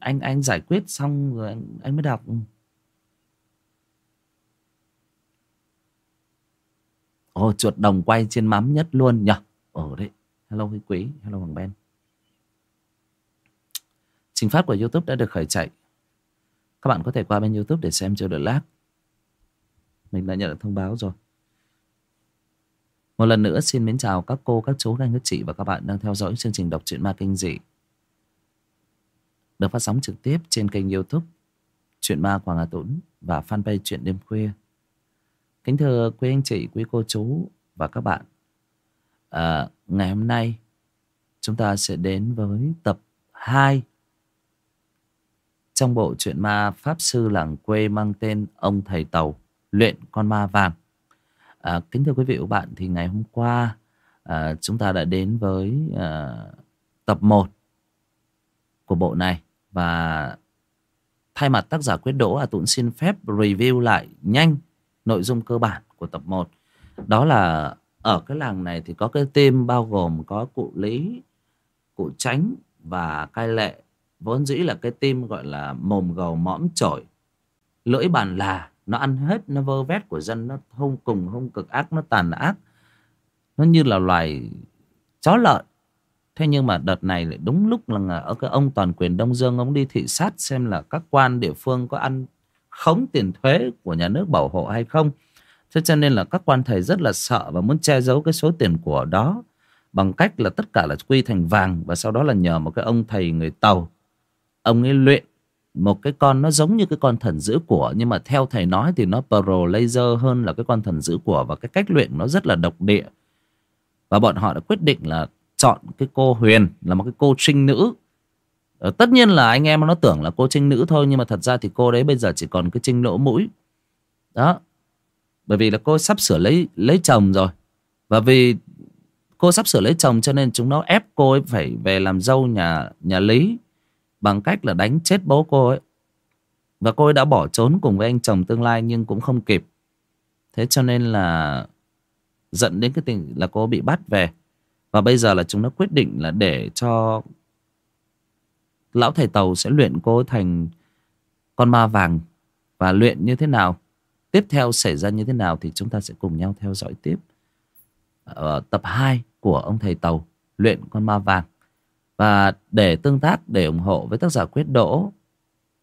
anh anh giải quyết xong rồi anh, anh mới đọc. Ừ. Ồ chuột đồng quay trên mắm nhất luôn nhở ồ đấy. Hello quý quý hello hoàng ben. Trình phát của youtube đã được khởi chạy. Các bạn có thể qua bên youtube để xem chưa được lag mình đã nhận được thông báo rồi. Một lần nữa xin mến chào các cô, các chú, các anh, các chị và các bạn đang theo dõi chương trình đọc truyện ma kinh dị được phát sóng trực tiếp trên kênh youtube Chuyện ma Quảng Hà Tũng và fanpage Chuyện đêm khuya. Kính thưa quý anh chị, quý cô chú và các bạn. À, ngày hôm nay chúng ta sẽ đến với tập 2 trong bộ truyện ma Pháp Sư Làng Quê mang tên Ông Thầy Tàu luyện con ma vàng. À, kính thưa quý vị và các bạn thì ngày hôm qua à, chúng ta đã đến với à, tập 1 của bộ này và thay mặt tác giả Quyết Đỗ à Tụng xin phép review lại nhanh nội dung cơ bản của tập 1. Đó là ở cái làng này thì có cái team bao gồm có cụ Lý, cụ Tránh và cai lệ. Vốn dĩ là cái team gọi là mồm gầu mõm chổi lưỡi bàn là nó ăn hết nó vơ vét của dân nó hung cùng hung cực ác nó tàn ác nó như là loài chó lợn thế nhưng mà đợt này lại đúng lúc là ở cái ông toàn quyền đông dương, ông đi thị sát xem là các quan địa phương có ăn khống tiền thuế của nhà nước bảo hộ hay không. Thế cho nên là các quan thầy rất là sợ và muốn che giấu cái số tiền của đó bằng cách là tất cả là quy thành vàng và sau đó là nhờ một cái ông thầy người tàu. Ông ấy luyện một cái con nó giống như cái con thần giữ của, nhưng mà theo thầy nói thì nó pro laser hơn là cái con thần giữ của và cái cách luyện nó rất là độc địa. Và bọn họ đã quyết định là chọn cái cô Huyền là một cái cô trinh nữ ờ, tất nhiên là anh em nó tưởng là cô trinh nữ thôi, nhưng mà thật ra thì cô đấy bây giờ chỉ còn cái trinh lỗ mũi đó bởi vì là cô sắp sửa lấy lấy chồng rồi và vì cô sắp sửa lấy chồng cho nên chúng nó ép cô ấy phải về làm dâu nhà nhà lý bằng cách là đánh chết bố cô ấy. Và cô ấy đã bỏ trốn cùng với anh chồng tương lai nhưng cũng không kịp. Thế cho nên là dẫn đến cái tình, là cô bị bắt về. Và bây giờ là chúng nó quyết định là để cho lão thầy tàu sẽ luyện cô thành con ma vàng và luyện như thế nào. Tiếp theo xảy ra như thế nào thì chúng ta sẽ cùng nhau theo dõi tiếp. Ở tập 2 của ông thầy tàu luyện con ma vàng. Và để tương tác, để ủng hộ với tác giả Quyết Đỗ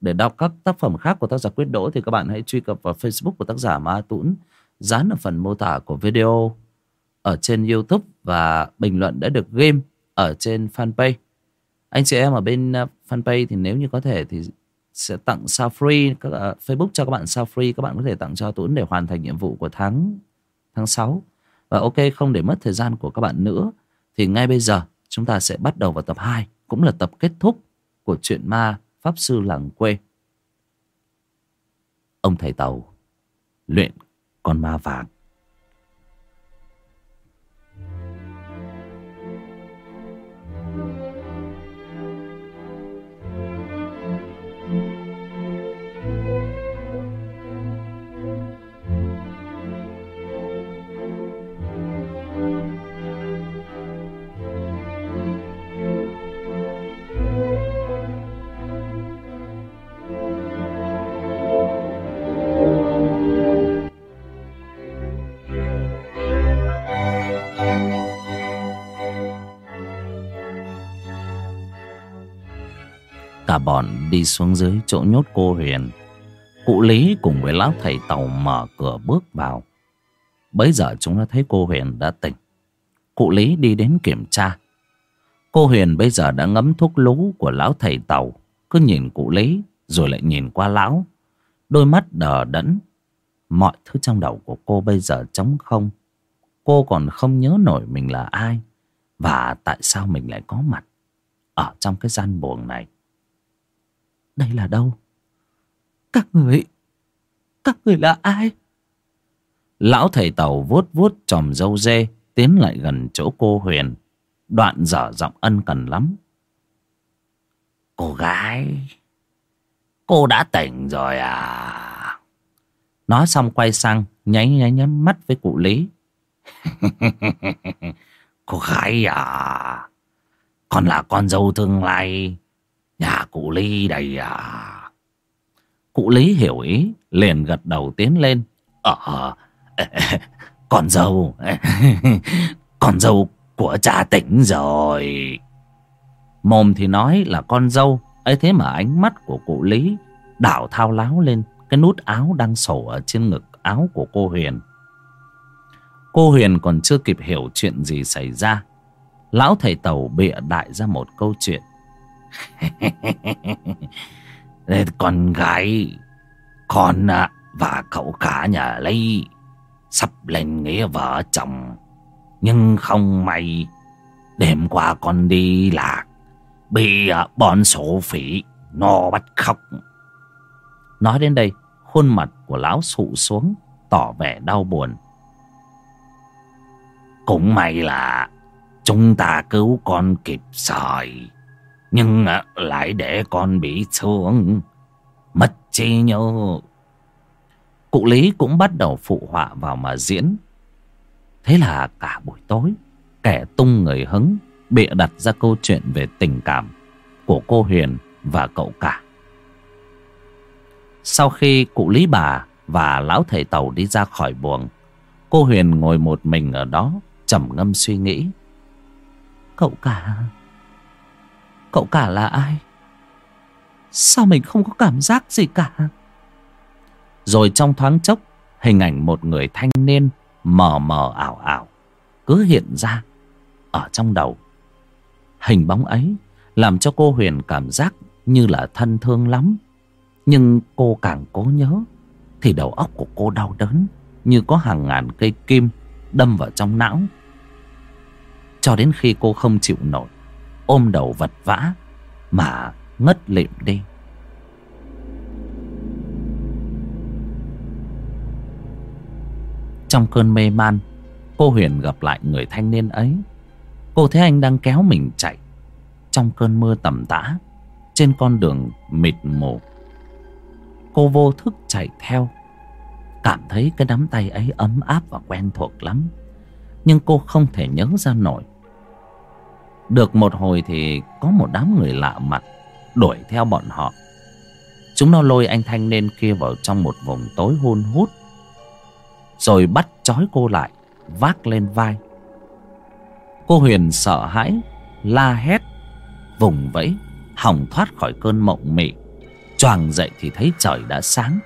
Để đọc các tác phẩm khác của tác giả Quyết Đỗ Thì các bạn hãy truy cập vào Facebook của tác giả Ma Tũng Dán ở phần mô tả của video ở trên Youtube Và bình luận đã được game Ở trên fanpage. Anh chị em ở bên uh, fanpage thì nếu như có thể Thì sẽ tặng sao free các, uh, Facebook cho các bạn sao free Các bạn có thể tặng cho Tuấn để hoàn thành nhiệm vụ của tháng tháng 6 Và ok không để mất thời gian của các bạn nữa Thì ngay bây giờ chúng ta sẽ bắt đầu vào tập 2 cũng là tập kết thúc của chuyện ma pháp sư làng quê. Ông thầy tàu luyện con ma vàng. Cả bọn đi xuống dưới chỗ nhốt cô Huyền. Cụ Lý cùng với lão thầy tàu mở cửa bước vào. Bấy giờ chúng nó thấy cô Huyền đã tỉnh. Cụ Lý đi đến kiểm tra. Cô Huyền bây giờ đã ngấm thuốc lú của lão thầy tàu. Cứ nhìn cụ Lý, rồi lại nhìn qua lão. Đôi mắt đờ đẫn. Mọi thứ trong đầu của cô bây giờ trống không. Cô còn không nhớ nổi mình là ai. Và tại sao mình lại có mặt ở trong cái gian buồng này. Đây là đâu? Các người... Các người là ai? Lão thầy tàu vuốt vuốt tròm dâu dê Tiến lại gần chỗ cô Huyền. Đoạn dở giọng ân cần lắm. Cô gái, Cô đã tỉnh rồi à? Nói xong quay sang, Nháy nháy nháy mắt với cụ Lý. Cô gái à Con là con dâu tương lai. Nhà cụ Lý đây à. Cụ Lý hiểu ý, Liền gật đầu tiến lên. Ờ Con dâu Con dâu của cha tỉnh rồi. Mồm thì nói là con dâu, ấy thế mà ánh mắt của cụ Lý Đảo thao láo lên Cái nút áo đang sổ ở trên ngực áo của cô Huyền. Cô Huyền còn chưa kịp hiểu chuyện gì xảy ra, Lão thầy tàu bịa đại ra một câu chuyện. Con gái, Con à, và cậu cả nhà lấy, Sắp lên nghĩa vợ chồng. Nhưng không may, Đêm qua con đi lạc, Bị à, bọn sổ phỉ Nó bắt khóc. Nói đến đây, Khuôn mặt của lão sụ xuống, Tỏ vẻ đau buồn. Cũng may là, Chúng ta cứu con kịp thời. Nhưng lại để con bị thương. Mất trí nhớ. Cụ Lý cũng bắt đầu phụ họa vào mà diễn. Thế là cả buổi tối, Kẻ tung người hứng Bịa đặt ra câu chuyện về tình cảm Của cô Huyền và cậu cả. Sau khi cụ Lý bà Và lão thầy tàu đi ra khỏi buồng, Cô Huyền ngồi một mình ở đó, trầm ngâm suy nghĩ. Cậu cả Cậu cả là ai? Sao mình không có cảm giác gì cả? Rồi trong thoáng chốc, Hình ảnh một người thanh niên Mờ mờ ảo ảo Cứ hiện ra Ở trong đầu. Hình bóng ấy Làm cho cô Huyền cảm giác Như là thân thương lắm. Nhưng cô càng cố nhớ Thì đầu óc của cô đau đớn Như có hàng ngàn cây kim Đâm vào trong não. Cho đến khi cô không chịu nổi Ôm đầu vật vã Mà ngất lịm đi. Trong cơn mê man, Cô Huyền gặp lại người thanh niên ấy. Cô thấy anh đang kéo mình chạy Trong cơn mưa tầm tã Trên con đường mịt mù. Cô vô thức chạy theo, Cảm thấy cái nắm tay ấy ấm áp và quen thuộc lắm. Nhưng cô không thể nhớ ra nổi được một hồi thì có một đám người lạ mặt đuổi theo bọn họ. Chúng nó lôi anh thanh lên kia vào trong một vùng tối hôn hút. Rồi bắt trói cô lại, vác lên vai. Cô Huyền sợ hãi, la hét, vùng vẫy, hỏng thoát khỏi cơn mộng mị. Choàng dậy thì thấy trời đã sáng.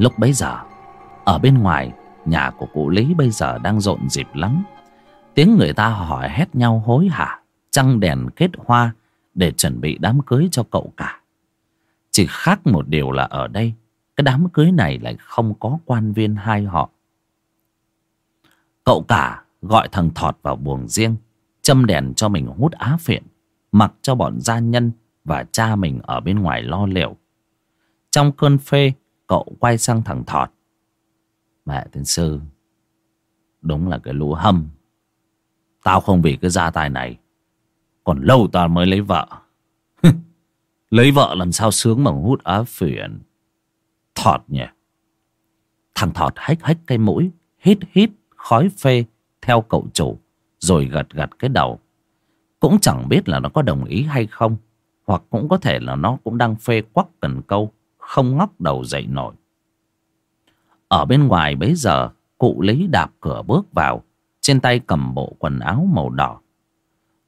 Lúc bấy giờ, Ở bên ngoài, Nhà của cụ Lý bây giờ đang rộn dịp lắm. Tiếng người ta hỏi hét nhau hối hả, Trăng đèn kết hoa Để chuẩn bị đám cưới cho cậu cả. Chỉ khác một điều là ở đây, Cái đám cưới này lại không có quan viên hai họ. Cậu cả gọi thằng Thọt vào buồng riêng, Châm đèn cho mình hút á phiện, Mặc cho bọn gia nhân Và cha mình ở bên ngoài lo liệu. Trong cơn phê Cậu quay sang thằng Thọt. Mẹ tiên sư, Đúng là cái lũ hâm. Tao không vì cái gia tài này, Còn lâu tao mới lấy vợ. Lấy vợ làm sao sướng bằng hút á phiền. Thọt nhỉ. Thằng Thọt hách hách cái mũi, Hít hít khói phê Theo cậu chủ, Rồi gật gật cái đầu. Cũng chẳng biết là nó có đồng ý hay không, Hoặc cũng có thể là nó cũng đang phê quắc cần câu không ngóc đầu dậy nổi. Ở bên ngoài bấy giờ, cụ Lý đạp cửa bước vào, trên tay cầm bộ quần áo màu đỏ.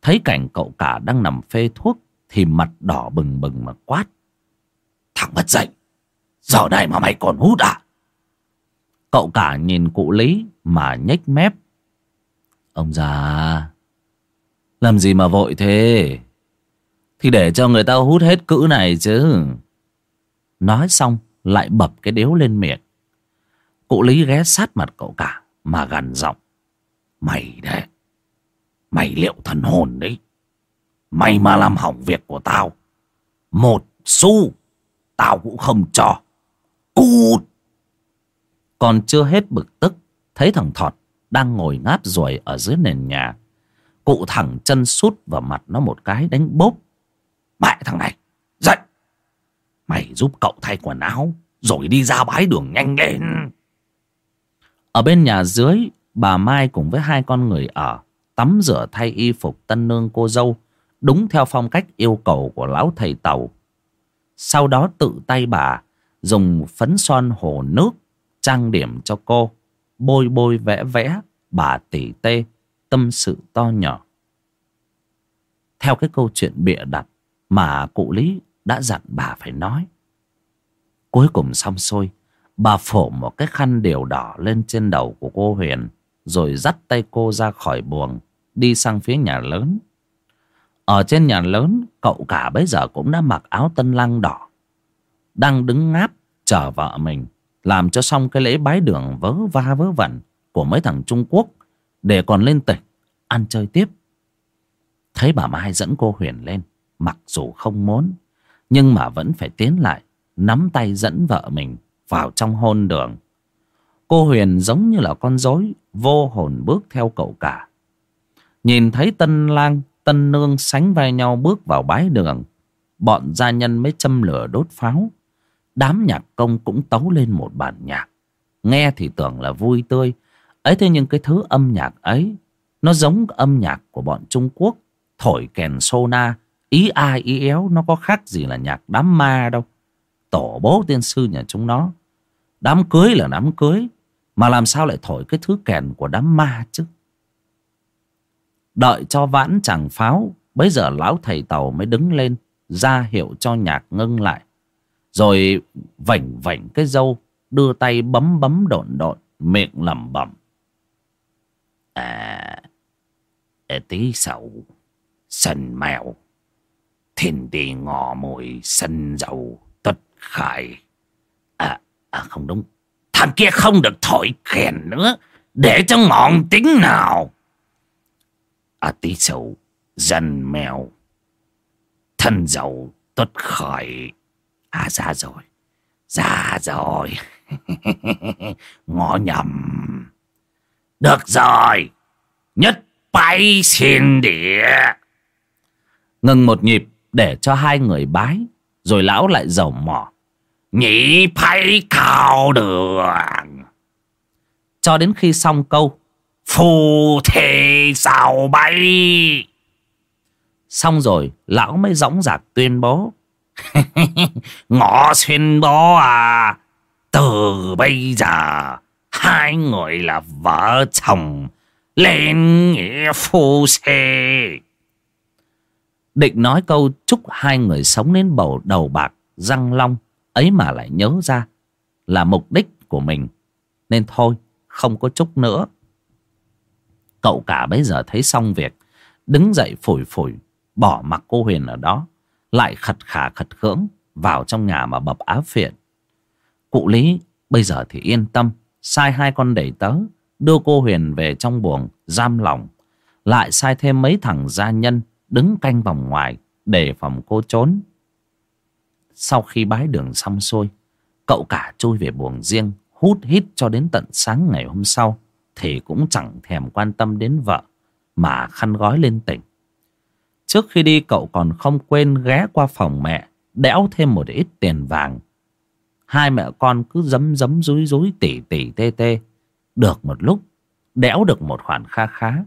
Thấy cảnh cậu cả đang nằm phê thuốc, thì mặt đỏ bừng bừng mà quát. Thằng mất dậy, giờ này mà mày còn hút à? Cậu cả nhìn cụ Lý mà nhếch mép. Ông già, làm gì mà vội thế? Thì để cho người ta hút hết cữ này chứ. Nói xong, lại bập cái điếu lên miệng. Cụ Lý ghé sát mặt cậu cả, Mà gằn giọng. Mày đấy, Mày liệu thần hồn đấy? Mày mà làm hỏng việc của tao, Một xu, Tao cũng không cho. Cút! Còn chưa hết bực tức, Thấy thằng Thọt đang ngồi ngáp ruồi Ở dưới nền nhà. Cụ thẳng chân sút vào mặt nó một cái đánh bốp. Mẹ thằng này Mày giúp cậu thay quần áo, Rồi đi ra bái đường nhanh lên. Ở bên nhà dưới, Bà Mai cùng với hai con người ở, Tắm rửa thay y phục tân nương cô dâu, Đúng theo phong cách yêu cầu của lão thầy tàu. Sau đó tự tay bà, Dùng phấn son hồ nước, Trang điểm cho cô, Bôi bôi vẽ vẽ, Bà tỉ tê, Tâm sự to nhỏ. Theo cái câu chuyện bịa đặt Mà cụ Lý đã dặn bà phải nói. Cuối cùng xong xuôi, Bà phổ một cái khăn đều đỏ lên trên đầu của cô Huyền, Rồi dắt tay cô ra khỏi buồng, Đi sang phía nhà lớn. Ở trên nhà lớn, Cậu cả bây giờ cũng đã mặc áo tân lăng đỏ, Đang đứng ngáp Chờ vợ mình, Làm cho xong cái lễ bái đường vớ va vớ vẩn Của mấy thằng Trung Quốc, Để còn lên tỉnh, Ăn chơi tiếp. Thấy bà Mai dẫn cô Huyền lên, Mặc dù không muốn nhưng mà vẫn phải tiến lại Nắm tay dẫn vợ mình vào trong hôn đường. Cô Huyền giống như là con rối vô hồn bước theo cậu cả. Nhìn thấy tân lang, tân nương sánh vai nhau bước vào bái đường. Bọn gia nhân mới châm lửa đốt pháo. Đám nhạc công cũng tấu lên một bản nhạc. Nghe thì tưởng là vui tươi. ấy thế nhưng cái thứ âm nhạc ấy, nó giống âm nhạc của bọn Trung Quốc. Thổi kèn sô na ý ai, ý éo, nó có khác gì là nhạc đám ma đâu. Tổ bố tiên sư nhà chúng nó. Đám cưới là đám cưới, Mà làm sao lại thổi cái thứ kèn của đám ma chứ? Đợi cho vãn chẳng pháo Bây giờ lão thầy tàu mới đứng lên, ra hiệu cho nhạc ngưng lại. Rồi vảnh vảnh cái dâu, Đưa tay bấm bấm độn độn, Miệng lẩm bẩm. À Tí sầu sần mèo. Thiên địa ngò mùi sân dầu tất khải. À À không đúng. Thằng kia không được thổi kèn nữa. Để cho ngọn tính nào. À tí sầu Dân mèo, Thân dầu tất khải. À ra rồi. Ra rồi. Ngõ nhầm. Được rồi. Nhất bay xin địa. Ngừng một nhịp. Để cho hai người bái, Rồi lão lại dầu mỏ nhĩ phải cao đường. Cho đến khi xong câu. Phù thế sao bay. Xong rồi, lão mới dõng dạc tuyên bố. Ngõ xuyên bố à. Từ bây giờ hai người là vợ chồng lên nghĩa phu xê. Định nói câu chúc hai người sống đến bầu đầu bạc răng long, ấy mà lại nhớ ra là mục đích của mình. Nên thôi, không có chúc nữa. Cậu cả bây giờ thấy xong việc, đứng dậy phủi phủi, bỏ mặc cô huyền ở đó, lại khật khả khật khưỡng vào trong nhà mà bập á phiện. Cụ lý bây giờ thì yên tâm, sai hai con đẩy tớ, đưa cô huyền về trong buồng giam lòng lại sai thêm mấy thằng gia nhân đứng canh vòng ngoài để phòng cô trốn. Sau khi bái đường xong xuôi, Cậu cả trôi về buồng riêng, Hút hít cho đến tận sáng ngày hôm sau, Thì cũng chẳng thèm quan tâm đến vợ, Mà khăn gói lên tỉnh. Trước khi đi, cậu còn không quên ghé qua phòng mẹ, Đẽo thêm một ít tiền vàng. Hai mẹ con cứ dấm dấm rúi rúi tỉ tỉ tê tê. Được một lúc, Đẽo được một khoản kha khá.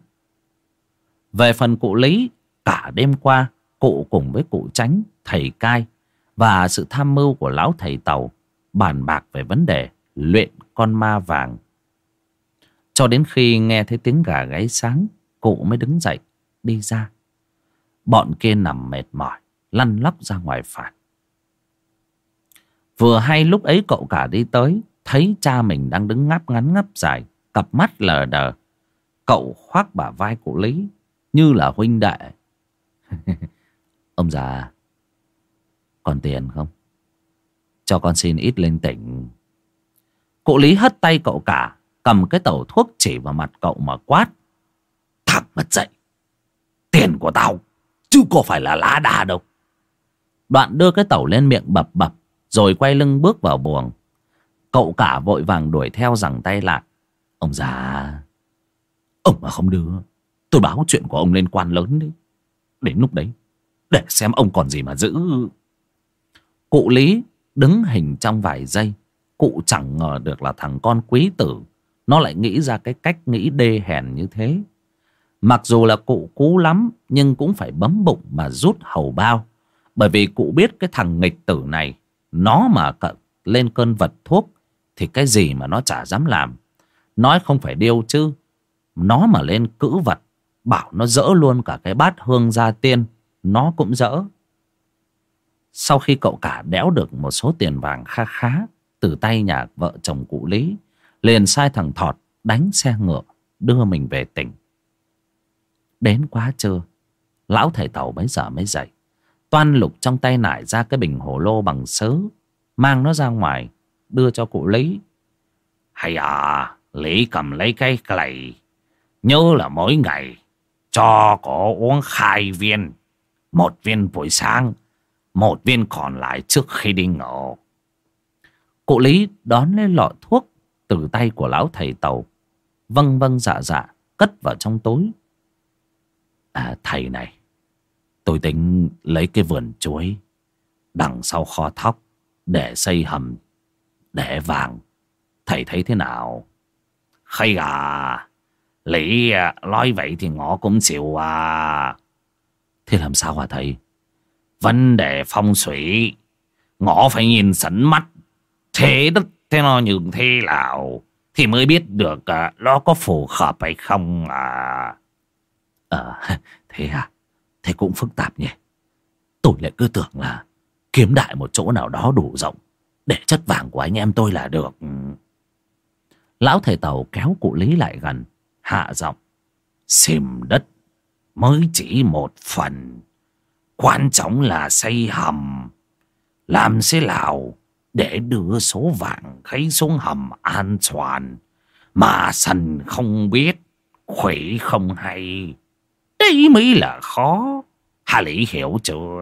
Về phần cụ Lý Cả đêm qua Cụ cùng với cụ Tránh Thầy cai và sự tham mưu của lão thầy tàu bàn bạc về vấn đề luyện con ma vàng. Cho đến khi nghe thấy tiếng gà gáy sáng, cụ mới đứng dậy, đi ra. Bọn kia nằm mệt mỏi, lăn lóc ra ngoài phản. Vừa hay lúc ấy cậu cả đi tới, thấy cha mình đang đứng ngáp ngắn ngáp dài, cặp mắt lờ đờ. Cậu khoác bả vai cụ Lý, như là huynh đệ. Ông già, còn tiền không? Cho con xin ít lên tỉnh. Cụ Lý hất tay cậu cả, cầm cái tẩu thuốc chỉ vào mặt cậu mà quát. Thằng mất dậy. Tiền của tao, chứ có phải là lá đà đâu. Đoạn đưa cái tẩu lên miệng bập bập, rồi quay lưng bước vào buồng. Cậu cả vội vàng đuổi theo rằng tay lại. Ông già, ông mà không đưa, tôi báo chuyện của ông lên quan lớn đi. Đến lúc đấy, để xem ông còn gì mà giữ. Cụ Lý đứng hình trong vài giây. Cụ chẳng ngờ được là thằng con quý tử Nó lại nghĩ ra cái cách nghĩ đê hèn như thế Mặc dù là cụ cú lắm Nhưng cũng phải bấm bụng mà rút hầu bao Bởi vì cụ biết cái thằng nghịch tử này Nó mà lên cơn vật thuốc Thì cái gì mà nó chả dám làm Nói không phải điêu chứ Nó mà lên cữ vật Bảo nó dỡ luôn cả cái bát hương gia tiên, Nó cũng dỡ. Sau khi cậu cả đéo được một số tiền vàng kha khá Từ tay nhà vợ chồng cụ Lý, Liền sai thằng Thọt đánh xe ngựa, Đưa mình về tỉnh. Đến quá trưa, Lão thầy tàu mấy giờ mới dậy. Toan lục trong tay nải ra cái bình hồ lô bằng sớ Mang nó ra ngoài, Đưa cho cụ Lý. Hay à Lý cầm lấy cái này Nhớ là mỗi ngày cho có uống hai viên, Một viên buổi sáng, Một viên còn lại trước khi đi ngủ. Cụ Lý đón lấy lọ thuốc Từ tay của lão thầy tàu Vâng vâng dạ dạ Cất vào trong túi. À thầy này, Tôi tính lấy cái vườn chuối Đằng sau kho thóc Để xây hầm, Để vàng. Thầy thấy thế nào? Hay à. Lý à, nói vậy thì ngõ cũng chịu à. Thế làm sao hả thầy? Vấn đề phong thủy Ngõ phải nhìn sẵn mắt. Thế đất thế nó như thế nào? Thì mới biết được à, Nó có phù hợp hay không à. Ờ thế à Thế cũng phức tạp nhỉ. Tôi lại cứ tưởng là Kiếm đại một chỗ nào đó đủ rộng Để chất vàng của anh em tôi là được. Lão thầy tàu kéo cụ Lý lại gần. Hạ giọng. Xìm đất. Mới chỉ một phần. Quan trọng là xây hầm. Làm thế nào Để đưa số vàng khấy xuống hầm an toàn. Mà sần không biết, Khủy không hay. Đây mới là khó. Hà Lý hiểu chưa?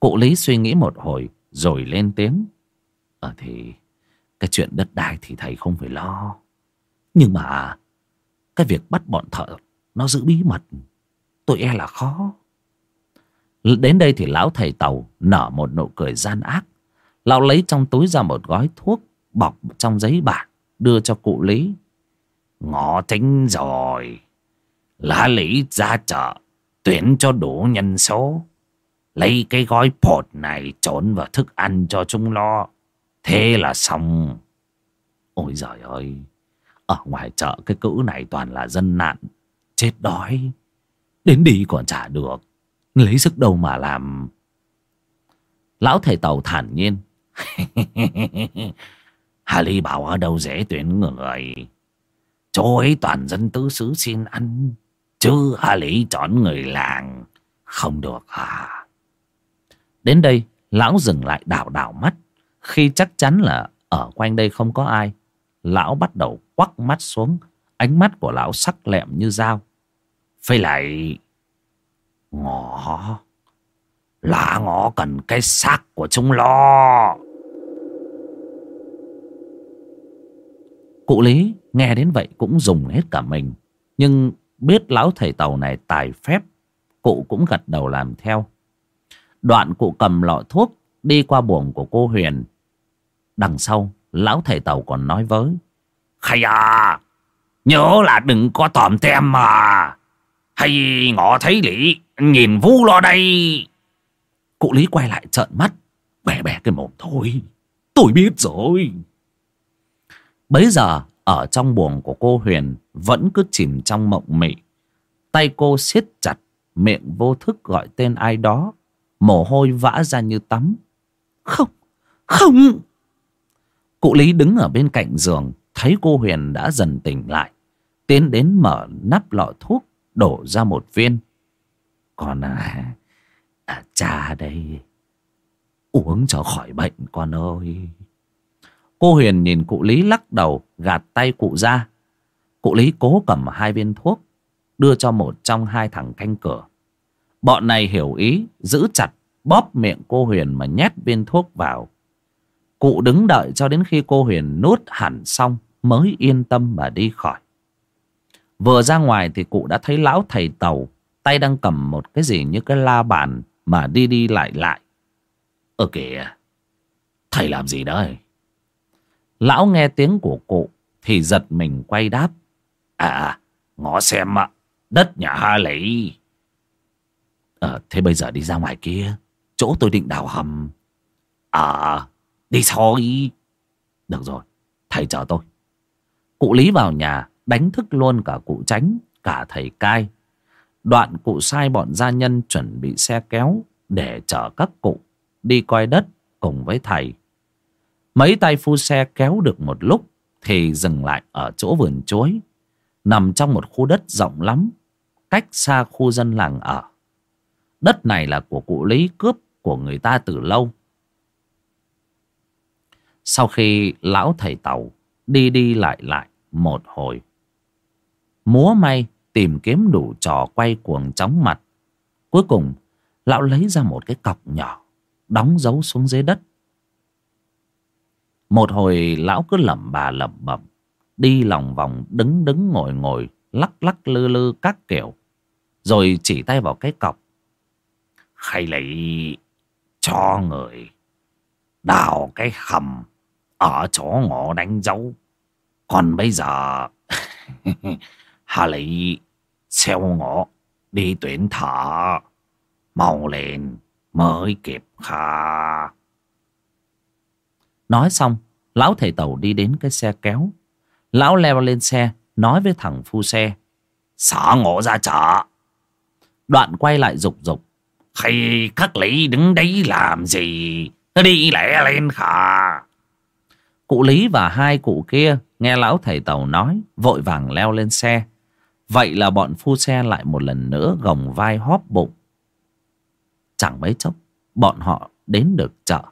Cụ Lý suy nghĩ một hồi, Rồi lên tiếng. Ờ thì, Cái chuyện đất đai thì thầy không phải lo. Nhưng mà Cái việc bắt bọn thợ Nó giữ bí mật, Tôi e là khó. Đến đây thì lão thầy tàu Nở một nụ cười gian ác. Lão lấy trong túi ra một gói thuốc, Bọc trong giấy bạc, Đưa cho cụ Lý. Ngọ tính rồi, Lá Lý ra chợ, Tuyển cho đủ nhân số. Lấy cái gói bột này trốn vào thức ăn cho chúng lo. Thế là xong. Ôi giời ơi ở ngoài chợ, cái cữ này toàn là dân nạn, Chết đói. Đến đi còn trả được. Lấy sức đâu mà làm. Lão thầy tàu thản nhiên. Hà Ly bảo, ở đâu dễ tuyển người? Chỗ ấy toàn dân tứ xứ xin ăn, Chứ Hà Lý chọn người làng. Không được à. Đến đây, Lão dừng lại đảo đảo mắt. Khi chắc chắn là ở quanh đây không có ai Lão bắt đầu quắc mắt xuống, Ánh mắt của lão sắc lẹm như dao. Phải lại, Ngõ Là ngõ cần cái xác của chúng lo. Cụ Lý nghe đến vậy cũng dùng hết cả mình, Nhưng biết lão thầy tàu này tài phép, Cụ cũng gật đầu làm theo. Đoạn cụ cầm lọ thuốc Đi qua buồng của cô Huyền. Đằng sau Lão thầy tàu còn nói với Hay à Nhớ là đừng có tòm tem mà Hay ngọ thấy lý Nhìn vu lo đây Cụ Lý quay lại trợn mắt Bẻ bẻ cái mồm thôi Tôi biết rồi Bấy giờ ở trong buồng của cô Huyền vẫn cứ chìm trong mộng mị. Tay cô siết chặt, miệng vô thức gọi tên ai đó. Mồ hôi vã ra như tắm. Không, không. Cụ Lý đứng ở bên cạnh giường, thấy cô Huyền đã dần tỉnh lại. Tiến đến mở nắp lọ thuốc, đổ ra một viên. Còn à, à cha đây, uống cho khỏi bệnh con ơi. Cô Huyền nhìn cụ Lý lắc đầu gạt tay cụ ra. Cụ Lý cố cầm hai viên thuốc đưa cho một trong hai thằng canh cửa. Bọn này hiểu ý giữ chặt bóp miệng cô Huyền mà nhét viên thuốc vào. Cụ đứng đợi cho đến khi cô Huyền nuốt hẳn xong mới yên tâm mà đi khỏi. Vừa ra ngoài thì cụ đã thấy lão thầy tàu tay đang cầm một cái gì như cái la bàn mà đi đi lại lại. Ơ kìa, thầy làm gì đấy? Lão nghe tiếng của cụ Thì giật mình quay đáp À ngó xem ạ Đất nhà Ha lấy. Ờ thế bây giờ đi ra ngoài kia Chỗ tôi định đào hầm À đi thôi Được rồi, thầy chờ tôi. Cụ Lý vào nhà, đánh thức luôn cả cụ tránh, Cả thầy cai. Đoạn cụ sai bọn gia nhân chuẩn bị xe kéo Để chở các cụ Đi coi đất cùng với thầy. Mấy tay phu xe kéo được một lúc Thì dừng lại ở chỗ vườn chuối, Nằm trong một khu đất rộng lắm, Cách xa khu dân làng ở. Đất này là của cụ Lý cướp của người ta từ lâu. Sau khi lão thầy tàu Đi đi lại lại một hồi, Múa may tìm kiếm đủ trò quay cuồng chóng mặt, Cuối cùng Lão lấy ra một cái cọc nhỏ Đóng dấu xuống dưới đất. Một hồi lão cứ lẩm bà lẩm bẩm, Đi lòng vòng đứng đứng ngồi ngồi, Lắc lắc lư lư các kiểu, Rồi chỉ tay vào cái cọc. Hay lấy cho người Đào cái hầm. Ở chỗ ngõ đánh dấu Còn bây giờ, Hà lý Xeo ngõ Đi tuyển thở Mau lên, Mới kịp kha. Nói xong, Lão thầy tàu đi đến cái xe kéo. Lão leo lên xe, Nói với thằng phu xe, Xả ngộ ra chợ. Đoạn quay lại rục rục Hay các lý đứng đấy làm gì? Đi lẹ lên khả Cụ Lý và hai cụ kia Nghe lão thầy tàu nói, Vội vàng leo lên xe. Vậy là bọn phu xe lại một lần nữa Gồng vai hóp bụng. Chẳng mấy chốc, Bọn họ đến được chợ.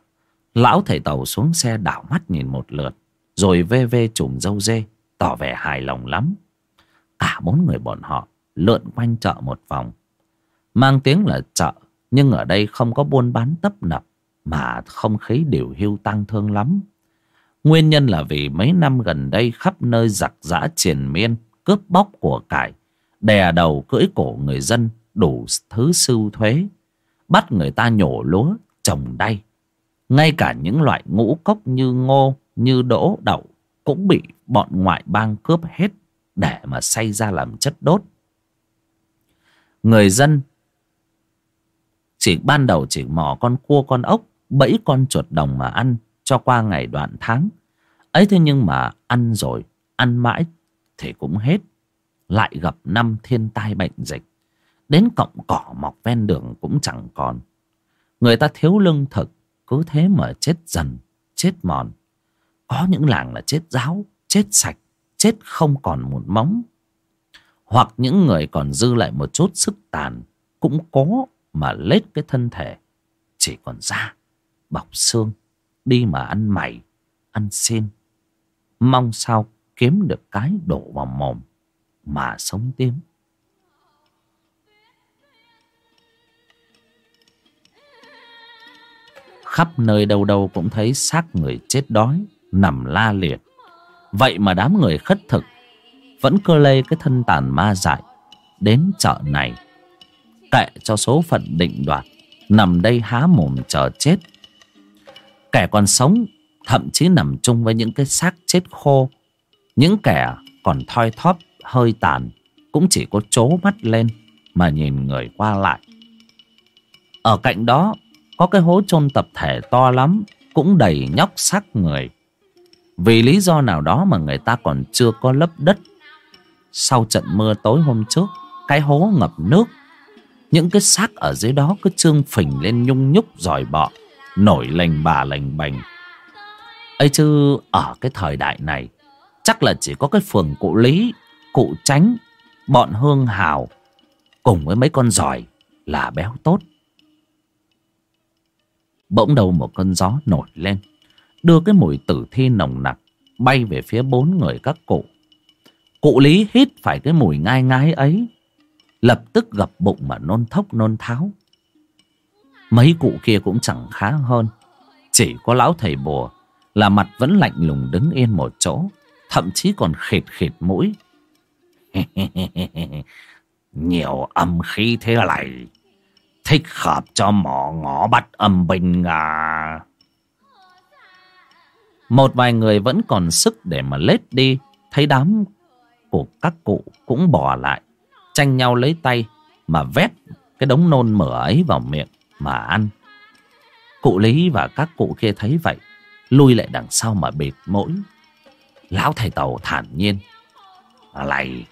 Lão thầy tàu xuống xe đảo mắt nhìn một lượt, Rồi vê vê trùng dâu dê, Tỏ vẻ hài lòng lắm. Cả bốn người bọn họ lượn quanh chợ một vòng. Mang tiếng là chợ, Nhưng ở đây không có buôn bán tấp nập, Mà không khí điều hưu tăng thương lắm. Nguyên nhân là vì mấy năm gần đây khắp nơi giặc giã triền miên Cướp bóc của cải Đè đầu cưỡi cổ người dân đủ thứ sưu thuế Bắt người ta nhổ lúa, trồng đay ngay cả những loại ngũ cốc như ngô, như đỗ, đậu cũng bị bọn ngoại bang cướp hết để mà xay ra làm chất đốt. Người dân chỉ ban đầu chỉ mò con cua con ốc, bẫy con chuột đồng mà ăn cho qua ngày đoạn tháng. Ấy thế nhưng mà ăn rồi, ăn mãi thì cũng hết. Lại gặp năm thiên tai bệnh dịch. Đến cọng cỏ mọc ven đường cũng chẳng còn. Người ta thiếu lương thực cứ thế mà chết dần chết mòn có những làng là chết ráo chết sạch chết không còn một móng hoặc những người còn dư lại một chút sức tàn cũng có mà lết cái thân thể chỉ còn da bọc xương đi mà ăn mày ăn xin mong sao kiếm được cái đổ vào mồm mà sống tiếp. Khắp nơi đâu đâu cũng thấy xác người chết đói, Nằm la liệt. Vậy mà đám người khất thực Vẫn cơ lê cái thân tàn ma dại Đến chợ này. Kệ cho số phận định đoạt, Nằm đây há mồm chờ chết. Kẻ còn sống, Thậm chí nằm chung với những cái xác chết khô. Những kẻ còn thoi thóp, hơi tàn Cũng chỉ có chố mắt lên Mà nhìn người qua lại. Ở cạnh đó, có cái hố chôn tập thể to lắm, cũng đầy nhóc xác người. Vì lý do nào đó mà người ta còn chưa có lấp đất. Sau trận mưa tối hôm trước, cái hố ngập nước. Những cái xác ở dưới đó cứ trương phình lên nhung nhúc dòi bọ nổi lành bà lành bành ấy chứ, ở cái thời đại này, chắc là chỉ có cái phường cụ lý, cụ tránh bọn hương hào cùng với mấy con giỏi là béo tốt. Bỗng đầu một cơn gió nổi lên, Đưa cái mùi tử thi nồng nặc Bay về phía bốn người các cụ. Cụ Lý hít phải cái mùi ngai ngái ấy, Lập tức gập bụng mà nôn thốc nôn tháo. Mấy cụ kia cũng chẳng khá hơn Chỉ có lão thầy bùa Là mặt vẫn lạnh lùng đứng yên một chỗ, Thậm chí còn khịt khịt mũi Nhiều âm khí thế này, thích hợp cho mỏ ngõ bắt âm binh à. Một vài người vẫn còn sức để mà lết đi. thấy đám của các cụ cũng bỏ lại, tranh nhau lấy tay mà vét cái đống nôn mửa ấy vào miệng mà ăn. Cụ lý và các cụ kia thấy vậy lui lại đằng sau mà bịt mũi. Lão thầy tàu thản nhiên này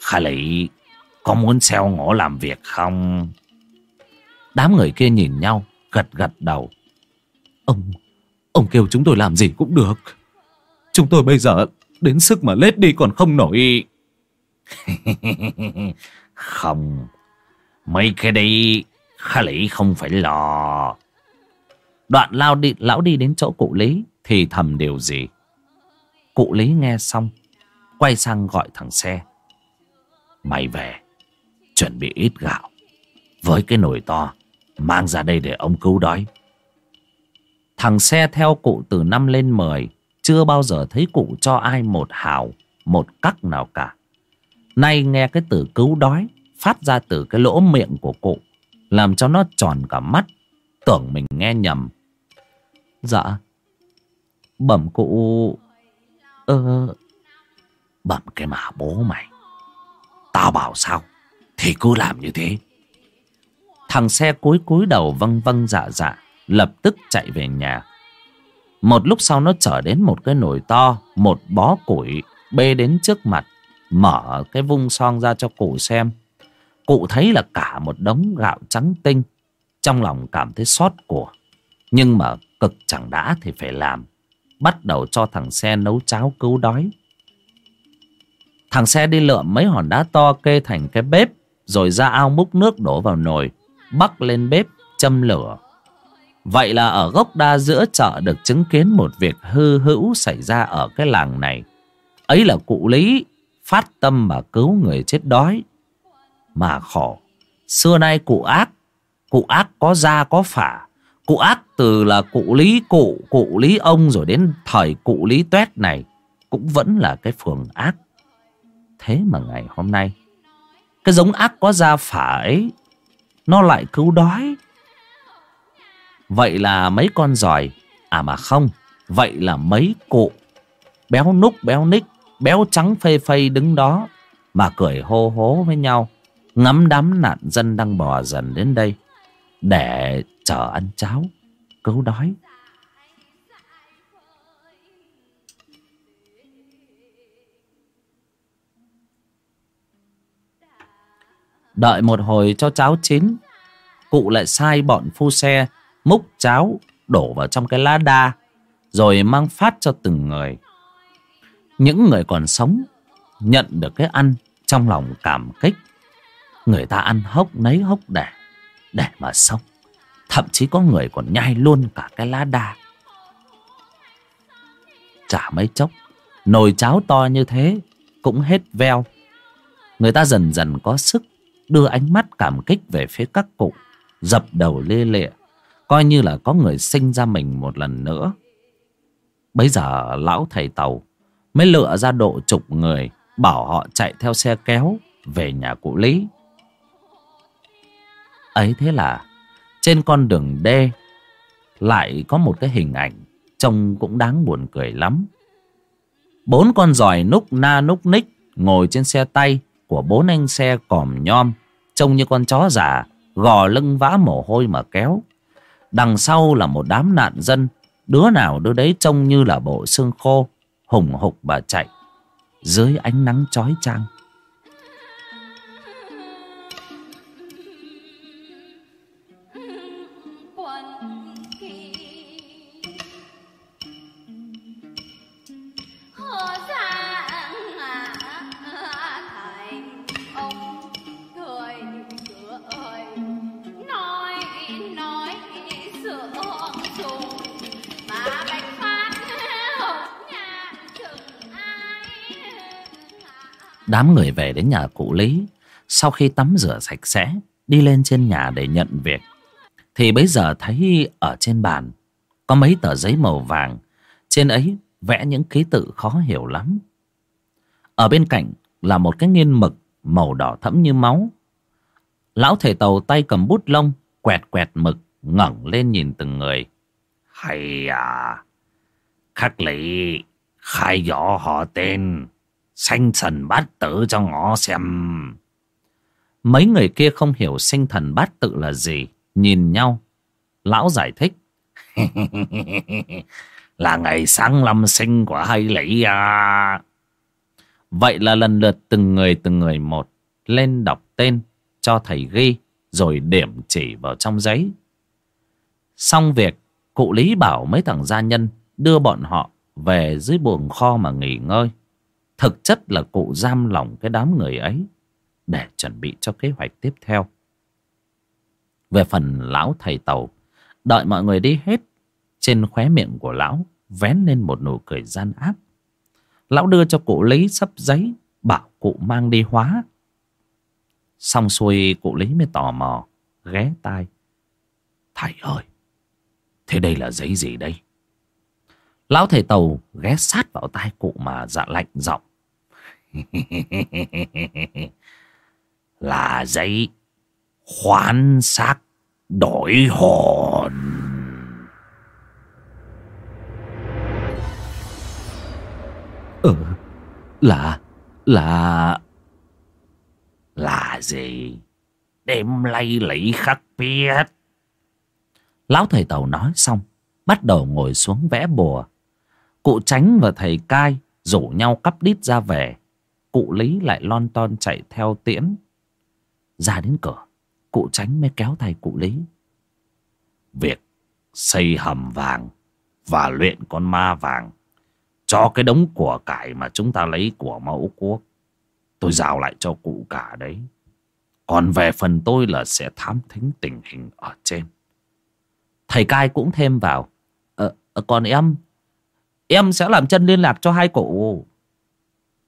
khai lý có muốn xeo ngõ làm việc không? Đám người kia nhìn nhau, gật gật đầu. Ông ông kêu chúng tôi làm gì cũng được. Chúng tôi bây giờ đến sức mà lết đi còn không nổi. Không, mấy cái đấy khá lý không phải lo. Đoạn lao đi, lão đi đến chỗ cụ lý thì thầm điều gì? Cụ lý nghe xong, quay sang gọi thằng xe. Mày về, chuẩn bị ít gạo. Với cái nồi to, mang ra đây để ông cứu đói. Thằng xe theo cụ từ năm lên mười, chưa bao giờ thấy cụ cho ai một hào, một cắc nào cả. Nay nghe cái từ cứu đói phát ra từ cái lỗ miệng của cụ làm cho nó tròn cả mắt, tưởng mình nghe nhầm. Dạ. Bẩm cụ, ơ, bẩm cái mà bố mày. Tao bảo sao? Thì cứ làm như thế. Thằng xe cúi cúi đầu vâng vâng dạ dạ lập tức chạy về nhà. Một lúc sau nó trở đến một cái nồi to, một bó củi bê đến trước mặt, mở cái vung son ra cho cụ xem cụ thấy là cả một đống gạo trắng tinh, trong lòng cảm thấy xót của. Nhưng mà cực chẳng đã thì phải làm. Bắt đầu cho thằng xe nấu cháo cứu đói. Thằng xe đi lượm mấy hòn đá to kê thành cái bếp, rồi ra ao múc nước đổ vào nồi, bắc lên bếp, châm lửa. Vậy là ở gốc đa giữa chợ được chứng kiến một việc hư hữu xảy ra ở cái làng này. Ấy là cụ lý phát tâm mà cứu người chết đói mà khổ. Xưa nay cụ ác cụ ác có gia có phả. Cụ ác từ là cụ lý cụ cụ lý ông rồi đến thời cụ lý tuét này cũng vẫn là cái phường ác. Thế mà ngày hôm nay, cái giống ác có gia phả ấy, nó lại cứu đói. Vậy là mấy con giỏi à mà không, vậy là mấy cụ, béo núc, béo ních, béo trắng phê phây đứng đó mà cười hô hố với nhau ngắm đám nạn dân đang bò dần đến đây để chờ ăn cháo. Cứu đói. Đợi một hồi cho cháo chín. Cụ lại sai bọn phu xe múc cháo đổ vào trong cái lá đa, rồi mang phát cho từng người. Những người còn sống nhận được cái ăn trong lòng cảm kích người ta ăn hốc nấy hốc để để mà sống. Thậm chí có người còn nhai luôn cả cái lá đa. Chả mấy chốc, nồi cháo to như thế cũng hết veo. Người ta dần dần có sức đưa ánh mắt cảm kích về phía các cụ, dập đầu lê lịa coi như là có người sinh ra mình một lần nữa. Bấy giờ lão thầy tàu mới lựa ra độ chục người, bảo họ chạy theo xe kéo về nhà cụ lý ấy thế là, trên con đường D lại có một cái hình ảnh trông cũng đáng buồn cười lắm. Bốn con giòi núc na núc ních ngồi trên xe tay của bốn anh xe còm nhom, trông như con chó già, gò lưng vã mồ hôi mà kéo. Đằng sau là một đám nạn dân, đứa nào đứa đấy trông như là bộ xương khô, hùng hục bà chạy, dưới ánh nắng chói chang. Đám người về đến nhà cụ Lý. Sau khi tắm rửa sạch sẽ, Đi lên trên nhà để nhận việc. Thì bây giờ thấy ở trên bàn Có mấy tờ giấy màu vàng. Trên ấy vẽ những ký tự khó hiểu lắm. Ở bên cạnh là một cái nghiên mực Màu đỏ thẫm như máu. Lão thầy tàu tay cầm bút lông, Quẹt quẹt mực, ngẩng lên nhìn từng người. Hay à Khắc lý khai rõ họ tên. Sanh thần bát tự cho ngõ xem. Mấy người kia không hiểu sinh thần bát tự là gì, Nhìn nhau. Lão giải thích. Là ngày sáng lâm sinh của hai lẫy à. Vậy là lần lượt từng người từng người một Lên đọc tên Cho thầy ghi, Rồi điểm chỉ vào trong giấy. Xong việc, Cụ Lý bảo mấy thằng gia nhân Đưa bọn họ về dưới buồng kho mà nghỉ ngơi. Thực chất là cụ giam lỏng cái đám người ấy Để chuẩn bị cho kế hoạch tiếp theo. Về phần lão thầy tàu, Đợi mọi người đi hết, Trên khóe miệng của lão Vén lên một nụ cười gian ác. Lão đưa cho cụ lấy sắp giấy, Bảo cụ mang đi hóa. Xong xuôi, cụ lý mới tò mò, Ghé tai. Thầy ơi, Thế đây là giấy gì đây? Lão thầy tàu ghé sát vào tai cụ mà dạ lạnh giọng. Là giấy khoán xác đổi hồn. Ừ Là Là Là gì? Đêm lay lẫy khắc biết. Lão thầy tàu nói xong, Bắt đầu ngồi xuống vẽ bùa. Cụ tránh và thầy cai Rủ nhau cắp đít ra về. Cụ Lý lại lon ton chạy theo tiễn. Ra đến cửa Cụ tránh mới kéo tay cụ Lý. Việc xây hầm vàng Và luyện con ma vàng Cho cái đống của cải mà chúng ta lấy của mẫu quốc Tôi giao lại cho cụ cả đấy. Còn về phần tôi là sẽ thám thính tình hình ở trên. Thầy cai cũng thêm vào Ờ, ờ còn em Em sẽ làm chân liên lạc cho hai cụ.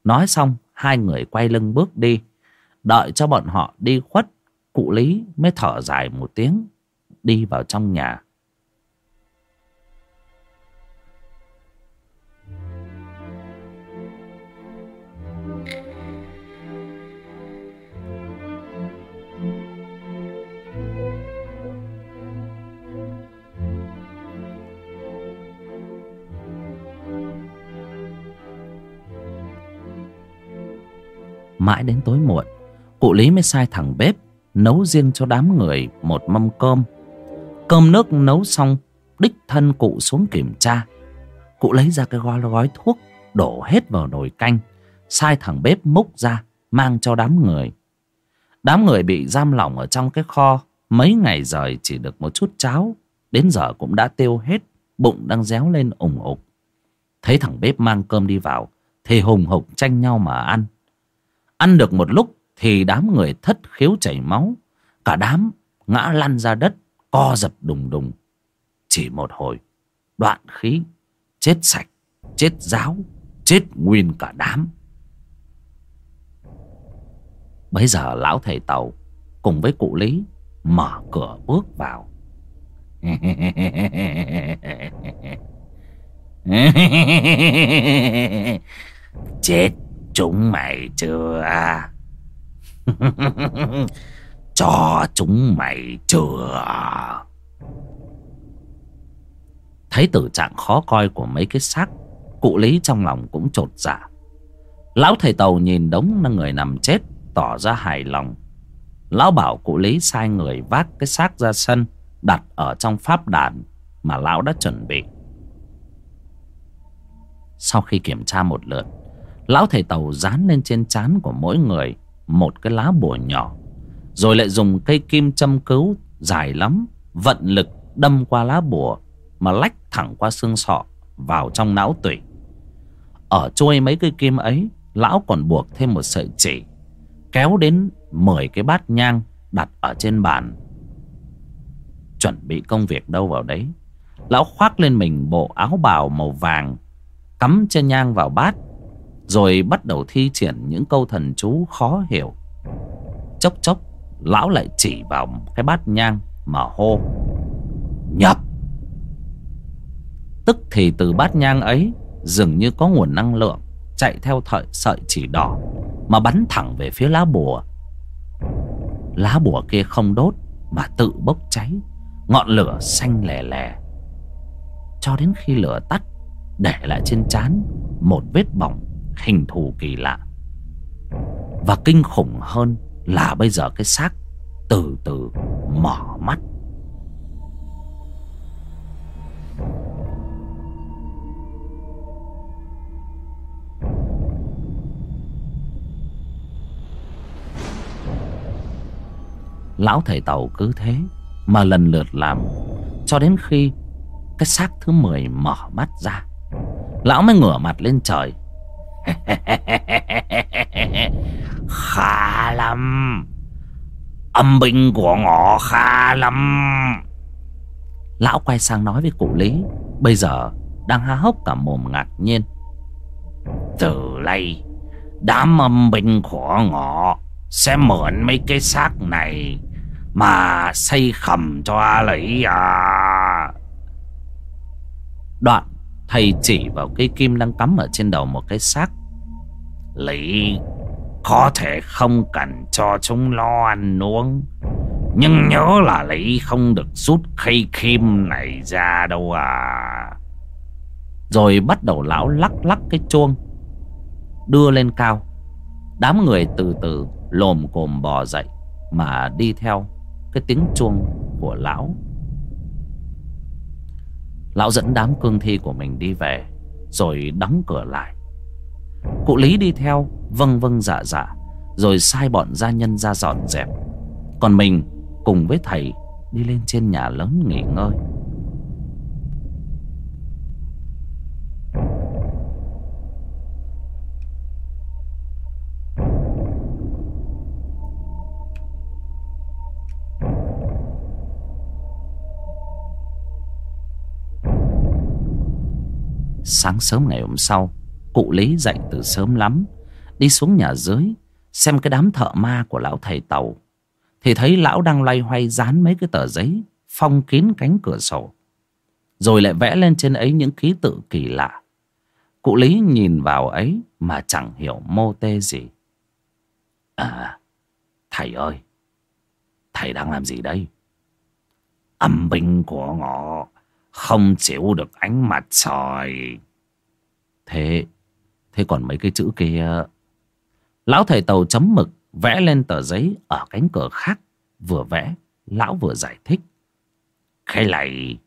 Nói xong, Hai người quay lưng bước đi. Đợi cho bọn họ đi khuất, Cụ Lý mới thở dài một tiếng, Đi vào trong nhà. Mãi đến tối muộn. Cụ Lý mới sai thằng bếp Nấu riêng cho đám người một mâm cơm. Cơm nước nấu xong Đích thân cụ xuống kiểm tra. Cụ lấy ra cái gói, gói thuốc Đổ hết vào nồi canh Sai thằng bếp múc ra Mang cho đám người. Đám người bị giam lỏng ở trong cái kho Mấy ngày rời chỉ được một chút cháo Đến giờ cũng đã tiêu hết Bụng đang réo lên ủng ục. Thấy thằng bếp mang cơm đi vào Thì hùng hục tranh nhau mà ăn. Ăn được một lúc thì đám người thất khiếu chảy máu. Cả đám ngã lăn ra đất, co dập đùng đùng. Chỉ một hồi, đoạn khí, chết sạch, chết giáo, chết nguyên cả đám. Bây giờ lão thầy tàu cùng với cụ Lý mở cửa bước vào. chết chúng mày chưa à? cho chúng mày chưa à? thấy tử trạng khó coi của mấy cái xác, cụ lý trong lòng cũng trột dạ. Lão thầy tàu nhìn đống người nằm chết, tỏ ra hài lòng. Lão bảo cụ lý sai người vác cái xác ra sân, đặt ở trong pháp đàn mà lão đã chuẩn bị. Sau khi kiểm tra một lượt Lão thầy tàu dán lên trên trán của mỗi người Một cái lá bùa nhỏ, Rồi lại dùng cây kim châm cứu Dài lắm, Vận lực đâm qua lá bùa Mà lách thẳng qua xương sọ Vào trong não tủy. Ở chuôi mấy cây kim ấy, Lão còn buộc thêm một sợi chỉ, Kéo đến 10 cái bát nhang Đặt ở trên bàn. Chuẩn bị công việc đâu vào đấy? Lão khoác lên mình bộ áo bào màu vàng, Cắm chân nhang vào bát rồi bắt đầu thi triển những câu thần chú khó hiểu. Chốc chốc, Lão lại chỉ vào cái bát nhang Mà hô, Nhập! Tức thì từ bát nhang ấy, Dường như có nguồn năng lượng Chạy theo thợi sợi chỉ đỏ Mà bắn thẳng về phía lá bùa. Lá bùa kia không đốt Mà tự bốc cháy, Ngọn lửa xanh lè lè. Cho đến khi lửa tắt, Để lại trên trán một vết bỏng hình thù kỳ lạ. Và kinh khủng hơn là bây giờ cái xác từ từ mở mắt. Lão thầy tàu cứ thế mà lần lượt làm cho đến khi cái xác thứ mười mở mắt ra. Lão mới ngửa mặt lên trời. khá lắm. Âm binh của ngọ khá lắm. Lão quay sang nói với cụ lý, bây giờ đang há hốc cả mồm ngạc nhiên. Từ nay, đám âm binh của ngọ sẽ mượn mấy cái xác này mà xây khẩm cho lấy à. Đoạn thầy chỉ vào cây kim đang cắm ở trên đầu một cái xác? Lý, có thể không cần cho chúng lo ăn uống. Nhưng nhớ là lý không được rút cây kim này ra đâu à. Rồi bắt đầu lão lắc lắc cái chuông, đưa lên cao. Đám người từ từ lồm cồm bò dậy mà đi theo cái tiếng chuông của lão lão dẫn đám cương thi của mình đi về, rồi đóng cửa lại. Cụ lý đi theo vâng vâng dạ dạ rồi sai bọn gia nhân ra dọn dẹp. Còn mình cùng với thầy đi lên trên nhà lớn nghỉ ngơi. Sáng sớm ngày hôm sau, Cụ Lý dậy từ sớm lắm, Đi xuống nhà dưới, Xem cái đám thợ ma của lão thầy tàu. Thì thấy lão đang loay hoay dán mấy cái tờ giấy, Phong kín cánh cửa sổ. Rồi lại vẽ lên trên ấy những ký tự kỳ lạ. Cụ Lý nhìn vào ấy Mà chẳng hiểu mô tê gì. À Thầy ơi, Thầy đang làm gì đây? Âm binh của ngọ không chịu được ánh mặt trời. Thế thế còn mấy cái chữ kia? Lão thầy tàu chấm mực, vẽ lên tờ giấy ở cánh cửa khác, vừa vẽ, lão vừa giải thích. Cái này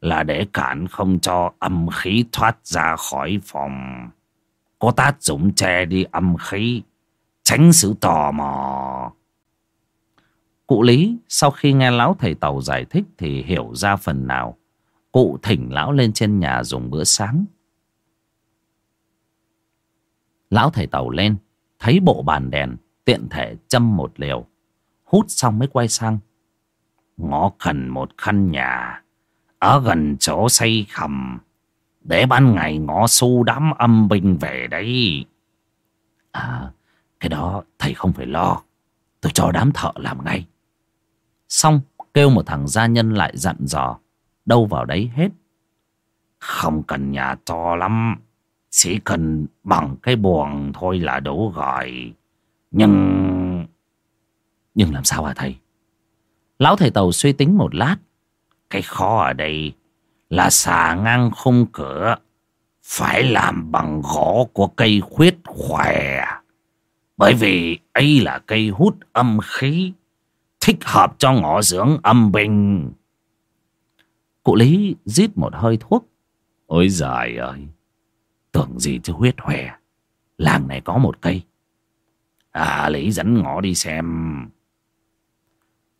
là để cản không cho âm khí thoát ra khỏi phòng. Có tác dụng che đi âm khí, tránh sự tò mò. Cụ lý, sau khi nghe lão thầy tàu giải thích thì hiểu ra phần nào. Cụ thỉnh lão lên trên nhà dùng bữa sáng. Lão thầy tàu lên, thấy bộ bàn đèn, tiện thể châm một liều. Hút xong mới quay sang. Ngõ cần một căn nhà, ở gần chỗ xây khầm, để ban ngày ngõ su đám âm binh về đấy. À, cái đó thầy không phải lo, tôi cho đám thợ làm ngay. Xong, kêu một thằng gia nhân lại dặn dò đâu vào đấy hết. Không cần nhà to lắm, chỉ cần bằng cái buồng thôi là đủ rồi. Nhưng nhưng làm sao hả thầy? Lão thầy tàu suy tính một lát. Cái khó ở đây là xà ngang khung cửa phải làm bằng gỗ của cây khuyết khỏe bởi vì ấy là cây hút âm khí thích hợp cho ngõ dưỡng âm binh Cụ Lý rít một hơi thuốc. Ôi giời ơi! Tưởng gì chứ huyết hòe. Làng này có một cây. À, Lý dẫn ngõ đi xem.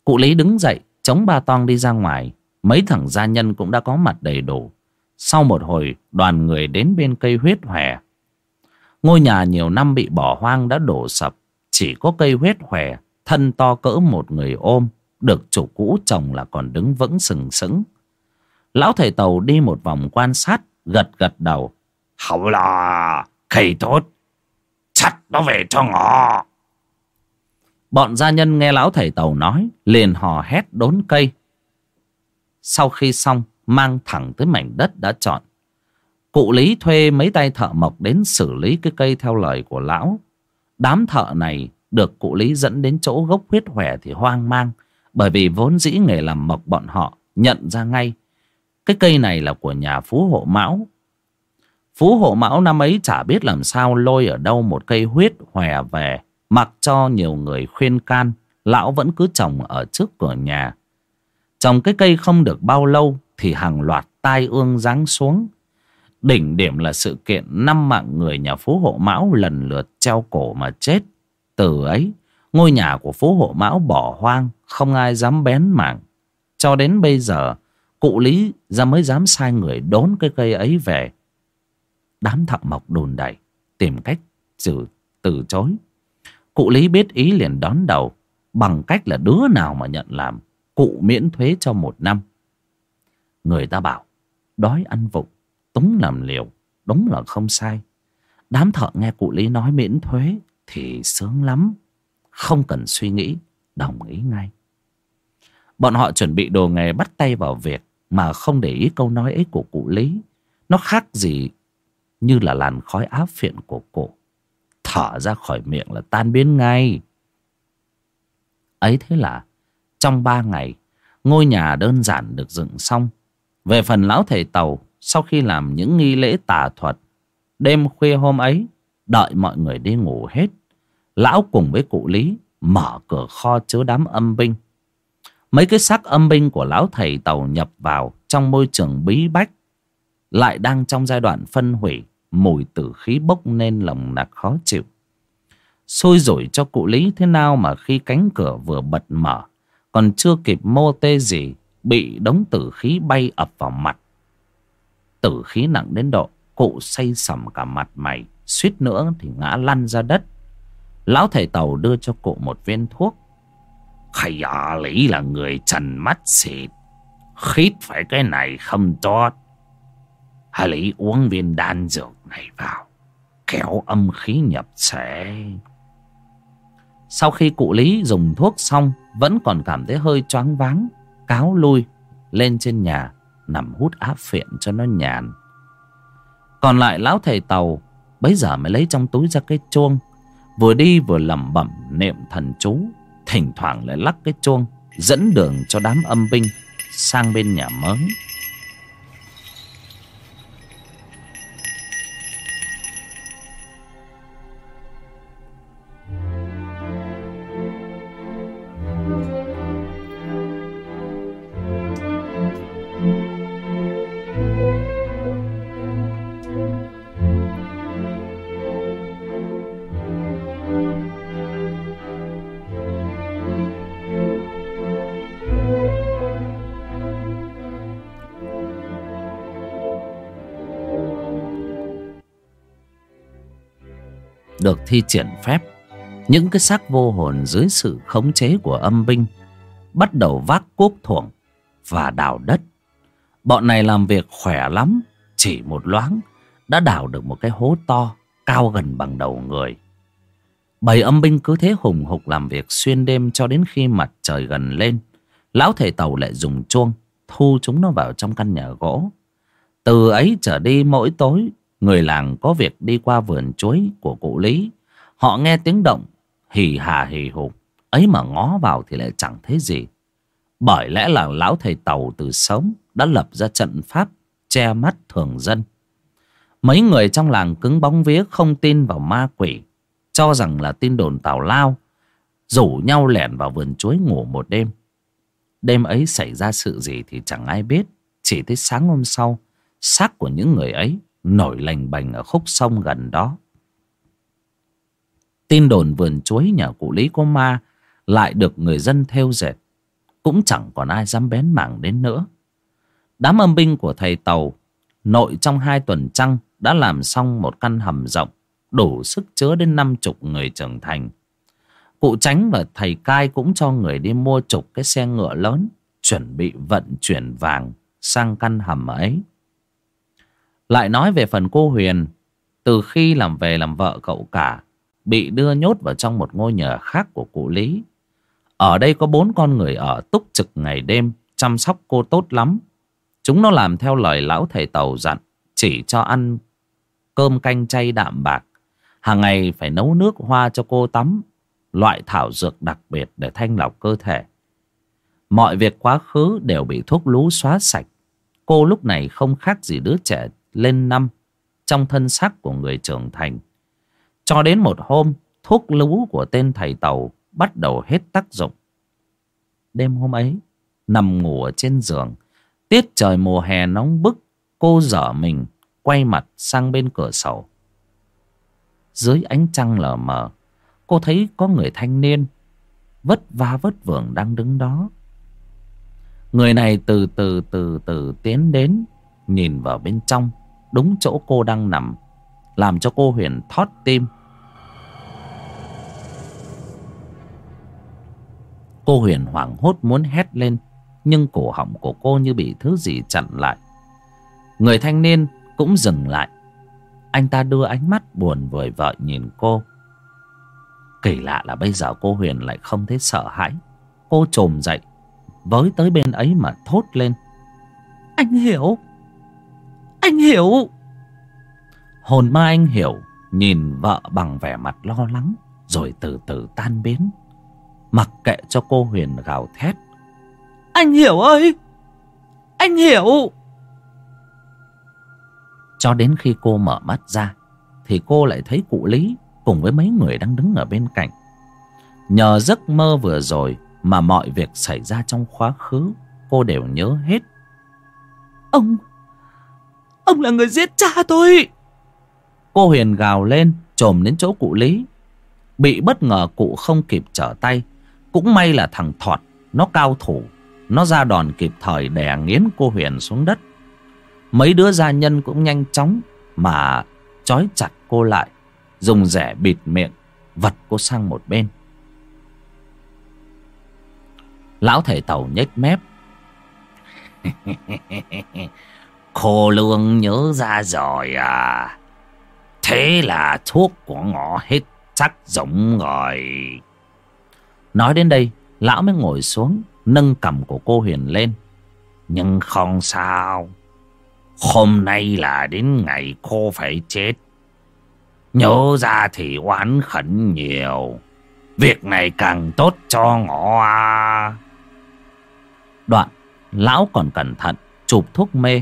Cụ Lý đứng dậy, chống ba tong đi ra ngoài. Mấy thằng gia nhân cũng đã có mặt đầy đủ. Sau một hồi, đoàn người đến bên cây huyết hòe. Ngôi nhà nhiều năm bị bỏ hoang đã đổ sập. Chỉ có cây huyết hòe, thân to cỡ một người ôm. Được chủ cũ trồng là còn đứng vững sừng sững. Lão thầy tàu đi một vòng quan sát Gật gật đầu Hậu là cây tốt Chặt nó về cho ngọ Bọn gia nhân nghe lão thầy tàu nói Liền hò hét đốn cây Sau khi xong Mang thẳng tới mảnh đất đã chọn Cụ Lý thuê mấy tay thợ mộc đến xử lý cái cây theo lời của lão. Đám thợ này được cụ Lý dẫn đến chỗ gốc huyết hòe thì hoang mang. Bởi vì vốn dĩ nghề làm mộc bọn họ nhận ra ngay cái cây này là của nhà phú hộ mão. Phú hộ mão năm ấy chả biết làm sao lôi ở đâu một cây huyết hòe về. Mặc cho nhiều người khuyên can, lão vẫn cứ trồng ở trước cửa nhà. Trồng cái cây không được bao lâu thì hàng loạt tai ương giáng xuống. Đỉnh điểm là sự kiện năm mạng người nhà Phú Hộ Mão lần lượt treo cổ mà chết. Từ ấy, ngôi nhà của Phú Hộ Mão bỏ hoang, không ai dám bén mảng. Cho đến bây giờ, cụ Lý ra mới dám sai người đốn cái cây ấy về. Đám thợ mộc đồn đẩy, tìm cách từ từ chối. Cụ Lý biết ý liền đón đầu, bằng cách là đứa nào mà nhận làm, cụ miễn thuế cho một năm. Người ta bảo, đói ăn vụng, túng làm liều, đúng là không sai. Đám thợ nghe cụ Lý nói miễn thuế thì sướng lắm, không cần suy nghĩ, đồng ý ngay. Bọn họ chuẩn bị đồ nghề bắt tay vào việc mà không để ý câu nói ấy của cụ Lý. Nó khác gì như là làn khói áp phiện của cụ. Thở ra khỏi miệng là tan biến ngay. Ấy thế là trong ba ngày, ngôi nhà đơn giản được dựng xong. Về phần lão thầy tàu, sau khi làm những nghi lễ tà thuật, đêm khuya hôm ấy, đợi mọi người đi ngủ hết, lão cùng với cụ Lý mở cửa kho chứa đám âm binh. Mấy cái xác âm binh của lão thầy tàu nhập vào trong môi trường bí bách, lại đang trong giai đoạn phân hủy, mùi tử khí bốc lên lồng nặc khó chịu. Xôi rủi cho cụ Lý thế nào mà khi cánh cửa vừa bật mở, còn chưa kịp mô tê gì, bị đống tử khí bay ập vào mặt. Tử khí nặng đến độ, cụ say sầm cả mặt mày, suýt nữa thì ngã lăn ra đất. Lão thầy tàu đưa cho cụ một viên thuốc. Khải à, Lý là người trần mắt xịt, khít phải cái này không tốt. Hà Lý uống viên đan dược này vào, kéo âm khí nhập sẽ. Sau khi cụ Lý dùng thuốc xong Vẫn còn cảm thấy hơi choáng váng Cáo lui Lên trên nhà Nằm hút áp phiện cho nó nhàn Còn lại lão thầy tàu Bấy giờ mới lấy trong túi ra cái chuông Vừa đi vừa lẩm bẩm niệm thần chú Thỉnh thoảng lại lắc cái chuông, Dẫn đường cho đám âm binh Sang bên nhà mớn. Được thi triển phép. Những cái xác vô hồn dưới sự khống chế của âm binh bắt đầu vác cuốc thuồng và đào đất. Bọn này làm việc khỏe lắm, chỉ một loáng đã đào được một cái hố to cao gần bằng đầu người. Bảy âm binh cứ thế hùng hục làm việc xuyên đêm cho đến khi mặt trời gần lên, lão thầy tàu lại dùng chuông thu chúng nó vào trong căn nhà gỗ. Từ ấy trở đi mỗi tối Người làng có việc đi qua vườn chuối của cụ Lý. Họ nghe tiếng động, hì hà hì hục. Ấy mà ngó vào thì lại chẳng thấy gì. Bởi lẽ là lão thầy tàu từ sớm đã lập ra trận pháp che mắt thường dân. Mấy người trong làng cứng bóng vía không tin vào ma quỷ. Cho rằng là tin đồn tào lao. Rủ nhau lẻn vào vườn chuối ngủ một đêm. Đêm ấy xảy ra sự gì thì chẳng ai biết. Chỉ tới sáng hôm sau, xác của những người ấy nổi lành bành ở khúc sông gần đó. Tin đồn vườn chuối nhà cụ Lý có ma lại được người dân theo dệt. Cũng chẳng còn ai dám bén mảng đến nữa. Đám âm binh của thầy Tàu nội trong hai tuần trăng đã làm xong một căn hầm rộng, đủ sức chứa đến năm chục người trưởng thành. Cụ Tránh và thầy Cai cũng cho người đi mua chục cái xe ngựa lớn, chuẩn bị vận chuyển vàng sang căn hầm ấy. Lại nói về phần cô Huyền. Từ khi làm về làm vợ cậu cả, Bị đưa nhốt vào trong một ngôi nhà khác của cụ Lý. Ở đây có bốn con người ở túc trực ngày đêm, Chăm sóc cô tốt lắm. Chúng nó làm theo lời lão thầy tàu dặn, Chỉ cho ăn cơm canh chay đạm bạc. Hàng ngày phải nấu nước hoa cho cô tắm, Loại thảo dược đặc biệt để thanh lọc cơ thể. Mọi việc quá khứ đều bị thuốc lú xóa sạch. Cô lúc này không khác gì đứa trẻ lên năm trong thân xác của người trưởng thành. Cho đến một hôm, thuốc lú của tên thầy tàu bắt đầu hết tác dụng. Đêm hôm ấy, nằm ngủ ở trên giường, tiết trời mùa hè nóng bức, cô dở mình, quay mặt sang bên cửa sổ. Dưới ánh trăng lờ mờ, cô thấy có người thanh niên vất vả vất vưởng đang đứng đó. Người này từ từ từ từ tiến đến, nhìn vào bên trong, đúng chỗ cô đang nằm, làm cho cô Huyền thót tim. Cô Huyền hoảng hốt muốn hét lên, nhưng cổ họng của cô như bị thứ gì chặn lại. Người thanh niên cũng dừng lại. Anh ta đưa ánh mắt buồn vời vợi nhìn cô. Kỳ lạ là bây giờ cô Huyền lại không thấy sợ hãi. Cô trồm dậy, với tới bên ấy mà thốt lên. Anh hiểu. Anh hiểu. Hồn ma anh hiểu, nhìn vợ bằng vẻ mặt lo lắng, rồi từ từ tan biến. Mặc kệ cho cô Huyền gào thét. Anh hiểu ơi! Anh hiểu! Cho đến khi cô mở mắt ra, thì cô lại thấy cụ Lý cùng với mấy người đang đứng ở bên cạnh. Nhờ giấc mơ vừa rồi mà mọi việc xảy ra trong quá khứ cô đều nhớ hết. Ông, ông là người giết cha tôi. Cô Huyền gào lên, trồm đến chỗ cụ Lý. Bị bất ngờ cụ không kịp trở tay. Cũng may là thằng Thọt, nó cao thủ. Nó ra đòn kịp thời đè nghiến cô Huyền xuống đất. Mấy đứa gia nhân cũng nhanh chóng mà trói chặt cô lại dùng rẻ bịt miệng vật cô sang một bên lão thầy tàu nhếch mép khô lương nhớ ra rồi à. Thế là thuốc của ngõ hết chắc giống rồi. Nói đến đây, lão mới ngồi xuống, nâng cầm của cô huyền lên. Nhưng không sao. Hôm nay là đến ngày cô phải chết. Nhớ ra thì oán khẩn nhiều. Việc này càng tốt cho ngõ à. Đoạn, Lão còn cẩn thận Chụp thuốc mê.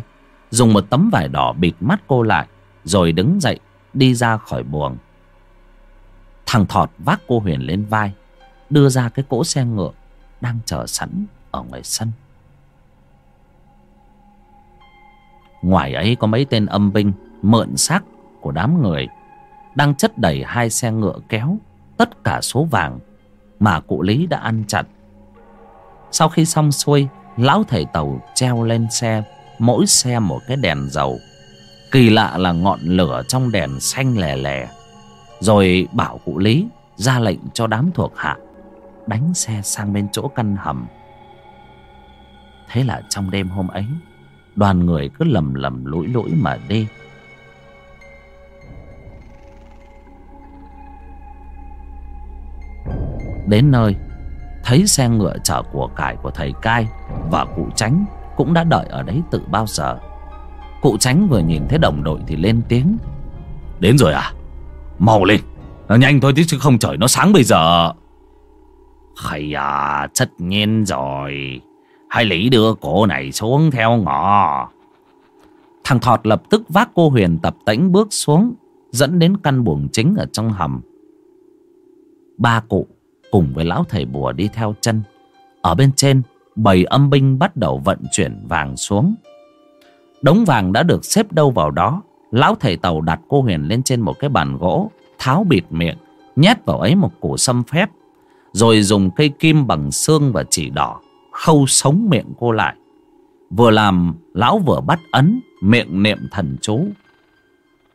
Dùng một tấm vải đỏ bịt mắt cô lại, Rồi đứng dậy, Đi ra khỏi buồng. Thằng Thọt vác cô Huyền lên vai, Đưa ra cái cỗ xe ngựa Đang chờ sẵn ở ngoài sân. Ngoài ấy có mấy tên âm binh, Mượn xác của đám người, đang chất đầy hai xe ngựa kéo tất cả số vàng mà cụ lý đã ăn chặn sau khi xong xuôi, lão thầy tàu treo lên xe mỗi xe một cái đèn dầu. Kỳ lạ là ngọn lửa trong đèn xanh lè lè. Rồi bảo cụ lý ra lệnh cho đám thuộc hạ đánh xe sang bên chỗ căn hầm. Thế là trong đêm hôm ấy, đoàn người cứ lầm lầm lũi lũi mà đi. Đến nơi, Thấy xe ngựa chở của cải của thầy cai Và cụ tránh cũng đã đợi ở đấy từ bao giờ. Cụ tránh vừa nhìn thấy đồng đội thì lên tiếng. Đến rồi à? Mau lên. Nhanh thôi chứ không trời nó sáng bây giờ. Hay à Tất nhiên rồi. Hãy lý đưa cổ này xuống theo ngõ Thằng Thọt lập tức vác cô Huyền tập tễnh bước xuống Dẫn đến căn buồng chính ở trong hầm. Ba cụ cùng với lão thầy bùa đi theo chân. Ở bên trên, bầy âm binh bắt đầu vận chuyển vàng xuống. Đống vàng đã được xếp đâu vào đó. Lão thầy tàu đặt cô Huyền lên trên một cái bàn gỗ, tháo bịt miệng, nhét vào ấy một củ sâm phép. Rồi dùng cây kim bằng xương và chỉ đỏ, khâu sống miệng cô lại. Vừa làm, lão vừa bắt ấn, miệng niệm thần chú.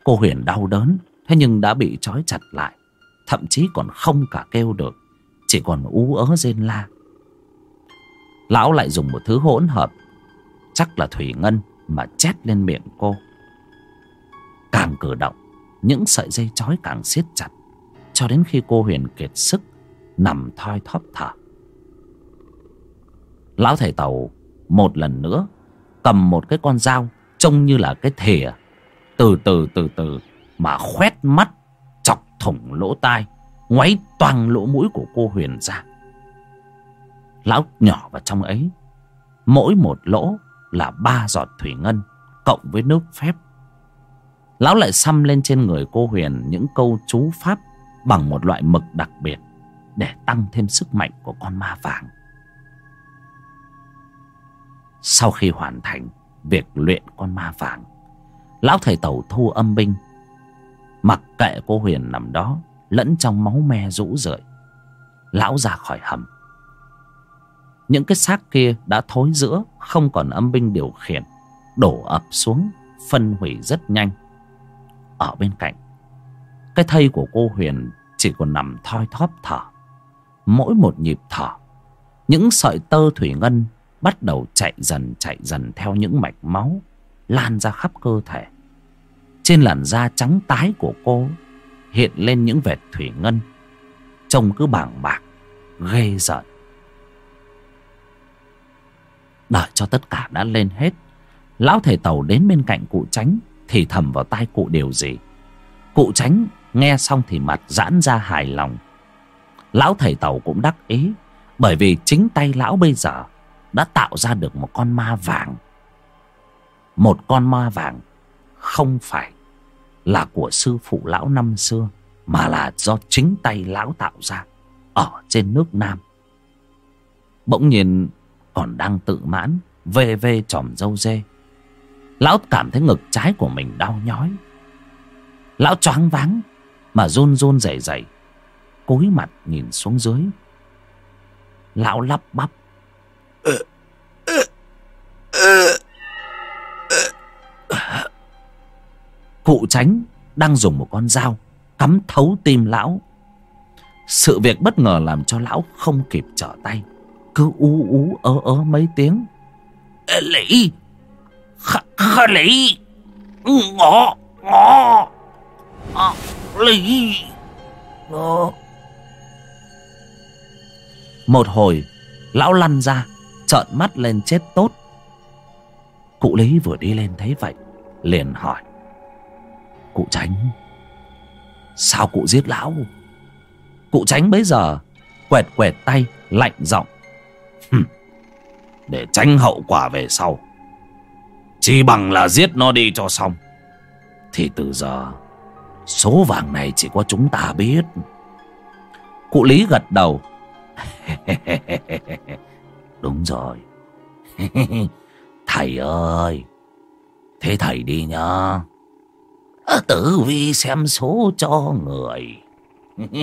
Cô Huyền đau đớn, thế nhưng đã bị trói chặt lại. Thậm chí còn không cả kêu được. Chỉ còn ú ớ rên la Lão lại dùng một thứ hỗn hợp, Chắc là thủy ngân, Mà chét lên miệng cô Càng cử động, Những sợi dây chói càng siết chặt, Cho đến khi cô Huyền kiệt sức, Nằm thoi thóp thở Lão thầy tàu Một lần nữa Cầm một cái con dao Trông như là cái thìa, Từ từ từ từ Mà khoét mắt, Chọc thủng lỗ tai, ngoáy toàn lỗ mũi của cô Huyền ra. Lão nhỏ vào trong ấy, mỗi một lỗ là ba giọt thủy ngân cộng với nước phép. Lão lại xăm lên trên người cô Huyền những câu chú pháp bằng một loại mực đặc biệt để tăng thêm sức mạnh của con ma vàng. Sau khi hoàn thành việc luyện con ma vàng, lão thầy tẩu thu âm binh, mặc kệ cô Huyền nằm đó lẫn trong máu me rũ rượi, lão ra khỏi hầm. Những cái xác kia đã thối giữa, không còn âm binh điều khiển, đổ ập xuống, phân hủy rất nhanh. Ở bên cạnh, cái thây của cô Huyền chỉ còn nằm thoi thóp thở. Mỗi một nhịp thở, những sợi tơ thủy ngân bắt đầu chạy dần chạy dần theo những mạch máu lan ra khắp cơ thể. Trên làn da trắng tái của cô hiện lên những vệt thủy ngân, trông cứ bàng bạc, ghê rợn. Đợi cho tất cả đã lên hết, lão thầy tàu đến bên cạnh cụ tránh thì thầm vào tai cụ điều gì. Cụ tránh nghe xong thì mặt giãn ra hài lòng. Lão thầy tàu cũng đắc ý bởi vì chính tay lão bây giờ đã tạo ra được một con ma vàng. Một con ma vàng không phải là của sư phụ lão năm xưa mà là do chính tay lão tạo ra ở trên nước Nam. Bỗng nhiên còn đang tự mãn, vê vê tròm dâu dê. Lão cảm thấy ngực trái của mình đau nhói. Lão choáng váng, mà run run rẩy rẩy, cúi mặt nhìn xuống dưới. Lão lắp bắp Cụ tránh đang dùng một con dao cắm thấu tim lão. Sự việc bất ngờ làm cho lão không kịp trở tay. Cứ ú ú ớ ớ mấy tiếng. Lý! Khả, khả lý! Ngọ! Ngọ! À, lý! Ngọ! Một hồi, lão lăn ra trợn mắt lên chết tốt cụ lý vừa đi lên thấy vậy liền hỏi cụ tránh sao cụ giết lão cụ tránh bấy giờ quẹt quẹt tay lạnh giọng để tránh hậu quả về sau chỉ bằng là giết nó đi cho xong thì từ giờ, số vàng này chỉ có chúng ta biết cụ lý gật đầu Đúng rồi. thầy ơi. Thế thầy đi nhá. Tử vi xem số cho người.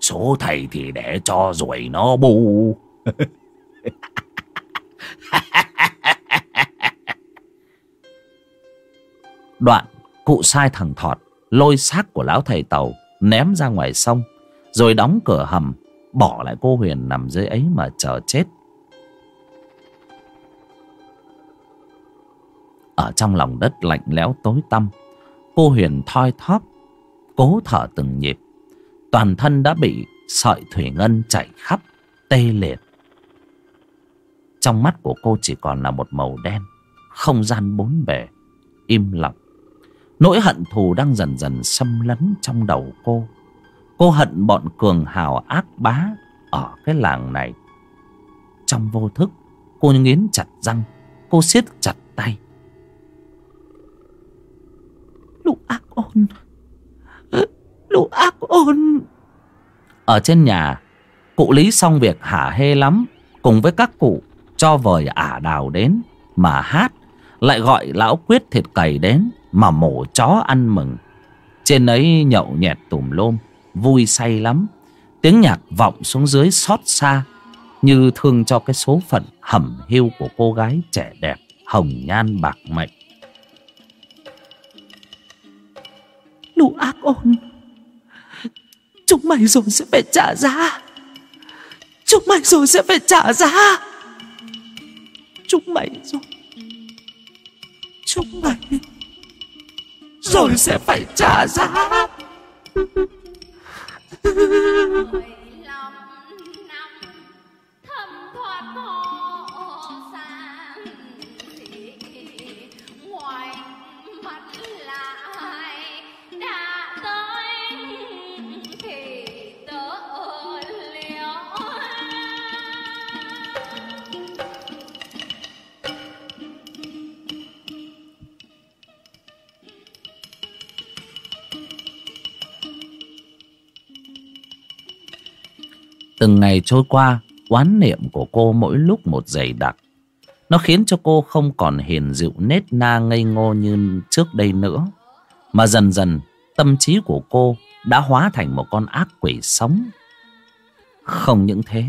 số thầy thì để cho rồi nó bù. Đoạn cụ sai thằng Thọt lôi xác của lão thầy tàu ném ra ngoài sông, rồi đóng cửa hầm, bỏ lại cô Huyền nằm dưới ấy mà chờ chết. Ở trong lòng đất lạnh lẽo tối tăm, Cô Huyền thoi thóp, Cố thở từng nhịp Toàn thân đã bị sợi thủy ngân chảy khắp, Tê liệt trong mắt của cô chỉ còn là một màu đen, Không gian bốn bề, Im lặng. Nỗi hận thù đang dần dần xâm lấn trong đầu cô. Cô hận bọn cường hào ác bá Ở cái làng này. Trong vô thức, Cô nghiến chặt răng, Cô siết chặt tay. Lũ ác ôn, Lũ ác ôn. Ở trên nhà, Cụ Lý xong việc hả hê lắm, Cùng với các cụ cho vời ả đào đến, Mà hát Lại gọi lão quyết thịt cầy đến, Mà mổ chó ăn mừng. Trên ấy nhậu nhẹt tùm lôm Vui say lắm. Tiếng nhạc vọng xuống dưới xót xa, Như thương cho cái số phận hẩm hiu của cô gái trẻ đẹp, Hồng nhan bạc mệnh. Lũ ác ôn, Chúng mày rồi sẽ phải trả giá. Chúng mày rồi sẽ phải trả giá. Chúng mày rồi. Chúng mày Rồi sẽ phải trả giá. Từng ngày trôi qua, Oán niệm của cô mỗi lúc một dày đặc. Nó khiến cho cô không còn hiền dịu nết na ngây ngô như trước đây nữa. Mà dần dần, tâm trí của cô đã hóa thành một con ác quỷ sống. Không những thế,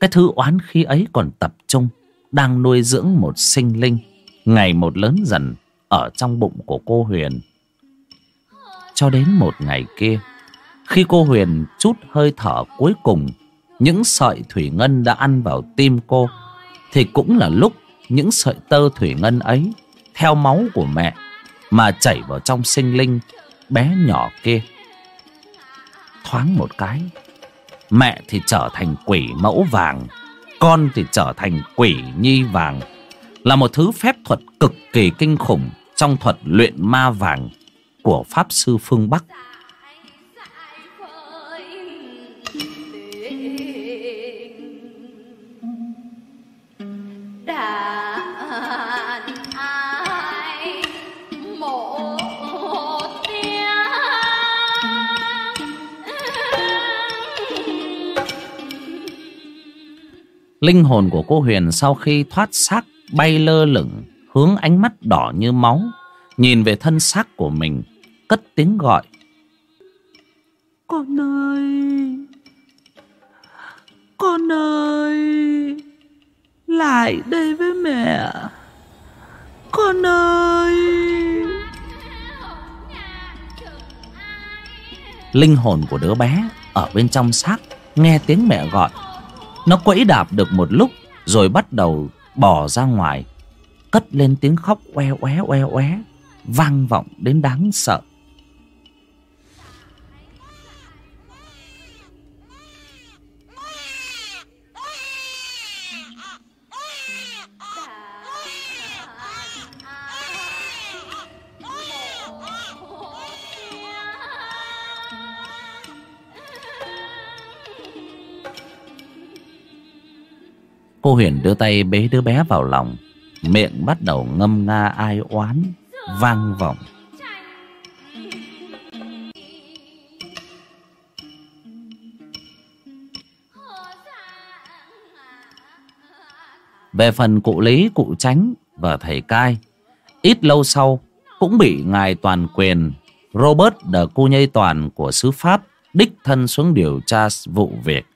Cái thứ oán khí ấy còn tập trung, Đang nuôi dưỡng một sinh linh, Ngày một lớn dần Ở trong bụng của cô Huyền. Cho đến một ngày kia, Khi cô Huyền chút hơi thở cuối cùng những sợi thủy ngân đã ăn vào tim cô, thì cũng là lúc những sợi tơ thủy ngân ấy, theo máu của mẹ, mà chảy vào trong sinh linh bé nhỏ kia. Thoáng một cái, mẹ thì trở thành quỷ mẫu vàng, con thì trở thành quỷ nhi vàng. Là một thứ phép thuật cực kỳ kinh khủng trong thuật luyện ma vàng của pháp sư phương bắc. Linh hồn của cô Huyền sau khi thoát xác bay lơ lửng hướng ánh mắt đỏ như máu nhìn về thân xác của mình cất tiếng gọi. Con ơi! Con ơi! Lại đây với mẹ! Con ơi! Linh hồn của đứa bé ở bên trong xác nghe tiếng mẹ gọi nó quẫy đạp được một lúc, rồi bắt đầu bỏ ra ngoài. Cất lên tiếng khóc oe oé oe oé vang vọng đến đáng sợ. Cô Huyền đưa tay bế đứa bé vào lòng Miệng bắt đầu ngâm nga ai oán Vang vọng Về phần cụ Lý, cụ Tránh và thầy Cai Ít lâu sau cũng bị ngài toàn quyền Robert de Cunhay Toàn của xứ Pháp đích thân xuống điều tra vụ việc.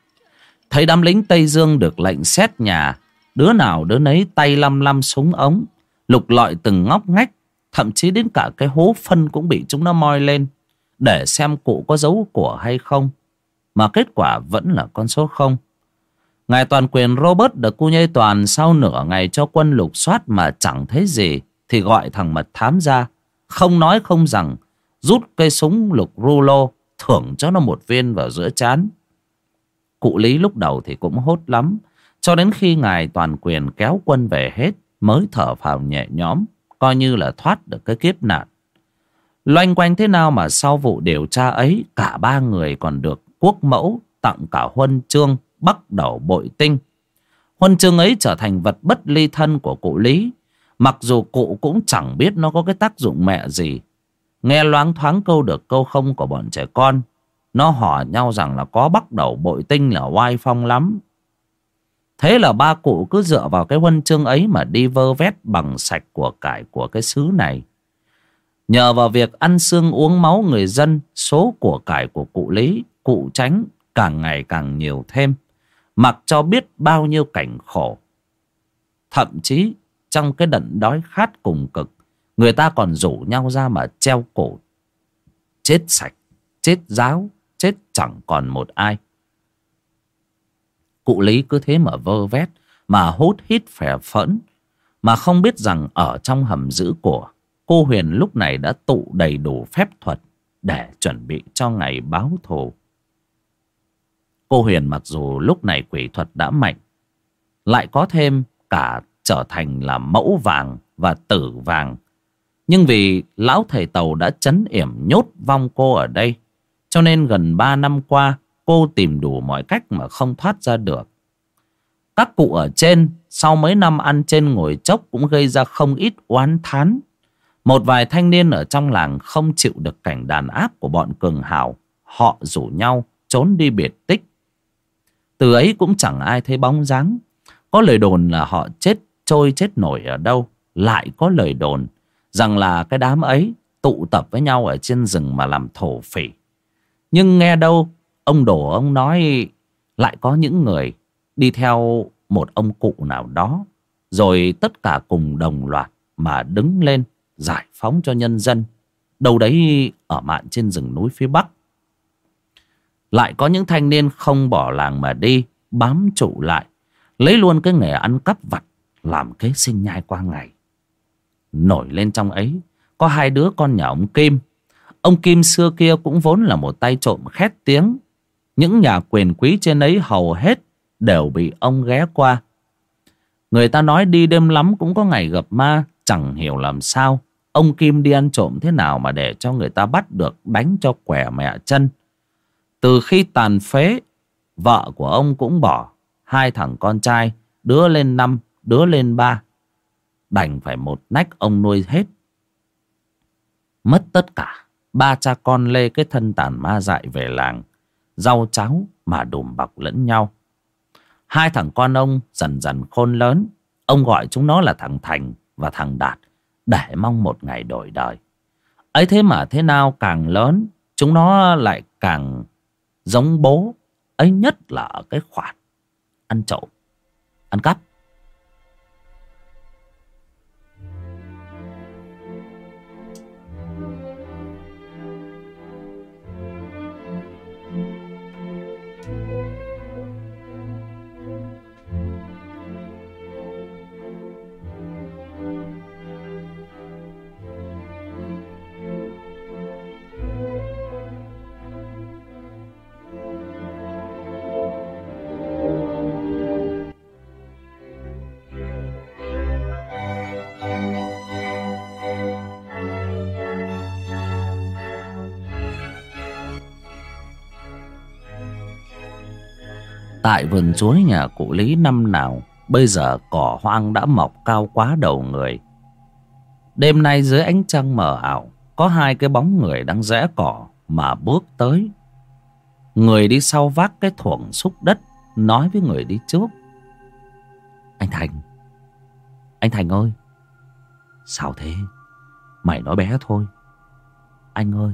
Thấy đám lính Tây Dương được lệnh xét nhà, đứa nào đứa nấy tay lăm lăm súng ống, lục lọi từng ngóc ngách, thậm chí đến cả cái hố phân cũng bị chúng nó moi lên, để xem cụ có dấu của hay không. Mà kết quả vẫn là con số không. Ngài toàn quyền Robert được cu nhây Toàn sau nửa ngày cho quân lục soát mà chẳng thấy gì, thì gọi thằng mật thám ra, không nói không rằng, rút cây súng lục rulo, thưởng cho nó một viên vào giữa chán. Cụ Lý lúc đầu thì cũng hốt lắm. Cho đến khi ngài toàn quyền kéo quân về hết mới thở phào nhẹ nhõm, coi như là thoát được cái kiếp nạn. Loanh quanh thế nào mà sau vụ điều tra ấy cả ba người còn được quốc mẫu tặng cả huân chương bắt đầu bội tinh. Huân chương ấy trở thành vật bất ly thân của cụ Lý. Mặc dù cụ cũng chẳng biết nó có cái tác dụng mẹ gì. Nghe loáng thoáng câu được câu không của bọn trẻ con nó hỏi nhau rằng là có bắt đầu bội tinh là oai phong lắm. Thế là ba cụ cứ dựa vào cái huân chương ấy mà đi vơ vét bằng sạch của cải của cái xứ này. Nhờ vào việc ăn xương uống máu người dân, số của cải của cụ Lý, cụ Tránh càng ngày càng nhiều thêm. Mặc cho biết bao nhiêu cảnh khổ. Thậm chí trong cái đận đói khát cùng cực, người ta còn rủ nhau ra mà treo cổ. Chết sạch, chết giáo, chết chẳng còn một ai. Cụ Lý cứ thế mà vơ vét, mà hốt hít phè phẫn, mà không biết rằng ở trong hầm giữ của cô Huyền lúc này đã tụ đầy đủ phép thuật để chuẩn bị cho ngày báo thù. Cô Huyền mặc dù lúc này quỷ thuật đã mạnh, lại có thêm cả trở thành là mẫu vàng và tử vàng. Nhưng vì lão thầy tàu đã chấn yểm nhốt vong cô ở đây, cho nên gần 3 năm qua, cô tìm đủ mọi cách mà không thoát ra được. Các cụ ở trên sau mấy năm ăn trên ngồi chốc cũng gây ra không ít oán thán. Một vài thanh niên ở trong làng không chịu được cảnh đàn áp của bọn cường hào. Họ rủ nhau trốn đi biệt tích. Từ ấy cũng chẳng ai thấy bóng dáng Có lời đồn là họ chết, trôi chết nổi ở đâu Lại có lời đồn Rằng là cái đám ấy tụ tập với nhau ở trên rừng mà làm thổ phỉ nhưng nghe đâu, Ông đổ ông nói Lại có những người đi theo một ông cụ nào đó, Rồi tất cả cùng đồng loạt mà đứng lên giải phóng cho nhân dân, đâu đấy ở mạn trên rừng núi phía bắc. Lại có những thanh niên không bỏ làng mà đi, bám trụ lại, lấy luôn cái nghề ăn cắp vặt làm kế sinh nhai qua ngày. Nổi lên trong ấy, có hai đứa con nhà ông kim ông kim xưa kia cũng vốn là một tay trộm khét tiếng những nhà quyền quý trên ấy hầu hết đều bị ông ghé qua người ta nói đi đêm lắm cũng có ngày gặp ma chẳng hiểu làm sao Ông Kim đi ăn trộm thế nào mà để cho người ta bắt được đánh cho quẻ mẹ chân. Từ khi tàn phế, vợ của ông cũng bỏ. Hai thằng con trai, đứa lên năm, đứa lên ba. Đành phải một nách ông nuôi hết. Mất tất cả, ba cha con lê cái thân tàn ma dại về làng. Rau cháo mà đùm bọc lẫn nhau. Hai thằng con ông dần dần khôn lớn. Ông gọi chúng nó là thằng Thành và thằng Đạt để mong một ngày đổi đời. ấy thế mà thế nào càng lớn, chúng nó lại càng giống bố. ấy nhất là ở cái khoản ăn trộm, ăn cắp. Tại vườn chuối nhà cụ Lý năm nào, Bây giờ cỏ hoang đã mọc cao quá đầu người. Đêm nay dưới ánh trăng mờ ảo, Có hai cái bóng người đang rẽ cỏ Mà bước tới. Người đi sau vác cái thuồng xúc đất, Nói với người đi trước. Anh Thành Anh Thành ơi. Sao thế? Mày nói bé thôi. Anh ơi,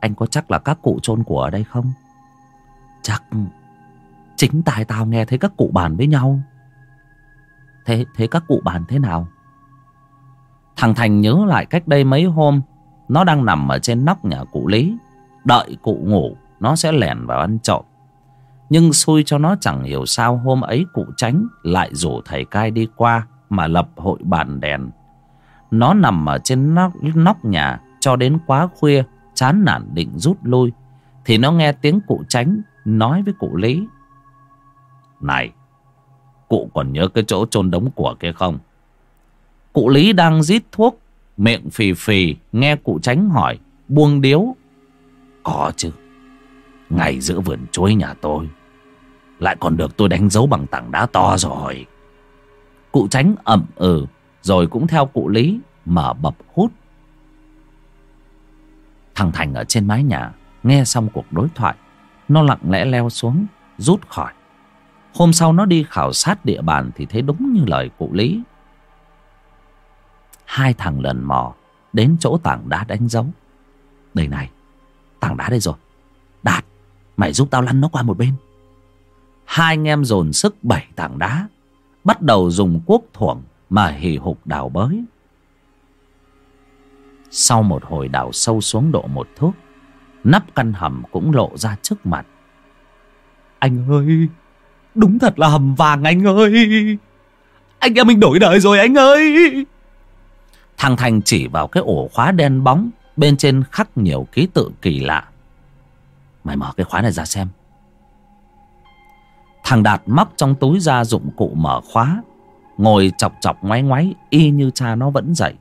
Anh có chắc là các cụ chôn của ở đây không? Chắc Chính tai tao nghe thấy các cụ bàn với nhau. Thế, thế các cụ bàn thế nào? Thằng Thành nhớ lại cách đây mấy hôm Nó đang nằm ở trên nóc nhà cụ Lý. Đợi cụ ngủ Nó sẽ lẻn vào ăn trộm. Nhưng xui cho nó chẳng hiểu sao Hôm ấy cụ tránh Lại rủ thầy cai đi qua Mà lập hội bàn đèn. Nó nằm ở trên nóc, nóc nhà Cho đến quá khuya Chán nản định rút lui. Thì nó nghe tiếng cụ tránh Nói với cụ Lý này. Cụ còn nhớ cái chỗ chôn đống của kia không? Cụ Lý đang rít thuốc, Miệng phì phì, Nghe cụ tránh hỏi, Buông điếu. Có chứ. Ngày giữa vườn chuối nhà tôi, Lại còn được tôi đánh dấu bằng tảng đá to rồi. Cụ tránh ẩm ừ Rồi cũng theo cụ Lý Mở bập hút. Thằng Thành ở trên mái nhà Nghe xong cuộc đối thoại, Nó lặng lẽ leo xuống, Rút khỏi. Hôm sau nó đi khảo sát địa bàn thì thấy đúng như lời cụ Lý. Hai thằng lần mò đến chỗ tảng đá đánh dấu. Đây này, tảng đá đây rồi. Đạt, mày giúp tao lăn nó qua một bên. Hai anh em dồn sức bảy tảng đá, bắt đầu dùng cuốc thuồng mà hì hục đào bới. Sau một hồi đào sâu xuống độ một thước, nắp căn hầm cũng lộ ra trước mặt. Anh ơi! Đúng thật là hầm vàng anh ơi. Anh em mình đổi đời rồi anh ơi. Thằng Thành chỉ vào cái ổ khóa đen bóng Bên trên khắc nhiều ký tự kỳ lạ. Mày mở cái khóa này ra xem. Thằng Đạt móc trong túi ra dụng cụ mở khóa, Ngồi chọc chọc ngoáy ngoáy, Y như cha nó vẫn dậy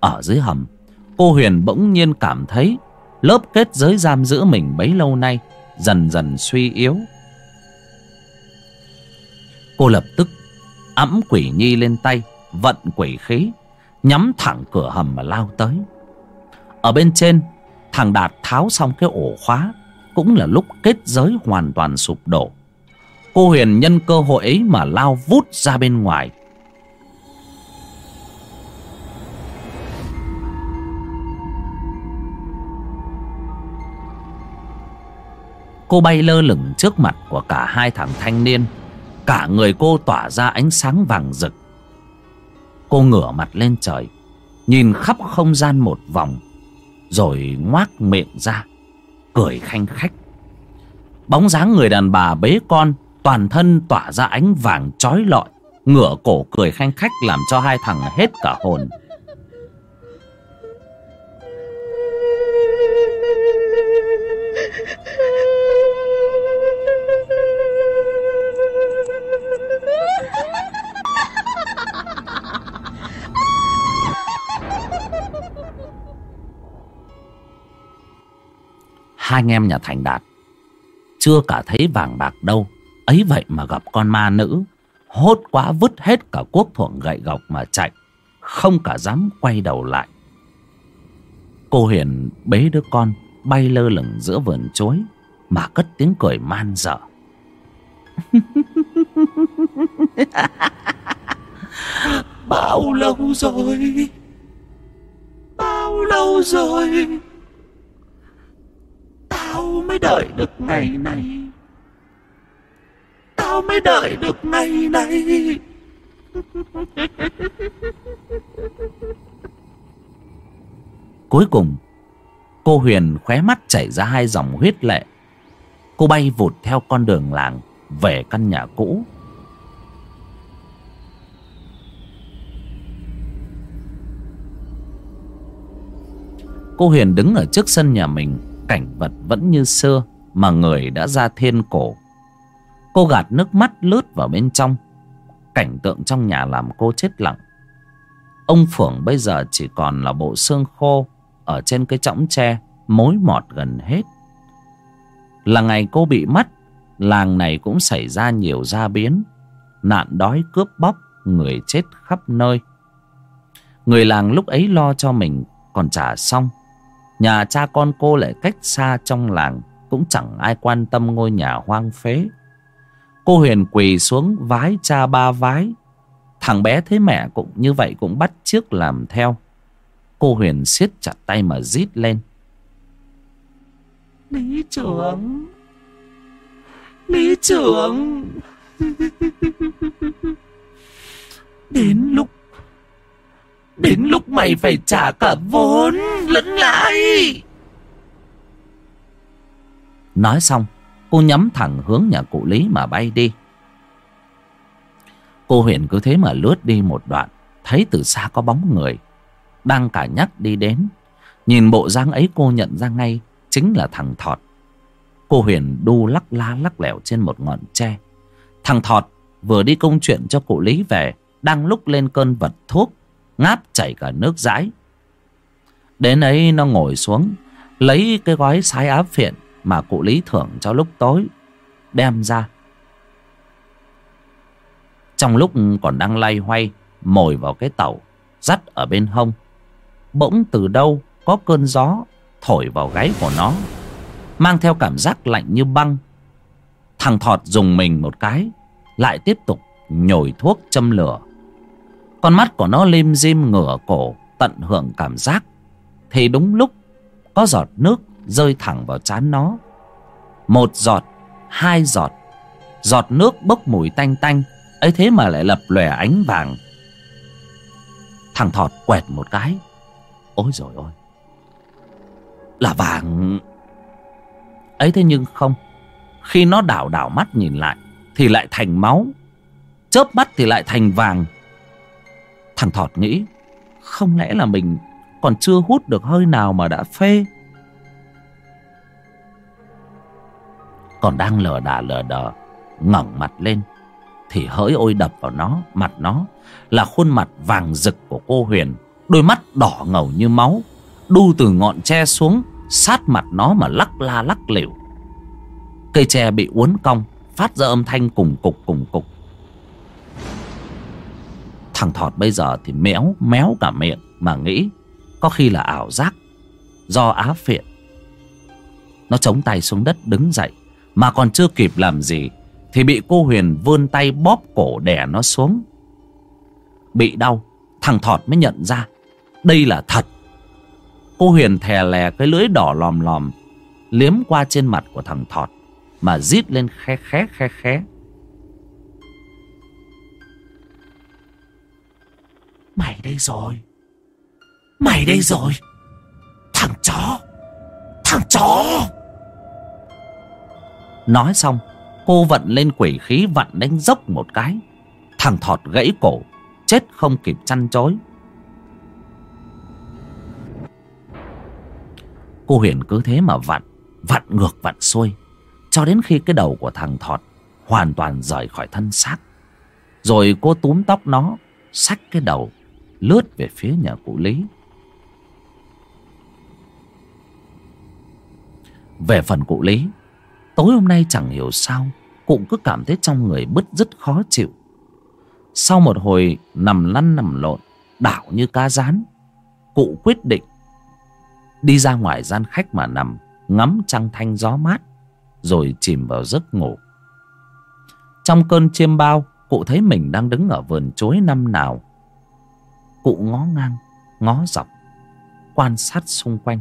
Ở dưới hầm, Cô Huyền bỗng nhiên cảm thấy Lớp kết giới giam giữ mình bấy lâu nay Dần dần suy yếu. Cô lập tức ẵm quỷ nhi lên tay, Vận quỷ khí, Nhắm thẳng cửa hầm mà lao tới. Ở bên trên, Thằng Đạt tháo xong cái ổ khóa, cũng là lúc kết giới hoàn toàn sụp đổ. Cô huyền nhân cơ hội ấy mà lao vút ra bên ngoài. Cô bay lơ lửng trước mặt của cả hai thằng thanh niên cả người cô tỏa ra ánh sáng vàng rực. Cô ngửa mặt lên trời, nhìn khắp không gian một vòng, rồi ngoác miệng ra, cười khanh khách. Bóng dáng người đàn bà bế con, toàn thân tỏa ra ánh vàng chói lọi, ngửa cổ cười khanh khách làm cho hai thằng hết cả hồn. Hai anh em nhà thành đạt. Chưa cả thấy vàng bạc đâu. Ấy vậy mà gặp con ma nữ. Hốt quá vứt hết cả quốc thuận gậy gộc mà chạy. Không cả dám quay đầu lại. Cô huyền bế đứa con, bay lơ lửng giữa vườn chuối, mà cất tiếng cười man dở bao lâu rồi? Bao lâu rồi? Tao mới đợi được ngày này. Tao mới đợi được ngày này. Cuối cùng, cô huyền khóe mắt chảy ra hai dòng huyết lệ. Cô bay vụt theo con đường làng về căn nhà cũ. Cô huyền đứng ở trước sân nhà mình cảnh vật vẫn như xưa mà người đã ra thiên cổ. Cô gạt nước mắt lướt vào bên trong. Cảnh tượng trong nhà làm cô chết lặng. Ông phượng bây giờ chỉ còn là bộ xương khô ở trên cái chõng tre mối mọt gần hết. Là ngày cô bị mất, làng này cũng xảy ra nhiều gia biến. Nạn đói cướp bóc, người chết khắp nơi. Người làng lúc ấy lo cho mình, còn trả xong. Nhà cha con cô lại cách xa trong làng, Cũng chẳng ai quan tâm ngôi nhà hoang phế. Cô Huyền quỳ xuống vái cha ba vái. Thằng bé thấy mẹ cũng như vậy cũng bắt chước làm theo. Cô Huyền siết chặt tay mà rít lên. Lý trưởng. Lý trưởng. Đến lúc Đến lúc mày phải trả cả vốn lĩnh lại. Nói xong, Cô nhắm thẳng hướng nhà cụ Lý mà bay đi. Cô Huyền cứ thế mà lướt đi một đoạn, Thấy từ xa có bóng người, Đang cả nhắc đi đến. Nhìn bộ dáng ấy cô nhận ra ngay, Chính là thằng Thọt. Cô Huyền đu lắc la lắc lẻo trên một ngọn tre. Thằng Thọt vừa đi công chuyện cho cụ Lý về, Đang lúc lên cơn vật thuốc, ngáp chảy cả nước dãi đến ấy nó ngồi xuống, lấy cái gói sái áp phiện mà cụ lý thưởng cho lúc tối, đem ra. Trong lúc còn đang lay hoay, mồi vào cái tàu, dắt ở bên hông. Bỗng từ đâu có cơn gió thổi vào gáy của nó, mang theo cảm giác lạnh như băng. Thằng thọt dùng mình một cái, lại tiếp tục nhồi thuốc châm lửa. Con mắt của nó lim dim ngửa cổ, tận hưởng cảm giác thì đúng lúc có giọt nước rơi thẳng vào trán nó. Một giọt, hai giọt giọt nước bốc mùi tanh tanh, ấy thế mà lại lập lòe ánh vàng. Thằng thọt quẹt một cái. Ôi rồi ôi, là vàng. Ấy thế nhưng không, khi nó đảo đảo mắt nhìn lại thì lại thành máu, chớp mắt thì lại thành vàng. Thằng Thọt nghĩ, Không lẽ là mình còn chưa hút được hơi nào mà đã phê. Còn đang lờ đà lờ đờ, ngẩng mặt lên, Thì hỡi ôi đập vào nó, Mặt nó, là khuôn mặt vàng rực của cô Huyền. Đôi mắt đỏ ngầu như máu, Đu từ ngọn tre xuống, Sát mặt nó mà lắc la lắc lỉu Cây tre bị uốn cong, Phát ra âm thanh cùng cục cùng cục. Thằng Thọt bây giờ thì méo méo cả miệng Mà nghĩ có khi là ảo giác, Do á phiện. Nó chống tay xuống đất đứng dậy, Mà còn chưa kịp làm gì, Thì bị cô Huyền vươn tay bóp cổ đè nó xuống. Bị đau, Thằng Thọt mới nhận ra, Đây là thật. Cô Huyền thè lè cái lưỡi đỏ lòm lòm, Liếm qua trên mặt của thằng Thọt, Mà rít lên khe khé khe khé. Mày đây rồi. Mày đây rồi. Thằng chó. Thằng chó. Nói xong, Cô vận lên quỷ khí vặn đánh dốc một cái. Thằng thọt gãy cổ, Chết không kịp chăn chối. Cô Huyền cứ thế mà vặn Vặn ngược vặn xuôi. Cho đến khi cái đầu của thằng thọt Hoàn toàn rời khỏi thân xác. Rồi cô túm tóc nó, Xách cái đầu, Lướt về phía nhà cụ Lý. Về phần cụ Lý, Tối hôm nay chẳng hiểu sao, Cụ cứ cảm thấy trong người bứt rất khó chịu. Sau một hồi nằm lăn nằm lộn, Đảo như cá rán, Cụ quyết định Đi ra ngoài gian khách mà nằm, Ngắm trăng thanh gió mát, Rồi chìm vào giấc ngủ. Trong cơn chiêm bao, Cụ thấy mình đang đứng ở vườn chuối năm nào. Cụ ngó ngang, Ngó dọc, Quan sát xung quanh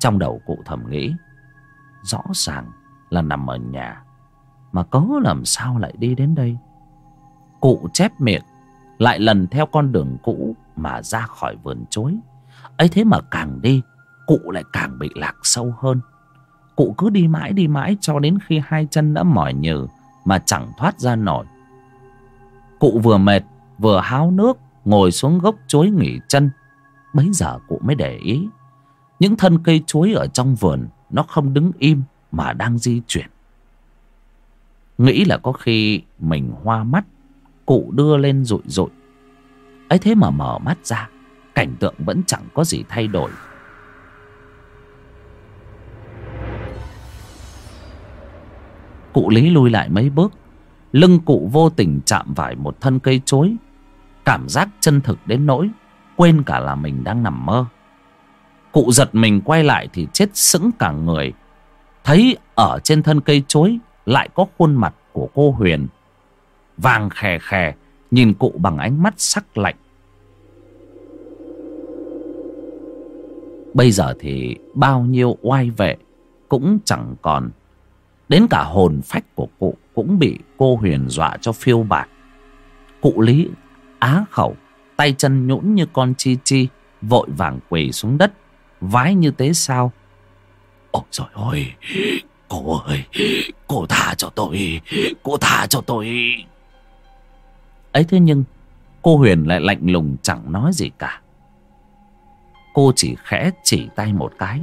trong đầu cụ thầm nghĩ, Rõ ràng là nằm ở nhà, Mà có làm sao lại đi đến đây? Cụ chép miệng, Lại lần theo con đường cũ Mà ra khỏi vườn chối ấy thế mà càng đi, Cụ lại càng bị lạc sâu hơn. Cụ cứ đi mãi đi mãi Cho đến khi hai chân đã mỏi nhừ Mà chẳng thoát ra nổi. Cụ vừa mệt, Vừa háo nước, Ngồi xuống gốc chuối nghỉ chân. Bấy giờ cụ mới để ý những thân cây chuối ở trong vườn, Nó không đứng im mà đang di chuyển. Nghĩ là có khi mình hoa mắt, Cụ đưa lên rụi rụi. Ấy thế mà mở mắt ra, Cảnh tượng vẫn chẳng có gì thay đổi. Cụ Lý lui lại mấy bước, Lưng cụ vô tình chạm phải một thân cây chối Cảm giác chân thực đến nỗi, Quên cả là mình đang nằm mơ. Cụ giật mình quay lại thì chết sững cả người. Thấy ở trên thân cây chối lại có khuôn mặt của cô Huyền. Vàng khè khè nhìn cụ bằng ánh mắt sắc lạnh. Bây giờ thì bao nhiêu oai vệ cũng chẳng còn. Đến cả hồn phách của cụ cũng bị cô Huyền dọa cho phiêu bạt. Cụ Lý á khẩu, tay chân nhũn như con chi chi, vội vàng quỳ xuống đất vái như thế sao? Ôi trời ơi cô ơi cô tha cho tôi cô tha cho tôi. Ấy thế nhưng cô huyền lại lạnh lùng chẳng nói gì cả. Cô chỉ khẽ chỉ tay một cái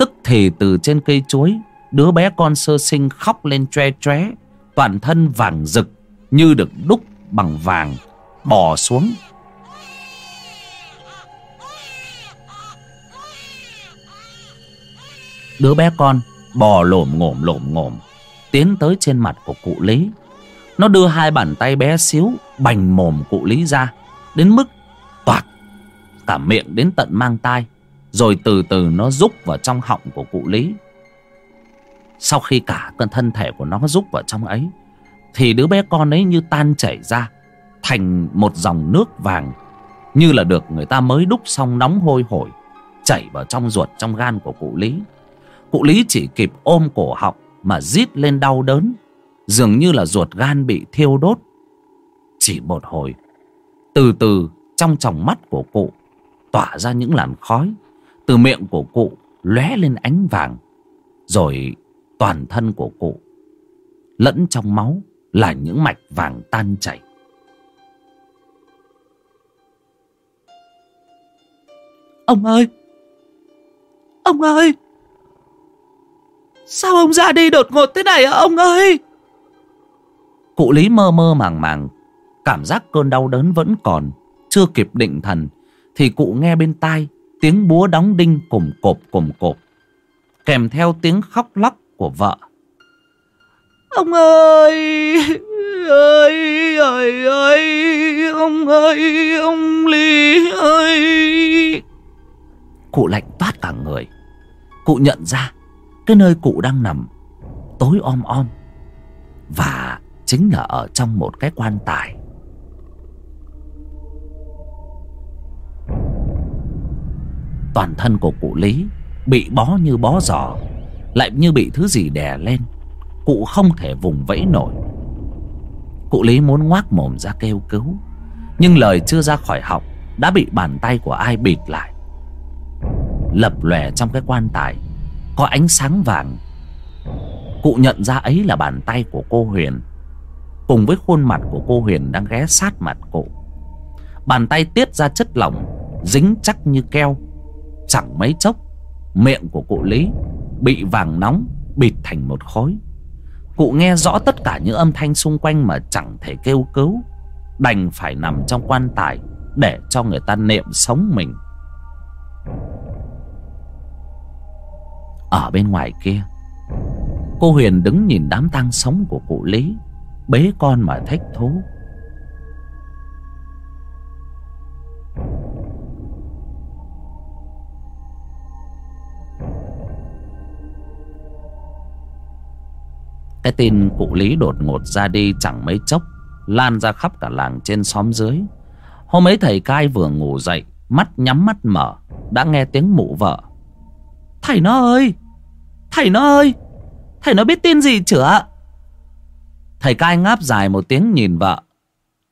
tức thì từ trên cây chuối đứa bé con sơ sinh khóc lên tre tre toàn thân vàng rực như được đúc bằng vàng bò xuống Đứa bé con bò lổm ngổm lổm ngổm Tiến tới trên mặt của cụ Lý. Nó đưa hai bàn tay bé xíu Bành mồm cụ Lý ra, Đến mức toạc, Cả miệng đến tận mang tai, Rồi từ từ nó rúc vào trong họng của cụ Lý. Sau khi cả cơn thân thể của nó rúc vào trong ấy, Thì đứa bé con ấy như tan chảy ra, Thành một dòng nước vàng, Như là được người ta mới đúc xong nóng hôi hổi, Chảy vào trong ruột, trong gan của cụ Lý. Cụ Lý chỉ kịp ôm cổ họng mà rít lên đau đớn. Dường như là ruột gan bị thiêu đốt. Chỉ một hồi, từ từ trong tròng mắt của cụ tỏa ra những làn khói. Từ miệng của cụ lóe lên ánh vàng. Rồi toàn thân của cụ lẫn trong máu là những mạch vàng tan chảy. Ông ơi! Ông ơi! Sao ông ra đi đột ngột thế này ông ơi? Cụ Lý mơ mơ màng màng Cảm giác cơn đau đớn vẫn còn Chưa kịp định thần Thì cụ nghe bên tai Tiếng búa đóng đinh cồm cộp cồm cộp Kèm theo tiếng khóc lóc của vợ. Ông ơi ơi ơi ơi Ông ơi Ông Lý ơi. Cụ lạnh toát cả người. Cụ nhận ra cái nơi cụ đang nằm, tối om om, và chính là ở trong một cái quan tài. Toàn thân của cụ lý bị bó như bó giò, lại như bị thứ gì đè lên. Cụ không thể vùng vẫy nổi. Cụ lý muốn ngoác mồm ra kêu cứu, nhưng lời chưa ra khỏi họng đã bị bàn tay của ai bịt lại. Lập lòe trong cái quan tài có ánh sáng vàng. Cụ nhận ra ấy là bàn tay của cô huyền. Cùng với khuôn mặt của cô huyền đang ghé sát mặt cụ. Bàn tay tiết ra chất lỏng, dính chắc như keo. Chẳng mấy chốc, miệng của cụ lý bị vàng nóng bịt thành một khối. Cụ nghe rõ tất cả những âm thanh xung quanh mà chẳng thể kêu cứu. Đành phải nằm trong quan tài để cho người ta niệm sống mình ở bên ngoài kia. Cô huyền đứng nhìn đám tang sống của cụ lý, bế con mà thách thú. Cái tin cụ lý đột ngột ra đi chẳng mấy chốc, lan ra khắp cả làng trên xóm dưới. Hôm ấy thầy cai vừa ngủ dậy, mắt nhắm mắt mở, đã nghe tiếng mụ vợ thầy nó ơi! Thầy nó ơi! Thầy nó biết tin gì chửa thầy cai ngáp dài một tiếng nhìn vợ.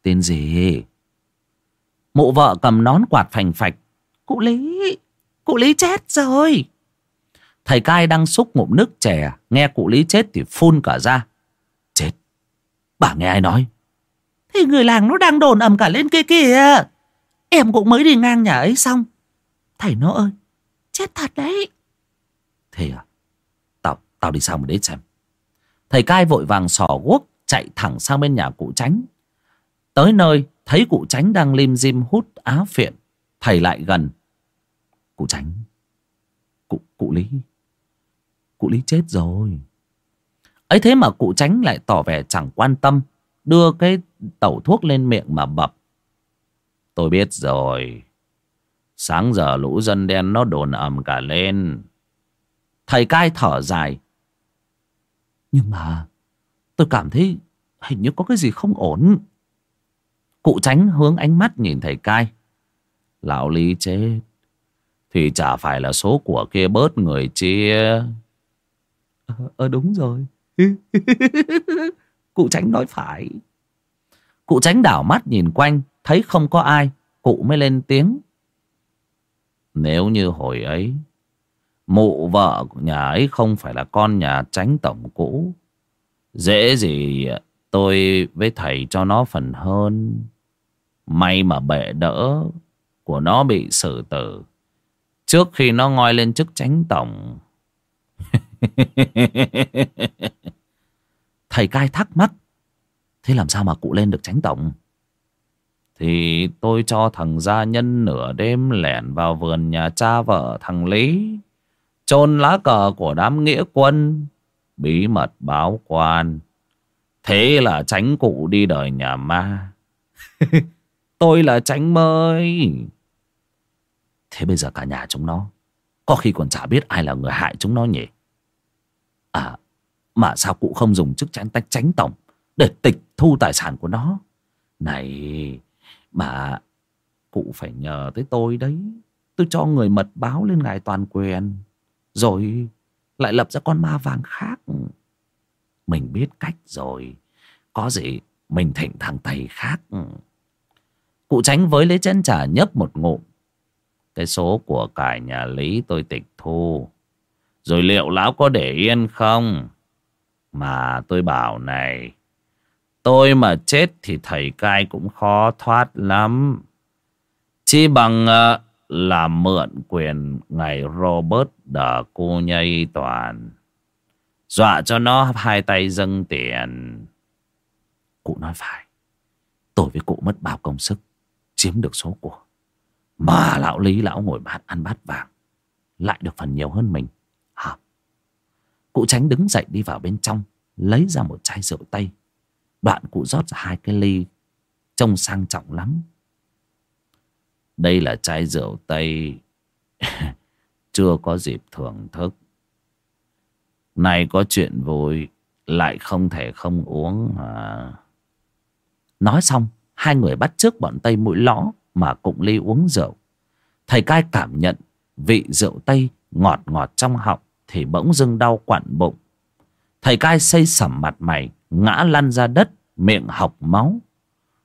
Tin gì? Mụ vợ cầm nón quạt phành phạch. Cụ lý! Cụ lý chết rồi! Thầy cai đang xúc ngụm nước chè. Nghe cụ lý chết thì phun cả ra. Chết! Bà nghe ai nói? Thì người làng nó đang đồn ầm cả lên kia kìa. Em cũng mới đi ngang nhà ấy xong. Thầy nó ơi! Chết thật đấy! Thế à tao tao đi sang một đấy xem. Thầy cai vội vàng sò guốc chạy thẳng sang bên nhà cụ tránh tới nơi, thấy cụ tránh đang lim dim hút á phiện. Thầy lại gần. Cụ tránh cụ cụ lý cụ lý chết rồi. Ấy thế mà cụ tránh lại tỏ vẻ chẳng quan tâm, đưa cái tẩu thuốc lên miệng mà bập. Tôi biết rồi. Sáng giờ lũ dân đen nó đồn ầm cả lên thầy cai thở dài. Nhưng mà tôi cảm thấy hình như có cái gì không ổn. Cụ tránh hướng ánh mắt nhìn thầy cai. Lão lý chết thì chả phải là số của kia bớt người chia. Ờ, ờ đúng rồi. Cụ tránh nói phải. Cụ tránh đảo mắt nhìn quanh thấy không có ai cụ mới lên tiếng. Nếu như hồi ấy mụ vợ của nhà ấy không phải là con nhà tránh tổng cũ. Dễ gì tôi với thầy cho nó phần hơn. May mà bệ đỡ của nó bị xử tử. Trước khi nó ngoi lên chức tránh tổng. Thầy cai thắc mắc. Thế làm sao mà cụ lên được tránh tổng? Thì tôi cho thằng gia nhân nửa đêm lẻn vào vườn nhà cha vợ thằng lý chôn lá cờ của đám nghĩa quân, bí mật báo quan. Thế là tránh cụ đi đời nhà ma. Tôi là tránh mới. Thế bây giờ cả nhà chúng nó, có khi còn chả biết ai là người hại chúng nó nhỉ? À mà sao cụ không dùng chức tránh tách tránh tổng để tịch thu tài sản của nó? Này, mà cụ phải nhờ tới tôi đấy. Tôi cho người mật báo lên ngài toàn quyền rồi lại lập ra con ma vàng khác. Mình biết cách rồi. Có gì mình thỉnh thằng thầy khác. Cụ tránh với lấy chân trà nhấp một ngụm. Cái số của cải nhà lý tôi tịch thu. Rồi liệu lão có để yên không? Mà tôi bảo này tôi mà chết thì thầy cai cũng khó thoát lắm. Chỉ bằng uh, là mượn quyền ngày Robert đờ cô nhây toàn. Dọa cho nó hai tay dâng tiền. Cụ nói phải. Tôi với cụ mất bao công sức. Chiếm được số của. Mà lão lý, lão ngồi bát ăn bát vàng. Lại được phần nhiều hơn mình. Hả? Cụ tránh đứng dậy đi vào bên trong. Lấy ra một chai rượu tây. Đoạn cụ rót ra hai cái ly. Trông sang trọng lắm. Đây là chai rượu Tây chưa có dịp thưởng thức. Này có chuyện vui, Lại không thể không uống à. Nói xong, Hai người bắt trước bọn Tây mũi lõ Mà cũng ly uống rượu Thầy cai cảm nhận vị rượu Tây ngọt ngọt trong họng Thì bỗng dưng đau quặn bụng Thầy cai xây sẩm mặt mày, Ngã lăn ra đất, Miệng học máu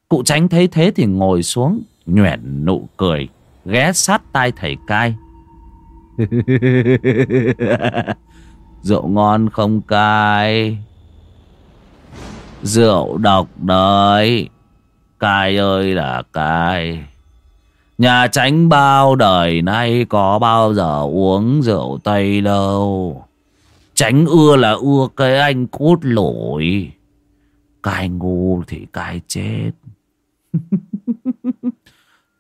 Cụ tránh thấy thế thì ngồi xuống nhoẻn nụ cười, ghé sát tai thầy cai. Rượu ngon không, cai? Rượu độc đấy. Cai ơi là cai. Nhà tránh bao đời nay có bao giờ uống rượu tây đâu. Tránh ưa là ưa, cái anh cút lỗi. Cai ngu thì cai chết.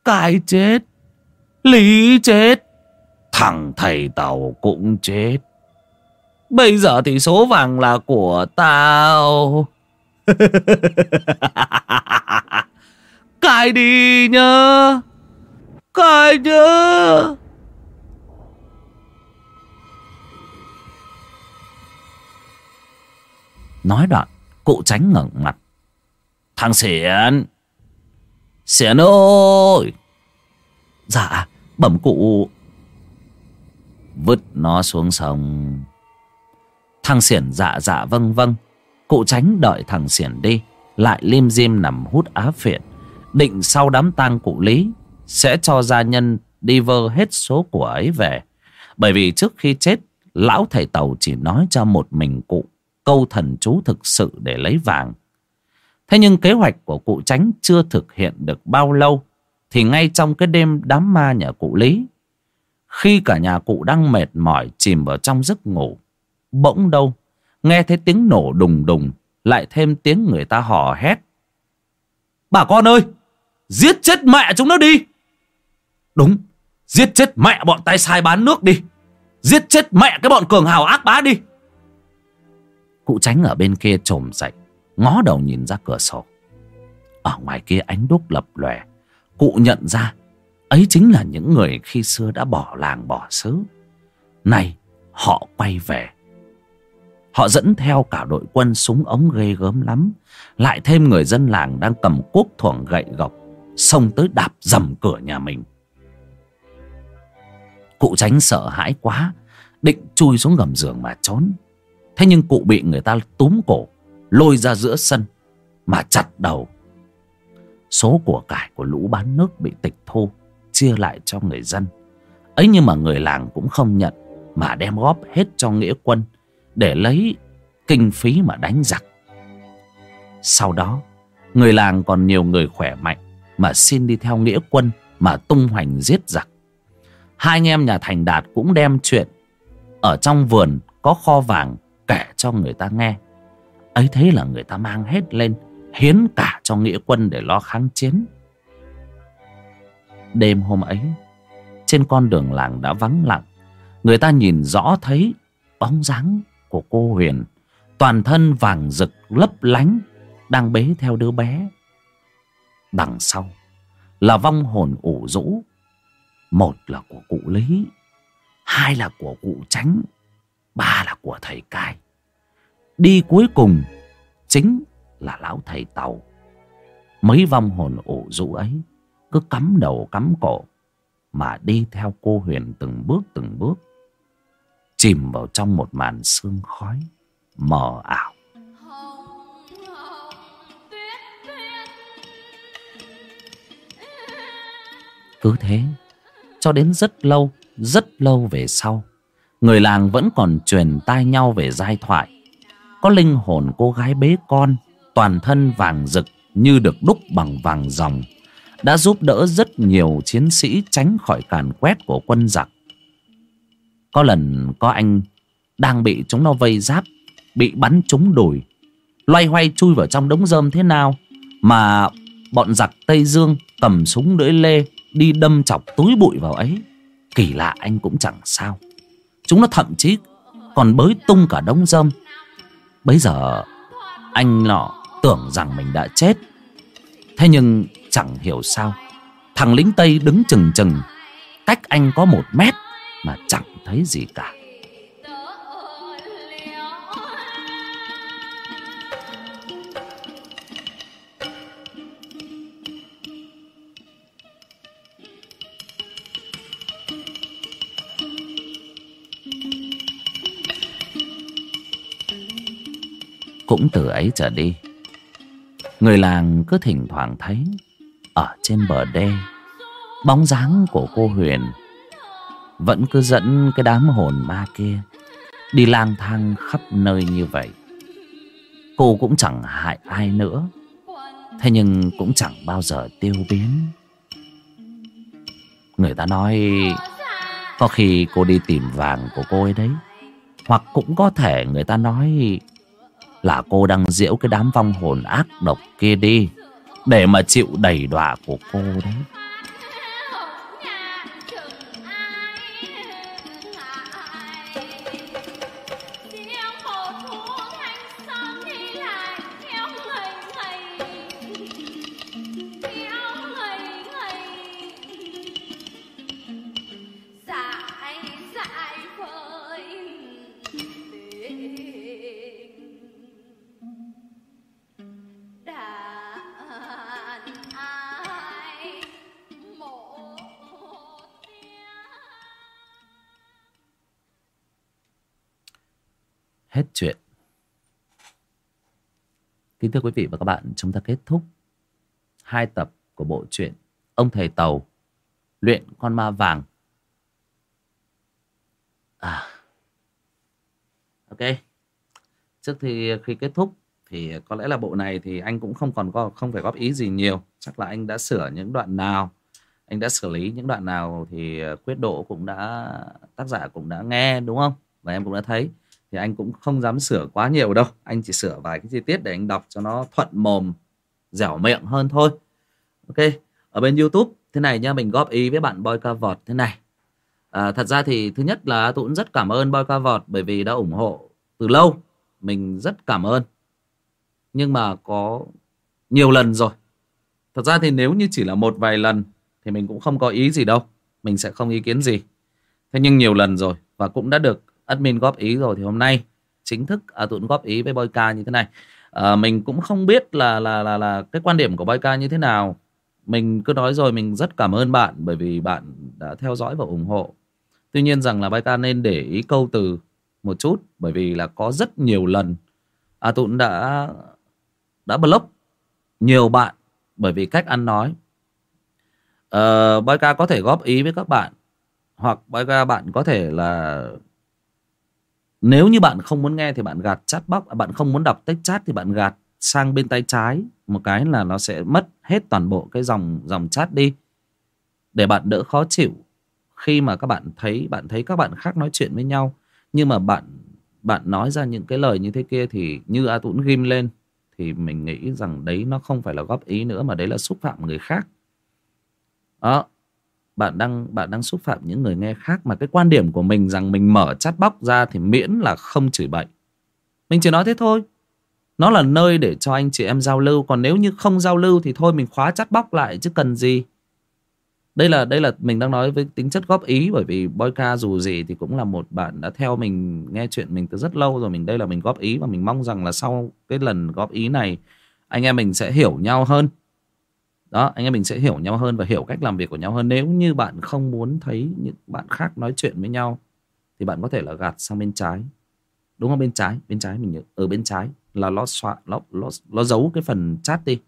cai chết. Lý chết. Thằng thầy tàu cũng chết. Bây giờ thì số vàng là của tao. Cai đi nhá cai nhá nói đoạn, cụ tránh ngẩng mặt. Thằng xỉn xiển ơi dạ bẩm cụ. Vứt nó xuống sông. Thằng xiển dạ dạ vâng vâng. Cụ tránh đợi thằng xiển đi, lại lim dim nằm hút á phiện định sau đám tang cụ lý, sẽ cho gia nhân đi vơ hết số của ấy về. Bởi vì trước khi chết, lão thầy tàu chỉ nói cho một mình cụ câu thần chú thực sự để lấy vàng thế nhưng kế hoạch của cụ tránh chưa thực hiện được bao lâu, thì ngay trong cái đêm đám ma nhà cụ lý, khi cả nhà cụ đang mệt mỏi chìm vào trong giấc ngủ, bỗng đâu, nghe thấy tiếng nổ đùng đùng, lại thêm tiếng người ta hò hét. Bà con ơi, giết chết mẹ chúng nó đi! Đúng, giết chết mẹ bọn tay sai bán nước đi! Giết chết mẹ cái bọn cường hào ác bá đi! Cụ tránh ở bên kia trồm dậy ngó đầu nhìn ra cửa sổ. Ở ngoài kia ánh đúc lập lòe. Cụ nhận ra, ấy chính là những người khi xưa đã bỏ làng bỏ xứ. Nay họ quay về. Họ dẫn theo cả đội quân súng ống ghê gớm lắm. Lại thêm người dân làng đang cầm cuốc thuồng gậy gộc, xông tới đạp dầm cửa nhà mình. Cụ tránh sợ hãi quá, định chui xuống gầm giường mà trốn. Thế nhưng cụ bị người ta túm cổ lôi ra giữa sân mà chặt đầu. Số của cải của lũ bán nước bị tịch thu, chia lại cho người dân. Ấy nhưng mà người làng cũng không nhận mà đem góp hết cho nghĩa quân để lấy kinh phí mà đánh giặc. Sau đó, người làng còn nhiều người khỏe mạnh mà xin đi theo nghĩa quân mà tung hoành giết giặc. Hai anh em nhà thành đạt cũng đem chuyện ở trong vườn có kho vàng kể cho người ta nghe ấy thế là người ta mang hết lên, hiến cả cho nghĩa quân để lo kháng chiến. Đêm hôm ấy, trên con đường làng đã vắng lặng, người ta nhìn rõ thấy bóng dáng của cô huyền, toàn thân vàng rực lấp lánh, đang bế theo đứa bé. Đằng sau là vong hồn ủ rũ, một là của cụ lý, hai là của cụ tránh ba là của thầy cai đi cuối cùng chính là lão thầy tàu. Mấy vong hồn ủ rũ ấy cứ cắm đầu cắm cổ mà đi theo cô huyền từng bước từng bước, chìm vào trong một màn sương khói mờ ảo. Cứ thế, cho đến rất lâu rất lâu về sau, người làng vẫn còn truyền tai nhau về giai thoại có linh hồn cô gái bế con, toàn thân vàng rực như được đúc bằng vàng ròng đã giúp đỡ rất nhiều chiến sĩ tránh khỏi càn quét của quân giặc. Có lần có anh đang bị chúng nó vây giáp, bị bắn trúng đùi, loay hoay chui vào trong đống rơm thế nào mà bọn giặc tây dương cầm súng lưỡi lê đi đâm chọc túi bụi vào ấy. Kỳ lạ anh cũng chẳng sao. Chúng nó thậm chí còn bới tung cả đống rơm bấy giờ, anh nọ tưởng rằng mình đã chết. Thế nhưng chẳng hiểu sao, thằng lính tây đứng chừng chừng, cách anh có một mét mà chẳng thấy gì cả. Cũng từ ấy trở đi. Người làng cứ thỉnh thoảng thấy, Ở trên bờ đê, Bóng dáng của cô Huyền Vẫn cứ dẫn cái đám hồn ma kia Đi lang thang khắp nơi như vậy. Cô cũng chẳng hại ai nữa, Thế nhưng cũng chẳng bao giờ tiêu biến. Người ta nói, Có khi cô đi tìm vàng của cô ấy đấy, Hoặc cũng có thể người ta nói là cô đang diễu cái đám vong hồn ác độc kia đi, Để mà chịu đầy đọa của cô đấy. Thưa quý vị và các bạn, chúng ta kết thúc hai tập của bộ truyện ông thầy tàu, luyện con ma vàng. À ok. Trước thì à, khi kết thúc thì à, có lẽ là bộ này thì anh cũng không còn có, không phải góp ý gì nhiều. Chắc là anh đã sửa những đoạn nào, anh đã xử lý những đoạn nào thì à, quyết độ cũng đã, tác giả cũng đã nghe, đúng không? Và em cũng đã thấy thì anh cũng không dám sửa quá nhiều đâu. Anh chỉ sửa vài cái chi tiết để anh đọc cho nó thuận mồm dẻo miệng hơn thôi. Ok ở bên youtube thế này nha mình góp ý với bạn boy ca vọt thế này. À, thật ra thì thứ nhất là tôi cũng rất cảm ơn boy ca vọt bởi vì đã ủng hộ từ lâu. Mình rất cảm ơn. Nhưng mà có nhiều lần rồi. Thật ra thì nếu như chỉ là một vài lần thì mình cũng không có ý gì đâu. Mình sẽ không ý kiến gì. Thế nhưng nhiều lần rồi và cũng đã được admin góp ý rồi thì hôm nay chính thức à, tụi góp ý với Boyka như thế này. À, mình cũng không biết là là là là cái quan điểm của Boyka như thế nào. Mình cứ nói rồi mình rất cảm ơn bạn bởi vì bạn đã theo dõi và ủng hộ. Tuy nhiên rằng là Boyka nên để ý câu từ một chút bởi vì là có rất nhiều lần à tụi đã đã block nhiều bạn bởi vì cách ăn nói. Uh, Boyka có thể góp ý với các bạn hoặc Boyka bạn có thể là nếu như bạn không muốn nghe thì bạn gạt chat box à, Bạn không muốn đọc text chat thì bạn gạt sang bên tay trái. Một cái là nó sẽ mất hết toàn bộ cái dòng dòng chat đi. Để bạn đỡ khó chịu. Khi mà các bạn thấy bạn thấy các bạn khác nói chuyện với nhau, Nhưng mà bạn bạn nói ra những cái lời như thế kia thì như A Tũng ghim lên, Thì mình nghĩ rằng đấy nó không phải là góp ý nữa Mà đấy là xúc phạm người khác. Đó bạn đang bạn đang xúc phạm những người nghe khác mà cái quan điểm của mình rằng mình mở chat box ra thì miễn là không chửi bậy. Mình chỉ nói thế thôi. Nó là nơi để cho anh chị em giao lưu, còn nếu như không giao lưu thì thôi mình khóa chat box lại chứ cần gì. Đây là đây là mình đang nói với tính chất góp ý, bởi vì Boyka dù gì thì cũng là một bạn đã theo mình, nghe chuyện mình từ rất lâu rồi, mình, đây là mình góp ý và mình mong rằng là sau cái lần góp ý này, anh em mình sẽ hiểu nhau hơn đó anh em mình sẽ hiểu nhau hơn và hiểu cách làm việc của nhau hơn. Nếu như bạn không muốn thấy những bạn khác nói chuyện với nhau thì bạn có thể là gạt sang bên trái. Đúng không? Bên trái bên trái mình nhớ ở bên trái là nó xóa nó, nó, nó giấu cái phần chat đi.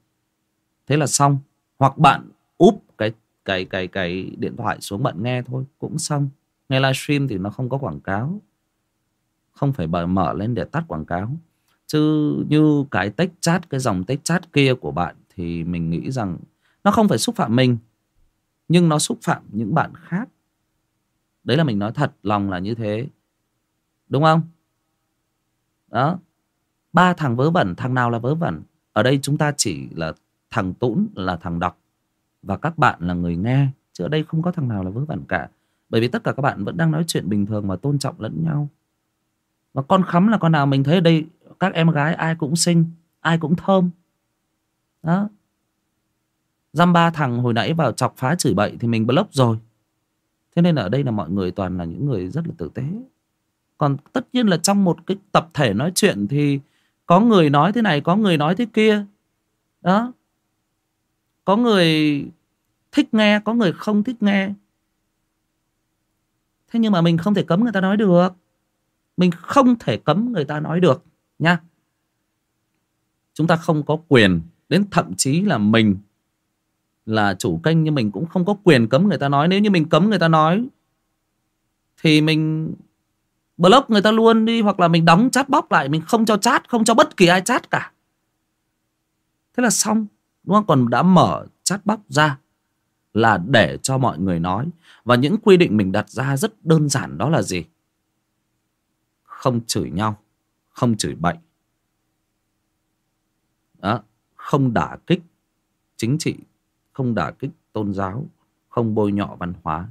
Thế là xong. Hoặc bạn úp cái cái cái cái điện thoại xuống bạn nghe thôi cũng xong. Nghe livestream thì nó không có quảng cáo. Không phải mở mở lên để tắt quảng cáo. Chứ như cái text chat cái dòng text chat kia của bạn thì mình nghĩ rằng nó không phải xúc phạm mình, nhưng nó xúc phạm những bạn khác. Đấy là mình nói thật, lòng là như thế. Đúng không? Đó. Ba thằng vớ vẩn, thằng nào là vớ vẩn? Ở đây chúng ta chỉ là thằng tũn là thằng đọc, và các bạn là người nghe, chứ ở đây không có thằng nào là vớ vẩn cả. Bởi vì tất cả các bạn vẫn đang nói chuyện bình thường và tôn trọng lẫn nhau. Và con khắm là con nào mình thấy ở đây các em gái ai cũng xinh, ai cũng thơm. Đó dăm ba thằng hồi nãy vào chọc phá chửi bậy thì mình block rồi. Thế nên là ở đây là mọi người toàn là những người rất là tử tế. Còn tất nhiên là trong một cái tập thể nói chuyện thì có người nói thế này, có người nói thế kia. Đó. Có người thích nghe, có người không thích nghe. Thế nhưng mà mình không thể cấm người ta nói được. Mình không thể cấm người ta nói được, nha. Chúng ta không có quyền, đến thậm chí là mình là chủ kênh nhưng mình cũng không có quyền cấm người ta nói. Nếu như mình cấm người ta nói thì mình block người ta luôn đi hoặc là mình đóng chat box lại mình không cho chat không cho bất kỳ ai chat cả. Thế là xong đúng không? Còn đã mở chat box ra là để cho mọi người nói. Và những quy định mình đặt ra rất đơn giản đó là gì? Không chửi nhau không chửi bậy. Đó, không đả kích chính trị không đả kích tôn giáo không bôi nhọ văn hóa.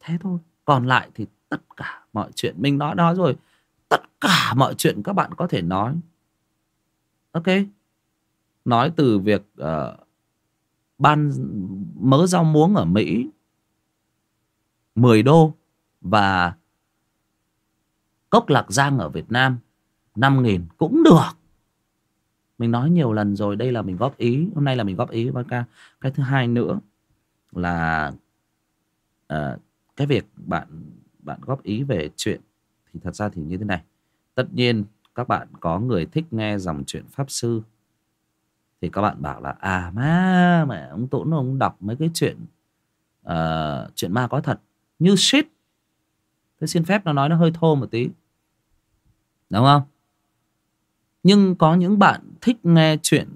Thế thôi còn lại thì tất cả mọi chuyện mình nói đó rồi tất cả mọi chuyện các bạn có thể nói. Ok? Nói từ việc uh, ban mớ rau muống ở Mỹ 10 đô và cốc lạc giang ở Việt Nam 5 nghìn cũng được mình nói nhiều lần rồi đây là mình góp ý hôm nay là mình góp ý với ca. Cái thứ hai nữa là uh, cái việc bạn bạn góp ý về chuyện thì thật ra thì như thế này. Tất nhiên các bạn có người thích nghe dòng chuyện pháp sư thì các bạn bảo là à má mẹ ông tốn ông đọc mấy cái chuyện uh, chuyện ma có thật. Như shit. Thế xin phép nó nói nó hơi thô một tí. Đúng không? Nhưng có những bạn thích nghe chuyện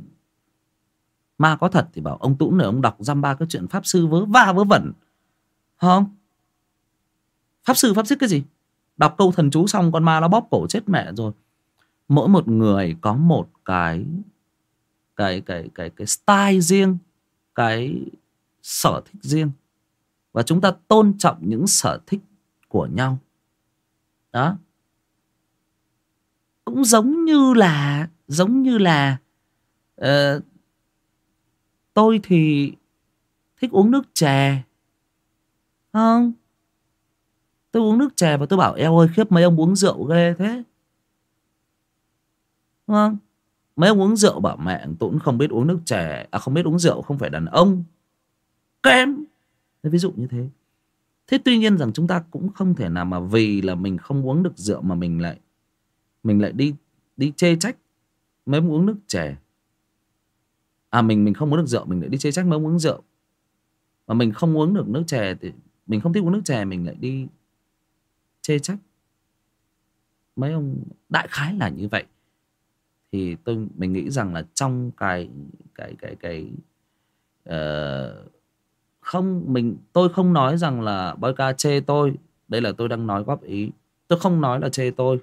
ma có thật thì bảo ông tũng này, ông đọc dăm ba cái chuyện pháp sư vớ va vớ vẩn. Không pháp sư pháp sư cái gì? Đọc câu thần chú xong, con ma nó bóp cổ chết mẹ rồi. Mỗi một người có một cái cái cái cái cái style riêng, cái sở thích riêng. Và chúng ta tôn trọng những sở thích của nhau. Đó cũng giống như là giống như là uh, tôi thì thích uống nước chè không. Tôi uống nước chè và tôi bảo eo ơi khiếp mấy ông uống rượu ghê thế. Đúng không? Mấy ông uống rượu bảo mẹ tôi cũng không biết uống nước chè à không biết uống rượu không phải đàn ông. Kém. Ví dụ như thế. Thế tuy nhiên rằng chúng ta cũng không thể nào mà vì là mình không uống được rượu mà mình lại mình lại đi đi chê trách mấy ông uống nước chè. À mình mình không uống được rượu mình lại đi chê trách mấy ông uống rượu. Mà mình không uống được nước chè thì mình không thích uống nước chè mình lại đi chê trách. Mấy ông đại khái là như vậy. Thì tôi mình nghĩ rằng là trong cái cái cái cái uh, không mình tôi không nói rằng là boy ca chê tôi. Đây là tôi đang nói góp ý. Tôi không nói là chê tôi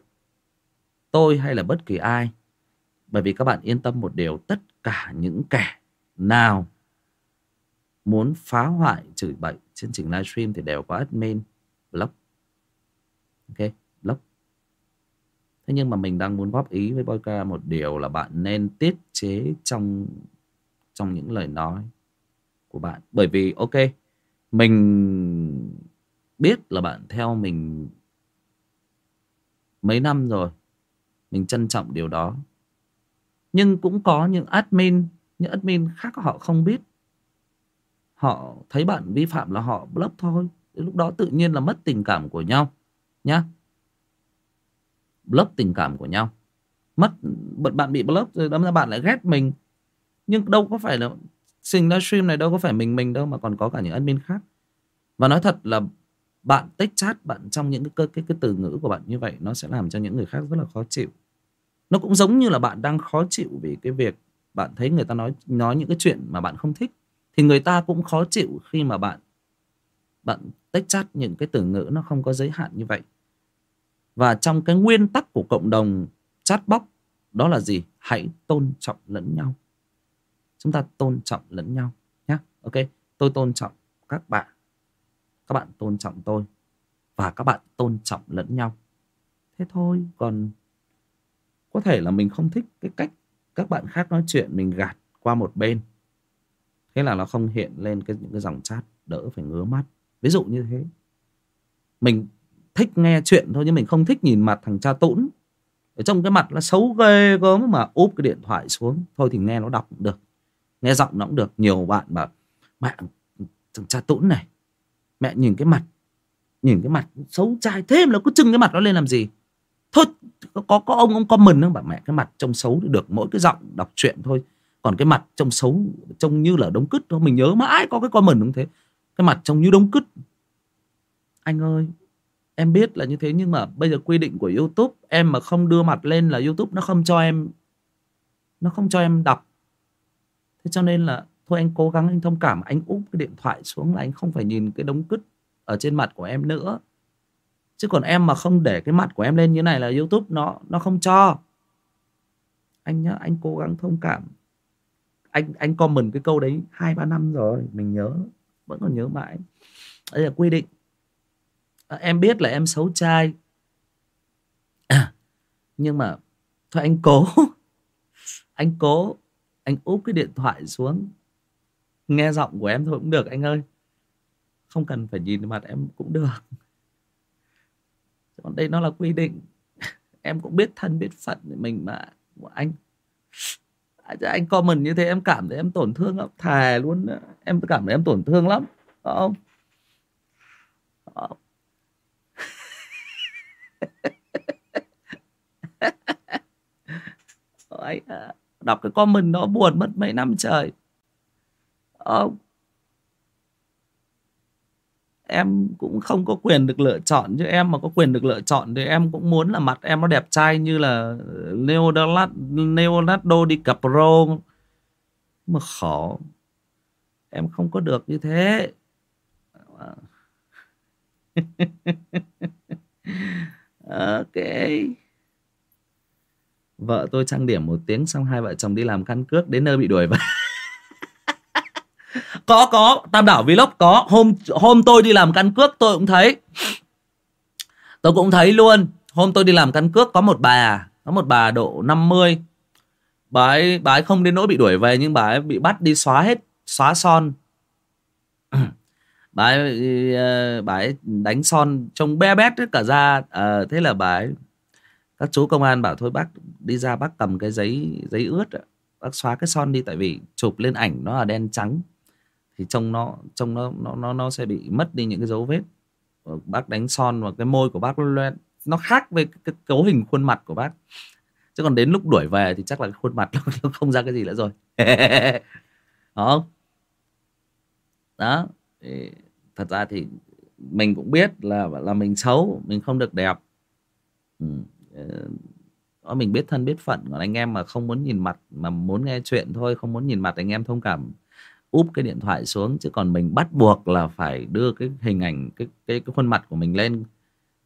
tôi hay là bất kỳ ai. Bởi vì các bạn yên tâm một điều, tất cả những kẻ nào muốn phá hoại chửi bậy chương trình livestream thì đều có admin block. Ok, block. Thế nhưng mà mình đang muốn góp ý với Boyka một điều là bạn nên tiết chế trong trong những lời nói của bạn. Bởi vì, ok, mình biết là bạn theo mình mấy năm rồi mình trân trọng điều đó. Nhưng cũng có những admin những admin khác họ không biết. Họ thấy bạn vi phạm là họ block thôi. Lúc đó tự nhiên là mất tình cảm của nhau, nhá. Block tình cảm của nhau. Mất bạn bị block rồi đâm ra bạn lại ghét mình. Nhưng đâu có phải là, sinh livestream này đâu có phải mình mình đâu mà còn có cả những admin khác. Và nói thật là bạn tích chát, bạn trong những cái, cái cái từ ngữ của bạn như vậy nó sẽ làm cho những người khác rất là khó chịu. Nó cũng giống như là bạn đang khó chịu vì cái việc bạn thấy người ta nói nói những cái chuyện mà bạn không thích thì người ta cũng khó chịu khi mà bạn bạn tích chát những cái từ ngữ nó không có giới hạn như vậy. Và trong cái nguyên tắc của cộng đồng chat bóc đó là gì? Hãy tôn trọng lẫn nhau. Chúng ta tôn trọng lẫn nhau nhé ok tôi tôn trọng các bạn các bạn tôn trọng tôi và các bạn tôn trọng lẫn nhau. Thế thôi, còn có thể là mình không thích cái cách các bạn khác nói chuyện, mình gạt qua một bên. Thế là nó không hiện lên cái, những cái dòng chat, đỡ phải ngứa mắt. Ví dụ như thế. Mình thích nghe chuyện thôi, nhưng mình không thích nhìn mặt thằng cha tũn. Ở trong cái mặt nó xấu ghê gớm mà úp cái điện thoại xuống. Thôi thì nghe nó đọc cũng được, nghe giọng nó cũng được. Nhiều bạn bảo, mẹ, thằng cha tũn này mẹ nhìn cái mặt, nhìn cái mặt xấu trai thêm nó cứ trưng cái mặt nó lên làm gì? Thôi, có có ông ông comment không bà mẹ cái mặt trông xấu được, mỗi cái giọng đọc truyện thôi. Còn cái mặt trông xấu, trông như là đống cứt thôi, mình nhớ mãi có cái comment đúng thế. Cái mặt trông như đống cứt. Anh ơi, em biết là như thế nhưng mà bây giờ quy định của youtube, em mà không đưa mặt lên là youtube nó không cho em, nó không cho em đọc. Thế cho nên là thôi anh cố gắng anh thông cảm anh úp cái điện thoại xuống là anh không phải nhìn cái đống cứt ở trên mặt của em nữa. Chứ còn em mà không để cái mặt của em lên như này là youtube nó nó không cho. Anh nhá anh cố gắng thông cảm. Anh anh comment cái câu đấy hai ba năm rồi mình nhớ vẫn còn nhớ mãi. Đây là quy định. À, em biết là em xấu trai. À, nhưng mà thôi anh cố. Anh cố anh úp cái điện thoại xuống nghe giọng của em thôi cũng được, anh ơi. Không cần phải nhìn mặt em cũng được. Còn đây nó là quy định. Em cũng biết thân, biết phận mình mà anh. À, dạ, anh comment như thế em cảm thấy em tổn thương lắm thề luôn em cảm thấy em tổn thương lắm, phải không? Anh à, đọc cái comment nó buồn mất mấy năm trời. Ờ, em cũng không có quyền được lựa chọn chứ. Em mà có quyền được lựa chọn thì em cũng muốn là mặt em nó đẹp trai như là Leonardo, Leonardo DiCaprio. Mà khó em không có được như thế. Ok. Vợ tôi trang điểm một tiếng xong hai vợ chồng đi làm căn cước đến nơi bị đuổi về có có tam đảo vlog có. Hôm hôm tôi đi làm căn cước tôi cũng thấy. Tôi cũng thấy luôn. Hôm tôi đi làm căn cước có một bà có một bà độ 50 bà ấy bà ấy không đến nỗi bị đuổi về nhưng bà ấy bị bắt đi xóa hết xóa son. Bà ấy ờ, bà ấy đánh son trông be bét hết cả da. À, thế là bà ấy các chú công an bảo thôi bác đi ra bác cầm cái giấy giấy ướt bác xóa cái son đi tại vì chụp lên ảnh nó là đen trắng thì trông nó trông nó nó nó nó sẽ bị mất đi những cái dấu vết. Ờ, bác đánh son và cái môi của bác nó, nó khác với cái, cấu hình khuôn mặt của bác. Chứ còn đến lúc đuổi về thì chắc là khuôn mặt nó không ra cái gì nữa rồi. Không đó. Thì thật ra thì mình cũng biết là là mình xấu mình không được đẹp. Ừ. Ờ, mình biết thân biết phận còn anh em mà không muốn nhìn mặt mà muốn nghe chuyện thôi không muốn nhìn mặt anh em thông cảm úp cái điện thoại xuống chứ còn mình bắt buộc là phải đưa cái hình ảnh cái cái, cái khuôn mặt của mình lên.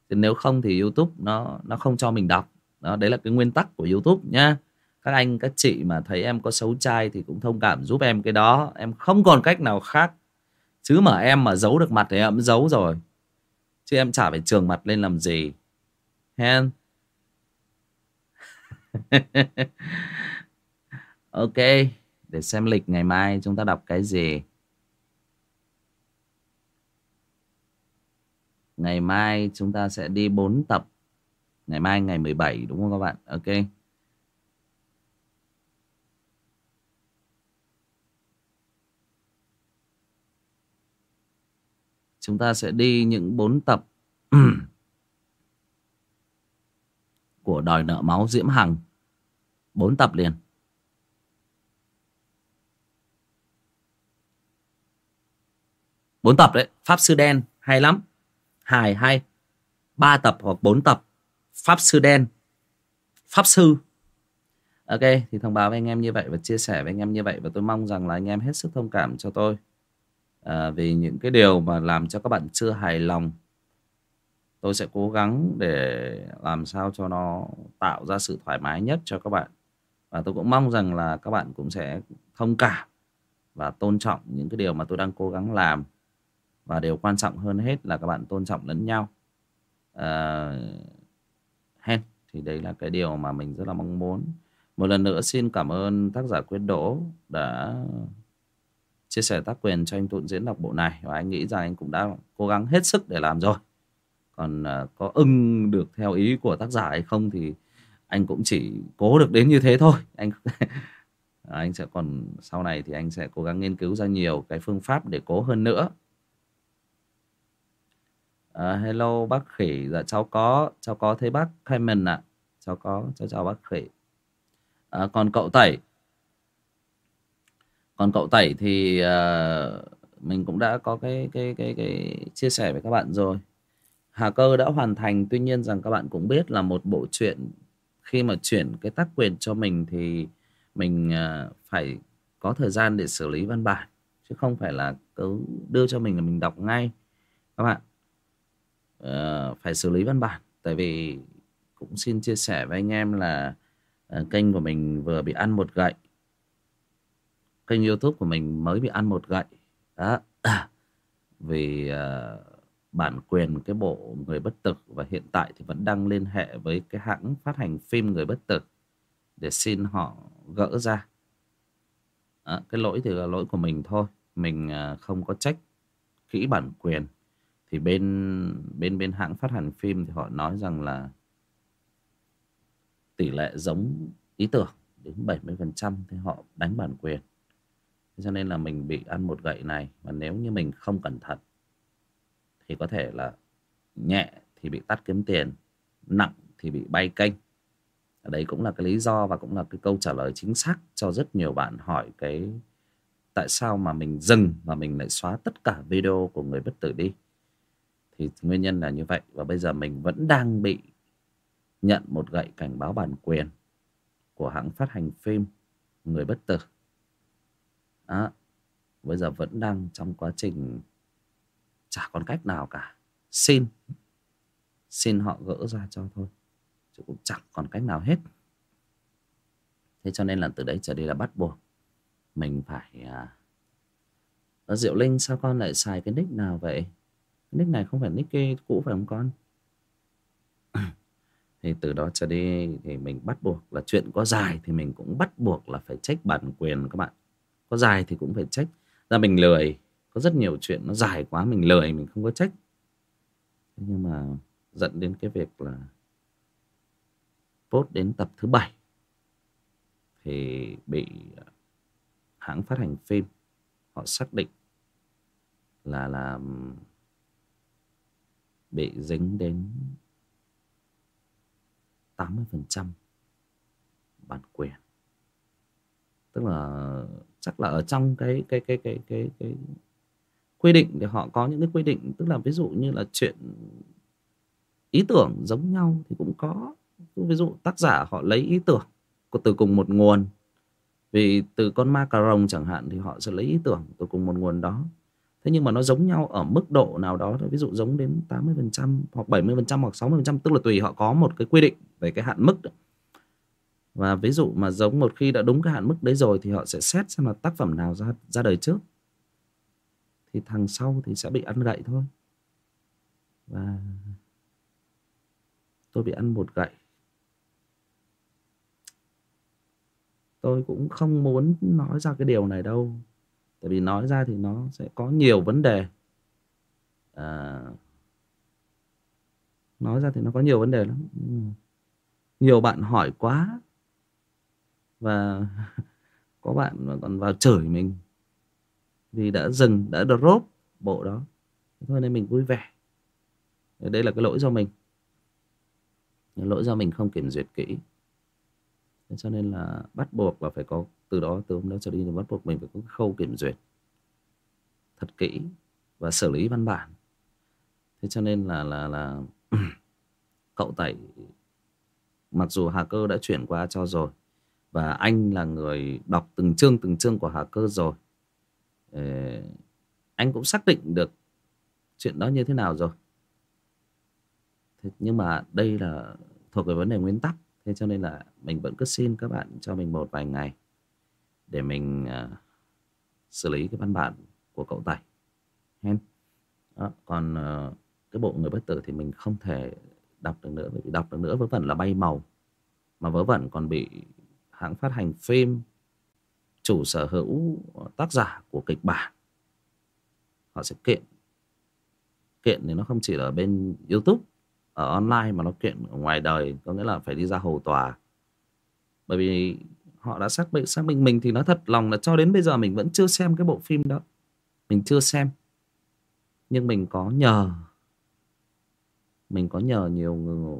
Chứ nếu không thì YouTube nó nó không cho mình đọc. Đó đấy là cái nguyên tắc của YouTube nhá. Các anh các chị mà thấy em có xấu trai thì cũng thông cảm giúp em cái đó. Em không còn cách nào khác. Chứ mà em mà giấu được mặt thì em giấu rồi. Chứ em chả phải trường mặt lên làm gì. Hen. Ok để xem lịch ngày mai chúng ta đọc cái gì. Ngày mai chúng ta sẽ đi 4 tập. Ngày mai ngày 17 đúng không các bạn? Ok. Chúng ta sẽ đi những 4 tập của đòi nợ máu Diễm Hằng. 4 tập liền. Bốn tập đấy pháp sư đen hay lắm. Hài hay. Ba tập hoặc bốn tập pháp sư đen pháp sư. Ok thì thông báo với anh em như vậy và chia sẻ với anh em như vậy và tôi mong rằng là anh em hết sức thông cảm cho tôi. À, vì những cái điều mà làm cho các bạn chưa hài lòng tôi sẽ cố gắng để làm sao cho nó tạo ra sự thoải mái nhất cho các bạn. Và tôi cũng mong rằng là các bạn cũng sẽ thông cảm và tôn trọng những cái điều mà tôi đang cố gắng làm và điều quan trọng hơn hết là các bạn tôn trọng lẫn nhau. À, hen thì đấy là cái điều mà mình rất là mong muốn. Một lần nữa xin cảm ơn tác giả Quyết Đỗ đã chia sẻ tác quyền cho anh tụn diễn đọc bộ này. Và anh nghĩ rằng anh cũng đã cố gắng hết sức để làm rồi. Còn uh, có ưng được theo ý của tác giả hay không thì anh cũng chỉ cố được đến như thế thôi. Anh ờ, anh sẽ còn sau này thì anh sẽ cố gắng nghiên cứu ra nhiều cái phương pháp để cố hơn nữa à, hello bác khỉ. Dạ cháu có cháu có thấy bác Cayman ạ. À. cháu có cháu chào bác khỉ. À, còn cậu tẩy. Còn cậu tẩy thì à, mình cũng đã có cái cái cái cái chia sẻ với các bạn rồi. Hà Cơ đã hoàn thành tuy nhiên rằng các bạn cũng biết là một bộ truyện khi mà chuyển cái tác quyền cho mình thì mình à, phải có thời gian để xử lý văn bản chứ không phải là cứ đưa cho mình là mình đọc ngay. Các bạn uh, phải xử lý văn bản. Tại vì cũng xin chia sẻ với anh em là uh, kênh của mình vừa bị ăn một gậy. Kênh youtube của mình mới bị ăn một gậy. Đó. Vì uh, bản quyền cái bộ người bất tử và hiện tại thì vẫn đang liên hệ với cái hãng phát hành phim người bất tử để xin họ gỡ ra. À, cái lỗi thì là lỗi của mình thôi. Mình không có trách kỹ bản quyền thì bên bên bên hãng phát hành phim thì họ nói rằng là tỷ lệ giống ý tưởng đến 70% thì họ đánh bản quyền. Cho nên là mình bị ăn một gậy này và nếu như mình không cẩn thận thì có thể là nhẹ thì bị tắt kiếm tiền, nặng thì bị bay kênh. Ở đây cũng là cái lý do và cũng là cái câu trả lời chính xác cho rất nhiều bạn hỏi cái tại sao mà mình dừng và mình lại xóa tất cả video của người bất tử đi thì nguyên nhân là như vậy. Và bây giờ mình vẫn đang bị nhận một gậy cảnh báo bản quyền của hãng phát hành phim người bất tử. Đó. bây giờ vẫn đang trong quá trình chả còn cách nào cả. Xin xin họ gỡ ra cho thôi, chứ cũng chẳng còn cách nào hết. Thế cho nên là từ đấy trở đi là bắt buộc mình phải à... ở diệu linh, sao con lại xài cái nick nào vậy? Nick này không phải nick kia cũ phải không con? Thì từ đó trở đi thì mình bắt buộc là chuyện có dài thì mình cũng bắt buộc là phải check bản quyền các bạn. Có dài thì cũng phải check ra mình lười. Có rất nhiều chuyện nó dài quá mình lười mình không có check nhưng mà dẫn đến cái việc là post đến tập thứ bảy thì bị hãng phát hành phim họ xác định là là bị dính đến 80% bản quyền. Tức là chắc là ở trong cái cái cái cái cái cái quy định thì họ có những cái quy định. Tức là ví dụ như là chuyện ý tưởng giống nhau thì cũng có. Ví dụ tác giả họ lấy ý tưởng của từ cùng một nguồn. Vì từ con ma cà rồng chẳng hạn thì họ sẽ lấy ý tưởng từ cùng một nguồn đó thế nhưng mà nó giống nhau ở mức độ nào đó ví dụ giống đến 80% hoặc 70% hoặc 60% tức là tùy họ có một cái quy định về cái hạn mức đó. và ví dụ mà giống một khi đã đúng cái hạn mức đấy rồi thì họ sẽ xét xem là tác phẩm nào ra ra đời trước. Thì thằng sau thì sẽ bị ăn gậy thôi. Và tôi bị ăn một gậy. Tôi cũng không muốn nói ra cái điều này đâu tại vì nói ra thì nó sẽ có nhiều vấn đề. À, nói ra thì nó có nhiều vấn đề lắm. Nhiều bạn hỏi quá và có bạn còn vào chửi mình vì đã dừng đã drop bộ đó. Thôi nên mình vui vẻ. Đây là cái lỗi do mình. Lỗi do mình không kiểm duyệt kỹ. Cho nên là bắt buộc là phải có từ đó từ hôm đó trở đi thì bắt buộc mình phải có khâu kiểm duyệt thật kỹ và xử lý văn bản. Thế cho nên là là là cậu tẩy, mặc dù hà cơ đã chuyển qua cho rồi và anh là người đọc từng chương từng chương của hà cơ rồi ờ, anh cũng xác định được chuyện đó như thế nào rồi. Thế nhưng mà đây là thuộc về vấn đề nguyên tắc, thế cho nên là mình vẫn cứ xin các bạn cho mình một vài ngày để mình uh, xử lý cái văn bản của cậu tẩy hen đó, còn uh, cái bộ người bất tử thì mình không thể đọc được nữa bởi vì đọc được nữa vớ vẩn là bay màu. Mà vớ vẩn còn bị hãng phát hành phim chủ sở hữu tác giả của kịch bản. Họ sẽ kiện. Kiện thì nó không chỉ là ở bên youtube ở online mà nó kiện ở ngoài đời. Có nghĩa là phải đi ra hầu tòa. Bởi vì họ đã xác định xác định mình thì nói thật lòng là cho đến bây giờ mình vẫn chưa xem cái bộ phim đó. Mình chưa xem. Nhưng mình có nhờ mình có nhờ nhiều người,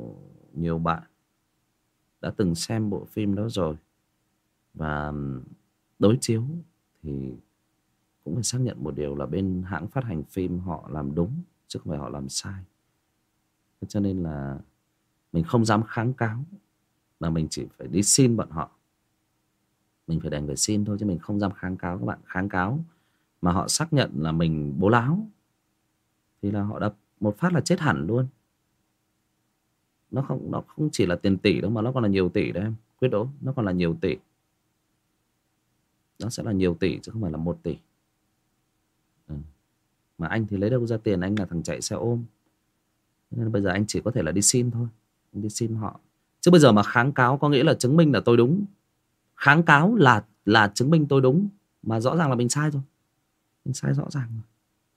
nhiều bạn đã từng xem bộ phim đó rồi. Và đối chiếu thì cũng phải xác nhận một điều là bên hãng phát hành phim họ làm đúng chứ không phải họ làm sai. Cho nên là mình không dám kháng cáo mà mình chỉ phải đi xin bọn họ mình phải đành phải xin thôi chứ mình không dám kháng cáo các bạn, kháng cáo mà họ xác nhận là mình bố láo thì là họ đập một phát là chết hẳn luôn. Nó không nó không chỉ là tiền tỷ đâu mà nó còn là nhiều tỷ đấy em, quyết đố, nó còn là nhiều tỷ. Nó sẽ là nhiều tỷ chứ không phải là một tỷ. Ừ. mà anh thì lấy đâu ra tiền, anh là thằng chạy xe ôm. Nên bây giờ anh chỉ có thể là đi xin thôi, anh đi xin họ. Chứ bây giờ mà kháng cáo có nghĩa là chứng minh là tôi đúng kháng cáo là là chứng minh tôi đúng, mà rõ ràng là mình sai rồi. Mình sai rõ ràng rồi.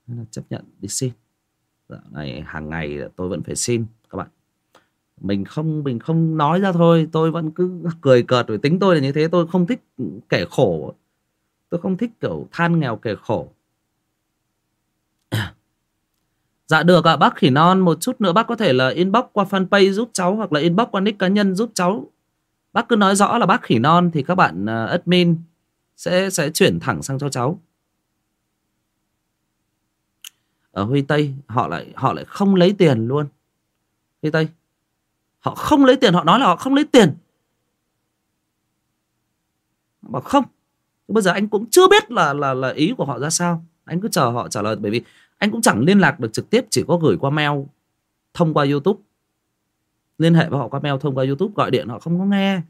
Nên là chấp nhận đi xin. Dạo này hàng ngày tôi vẫn phải xin, các bạn. Mình không mình không nói ra thôi, tôi vẫn cứ cười cợt rồi tính tôi là như thế, tôi không thích kẻ khổ. Tôi không thích kiểu than nghèo kẻ khổ. Dạ được ạ, bác khỉ non, Một chút nữa bác có thể là inbox qua fanpage giúp cháu Hoặc là inbox qua nick cá nhân giúp cháu. Bác cứ nói rõ là bác khỉ non Thì các bạn uh, admin sẽ sẽ chuyển thẳng sang cho cháu. Ở Huy Tây Họ lại họ lại không lấy tiền luôn. Huy Tây Họ không lấy tiền Họ nói là họ không lấy tiền. Họ bảo không Bây giờ anh cũng chưa biết là là là ý của họ ra sao. Anh cứ chờ họ trả lời Bởi vì anh cũng chẳng liên lạc được trực tiếp chỉ có gửi qua mail thông qua youtube liên hệ với họ qua mail thông qua youtube, gọi điện, họ không có nghe.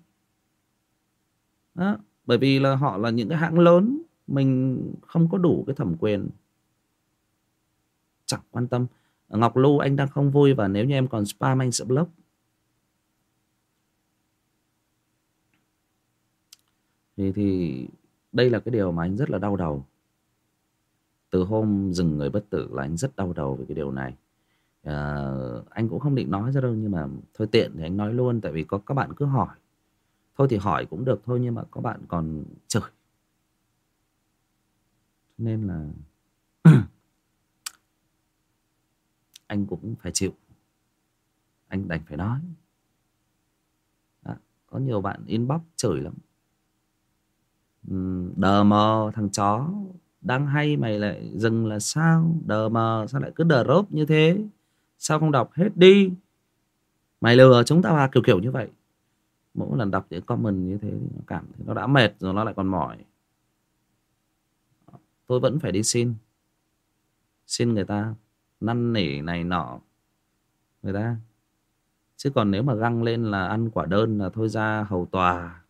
Đó. bởi vì là họ là những cái hãng lớn, mình không có đủ cái thẩm quyền. Chẳng quan tâm. Ngọc lưu anh đang không vui và nếu như em còn spam, anh sẽ block. Thì thì đây là cái điều mà anh rất là đau đầu. Từ hôm dừng người bất tử là anh rất đau đầu về cái điều này à, anh cũng không định nói ra đâu nhưng mà thôi tiện thì anh nói luôn tại vì có các bạn cứ hỏi. Thôi thì hỏi cũng được thôi nhưng mà các bạn còn chửi. Nên là anh cũng phải chịu. Anh đành phải nói. À, có nhiều bạn inbox chửi lắm. Đờ mờ thằng chó đang hay mày lại dừng là sao? Đờ mờ sao lại cứ đờ rốp như thế? Sao không đọc hết đi? Mày lừa chúng ta à? Kiểu kiểu như vậy. Mỗi lần đọc những comment như thế thì nó cảm thấy nó đã mệt rồi, nó lại còn mỏi. Tôi vẫn phải đi xin. Xin người ta năn nỉ này nọ. Người ta. Chứ còn nếu mà găng lên là ăn quả đơn là thôi ra hầu tòa.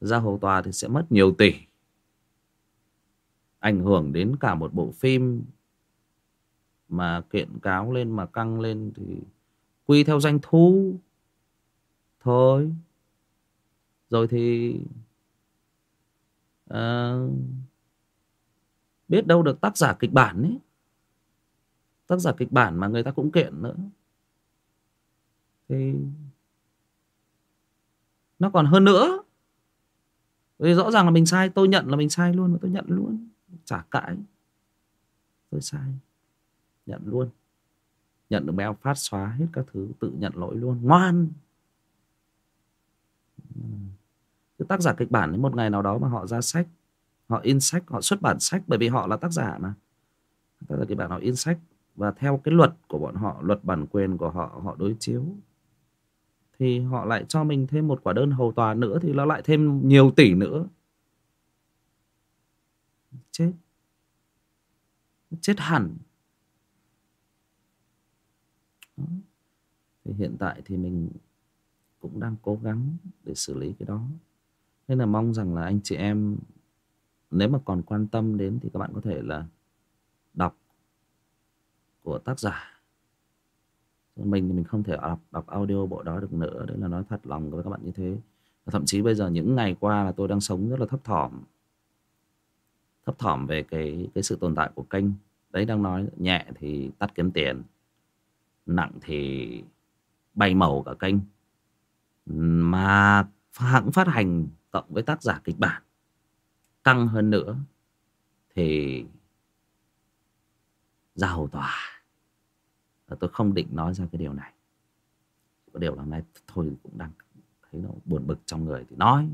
Ra hầu tòa thì sẽ mất nhiều tỷ. Ảnh hưởng đến cả một bộ phim mà kiện cáo lên mà căng lên thì quy theo doanh thu thôi. Rồi thì à, biết đâu được tác giả kịch bản ấy. Tác giả kịch bản mà người ta cũng kiện nữa. Thì nó còn hơn nữa. Vì rõ ràng là mình sai tôi nhận là mình sai luôn mà tôi nhận luôn. Chả cãi. Tôi sai nhận luôn. Nhận được mail phát xóa hết các thứ, tự nhận lỗi luôn. Ngoan. Cái tác giả kịch bản đến một ngày nào đó mà họ ra sách, họ in sách, họ xuất bản sách, bởi vì họ là tác giả mà. Tác giả kịch bản họ in sách, và theo cái luật của bọn họ, luật bản quyền của họ họ đối chiếu. Thì họ lại cho mình thêm một quả đơn hầu tòa nữa, thì nó lại thêm nhiều tỷ nữa. Chết. Chết hẳn đó. thì hiện tại thì mình cũng đang cố gắng để xử lý cái đó. Nên là mong rằng là anh chị em nếu mà còn quan tâm đến thì các bạn có thể là đọc của tác giả. Mình thì mình không thể đọc, đọc audio bộ đó được nữa đấy là nói thật lòng với các bạn như thế. Và thậm chí bây giờ những ngày qua là tôi đang sống rất là thấp thỏm. Thấp thỏm về cái cái sự tồn tại của kênh. Đấy đang nói nhẹ thì tắt kiếm tiền nặng thì bay màu cả kênh. Mà hãng phát hành cộng với tác giả kịch bản căng hơn nữa thì ra hầu tòa tôi không định nói ra cái điều này. Có điều là nay thôi cũng đang thấy nó buồn bực trong người thì nói.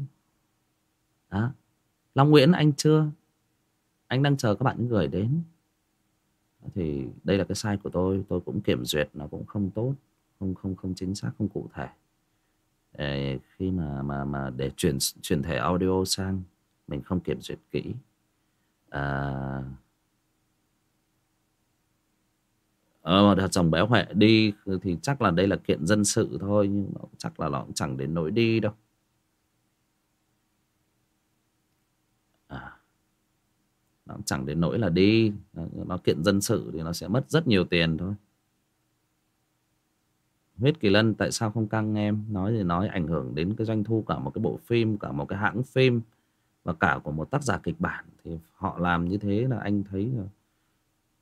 Đó. Long nguyễn, anh chưa? Anh đang chờ các bạn gửi đến thì đây là cái sai của tôi tôi cũng kiểm duyệt nó cũng không tốt không không không chính xác không cụ thể. Để khi mà mà mà để chuyển chuyển thể audio sang mình không kiểm duyệt kỹ. À, ờ mà chồng bé huệ đi thì chắc là đây là kiện dân sự thôi nhưng nó chắc là nó cũng chẳng đến nỗi đi đâu à, nó chẳng đến nỗi là đi. Nó kiện dân sự thì nó sẽ mất rất nhiều tiền thôi. Huyết kỳ lân, tại sao không căng em? Nói thì nói, ảnh hưởng đến cái doanh thu cả một cái bộ phim, cả một cái hãng phim và cả của một tác giả kịch bản. Thì họ làm như thế là anh thấy là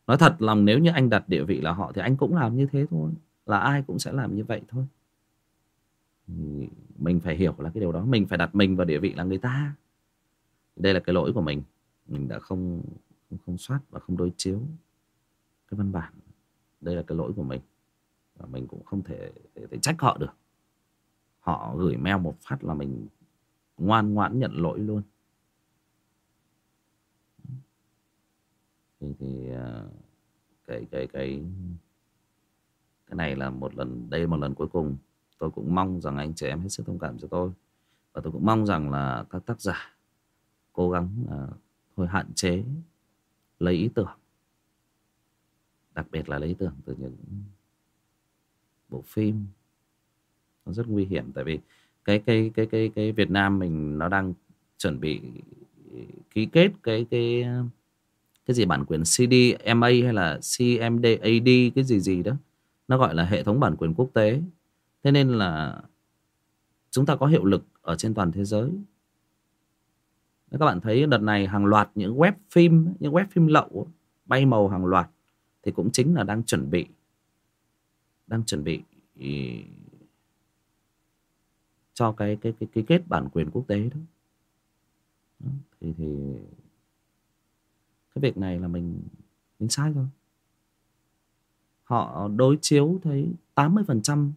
nói thật, lòng nếu như anh đặt địa vị là họ thì anh cũng làm như thế thôi. Là ai cũng sẽ làm như vậy thôi. Thì mình phải hiểu là cái điều đó. Mình phải đặt mình vào địa vị là người ta. Đây là cái lỗi của mình mình đã không không, không soát và không đối chiếu cái văn bản. Đây là cái lỗi của mình và mình cũng không thể, thể, thể trách họ được. Họ gửi mail một phát là mình ngoan ngoãn nhận lỗi luôn. Thì, thì à, cái cái cái cái này là một lần đây là một lần cuối cùng. Tôi cũng mong rằng anh chị em hết sức thông cảm cho tôi. Và tôi cũng mong rằng là các tác giả cố gắng uh, thôi hạn chế lấy ý tưởng. Đặc biệt là lấy ý tưởng từ những bộ phim. Nó rất nguy hiểm tại vì cái cái cái cái cái Việt Nam mình nó đang chuẩn bị ký kết cái cái cái gì bản quyền CDMA hay là CMDAD cái gì gì đó. Nó gọi là hệ thống bản quyền quốc tế. Thế nên là chúng ta có hiệu lực ở trên toàn thế giới các bạn thấy đợt này hàng loạt những web phim những web phim lậu bay màu hàng loạt thì cũng chính là đang chuẩn bị đang chuẩn bị ừ, cho cái cái cái ký kết bản quyền quốc tế đó, đó thì thì cái việc này là mình mình sai rồi. Họ đối chiếu thấy 80%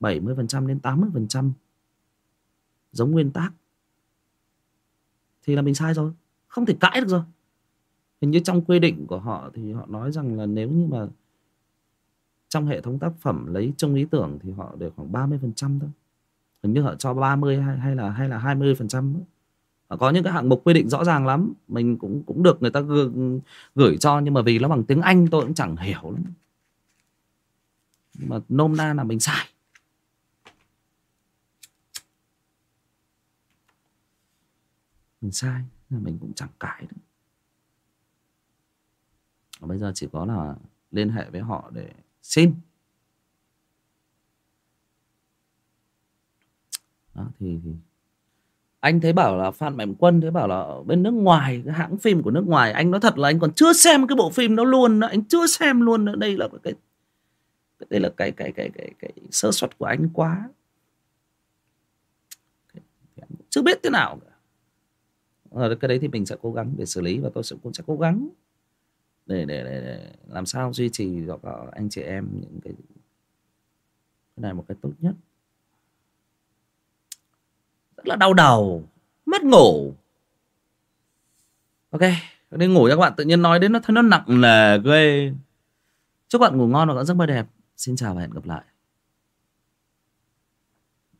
70% đến 80% giống nguyên tác thì là mình sai rồi. Không thể cãi được rồi. Hình như trong quy định của họ thì họ nói rằng là nếu như mà trong hệ thống tác phẩm lấy trong ý tưởng thì họ để khoảng 30% thôi. Hình như họ cho 30 hay, hay là hay là 20% trăm có những cái hạng mục quy định rõ ràng lắm. Mình cũng cũng được người ta gửi, gửi cho nhưng mà vì nó bằng tiếng Anh tôi cũng chẳng hiểu lắm. Nhưng mà nôm na là mình sai. Mình sai mình cũng chẳng cãi nữa bây giờ chỉ có là liên hệ với họ để xin. Đó thì, thì anh thấy bảo là phan mạnh quân thấy bảo là ở bên nước ngoài cái hãng phim của nước ngoài anh nói thật là anh còn chưa xem cái bộ phim đó luôn nữa anh chưa xem luôn nữa. Đây là cái đây là cái cái cái cái cái sơ suất của anh quá. Chưa biết thế nào cả rồi cái đấy thì mình sẽ cố gắng để xử lý và tôi sẽ cũng sẽ cố gắng để để, để, để làm sao duy trì cho anh chị em những cái cái này một cái tốt nhất. Rất là đau đầu mất ngủ. Ok đi ngủ cho các bạn tự nhiên nói đến nó thấy nó nặng nề ghê. Chúc bạn ngủ ngon và có giấc mơ đẹp. Xin chào và hẹn gặp lại.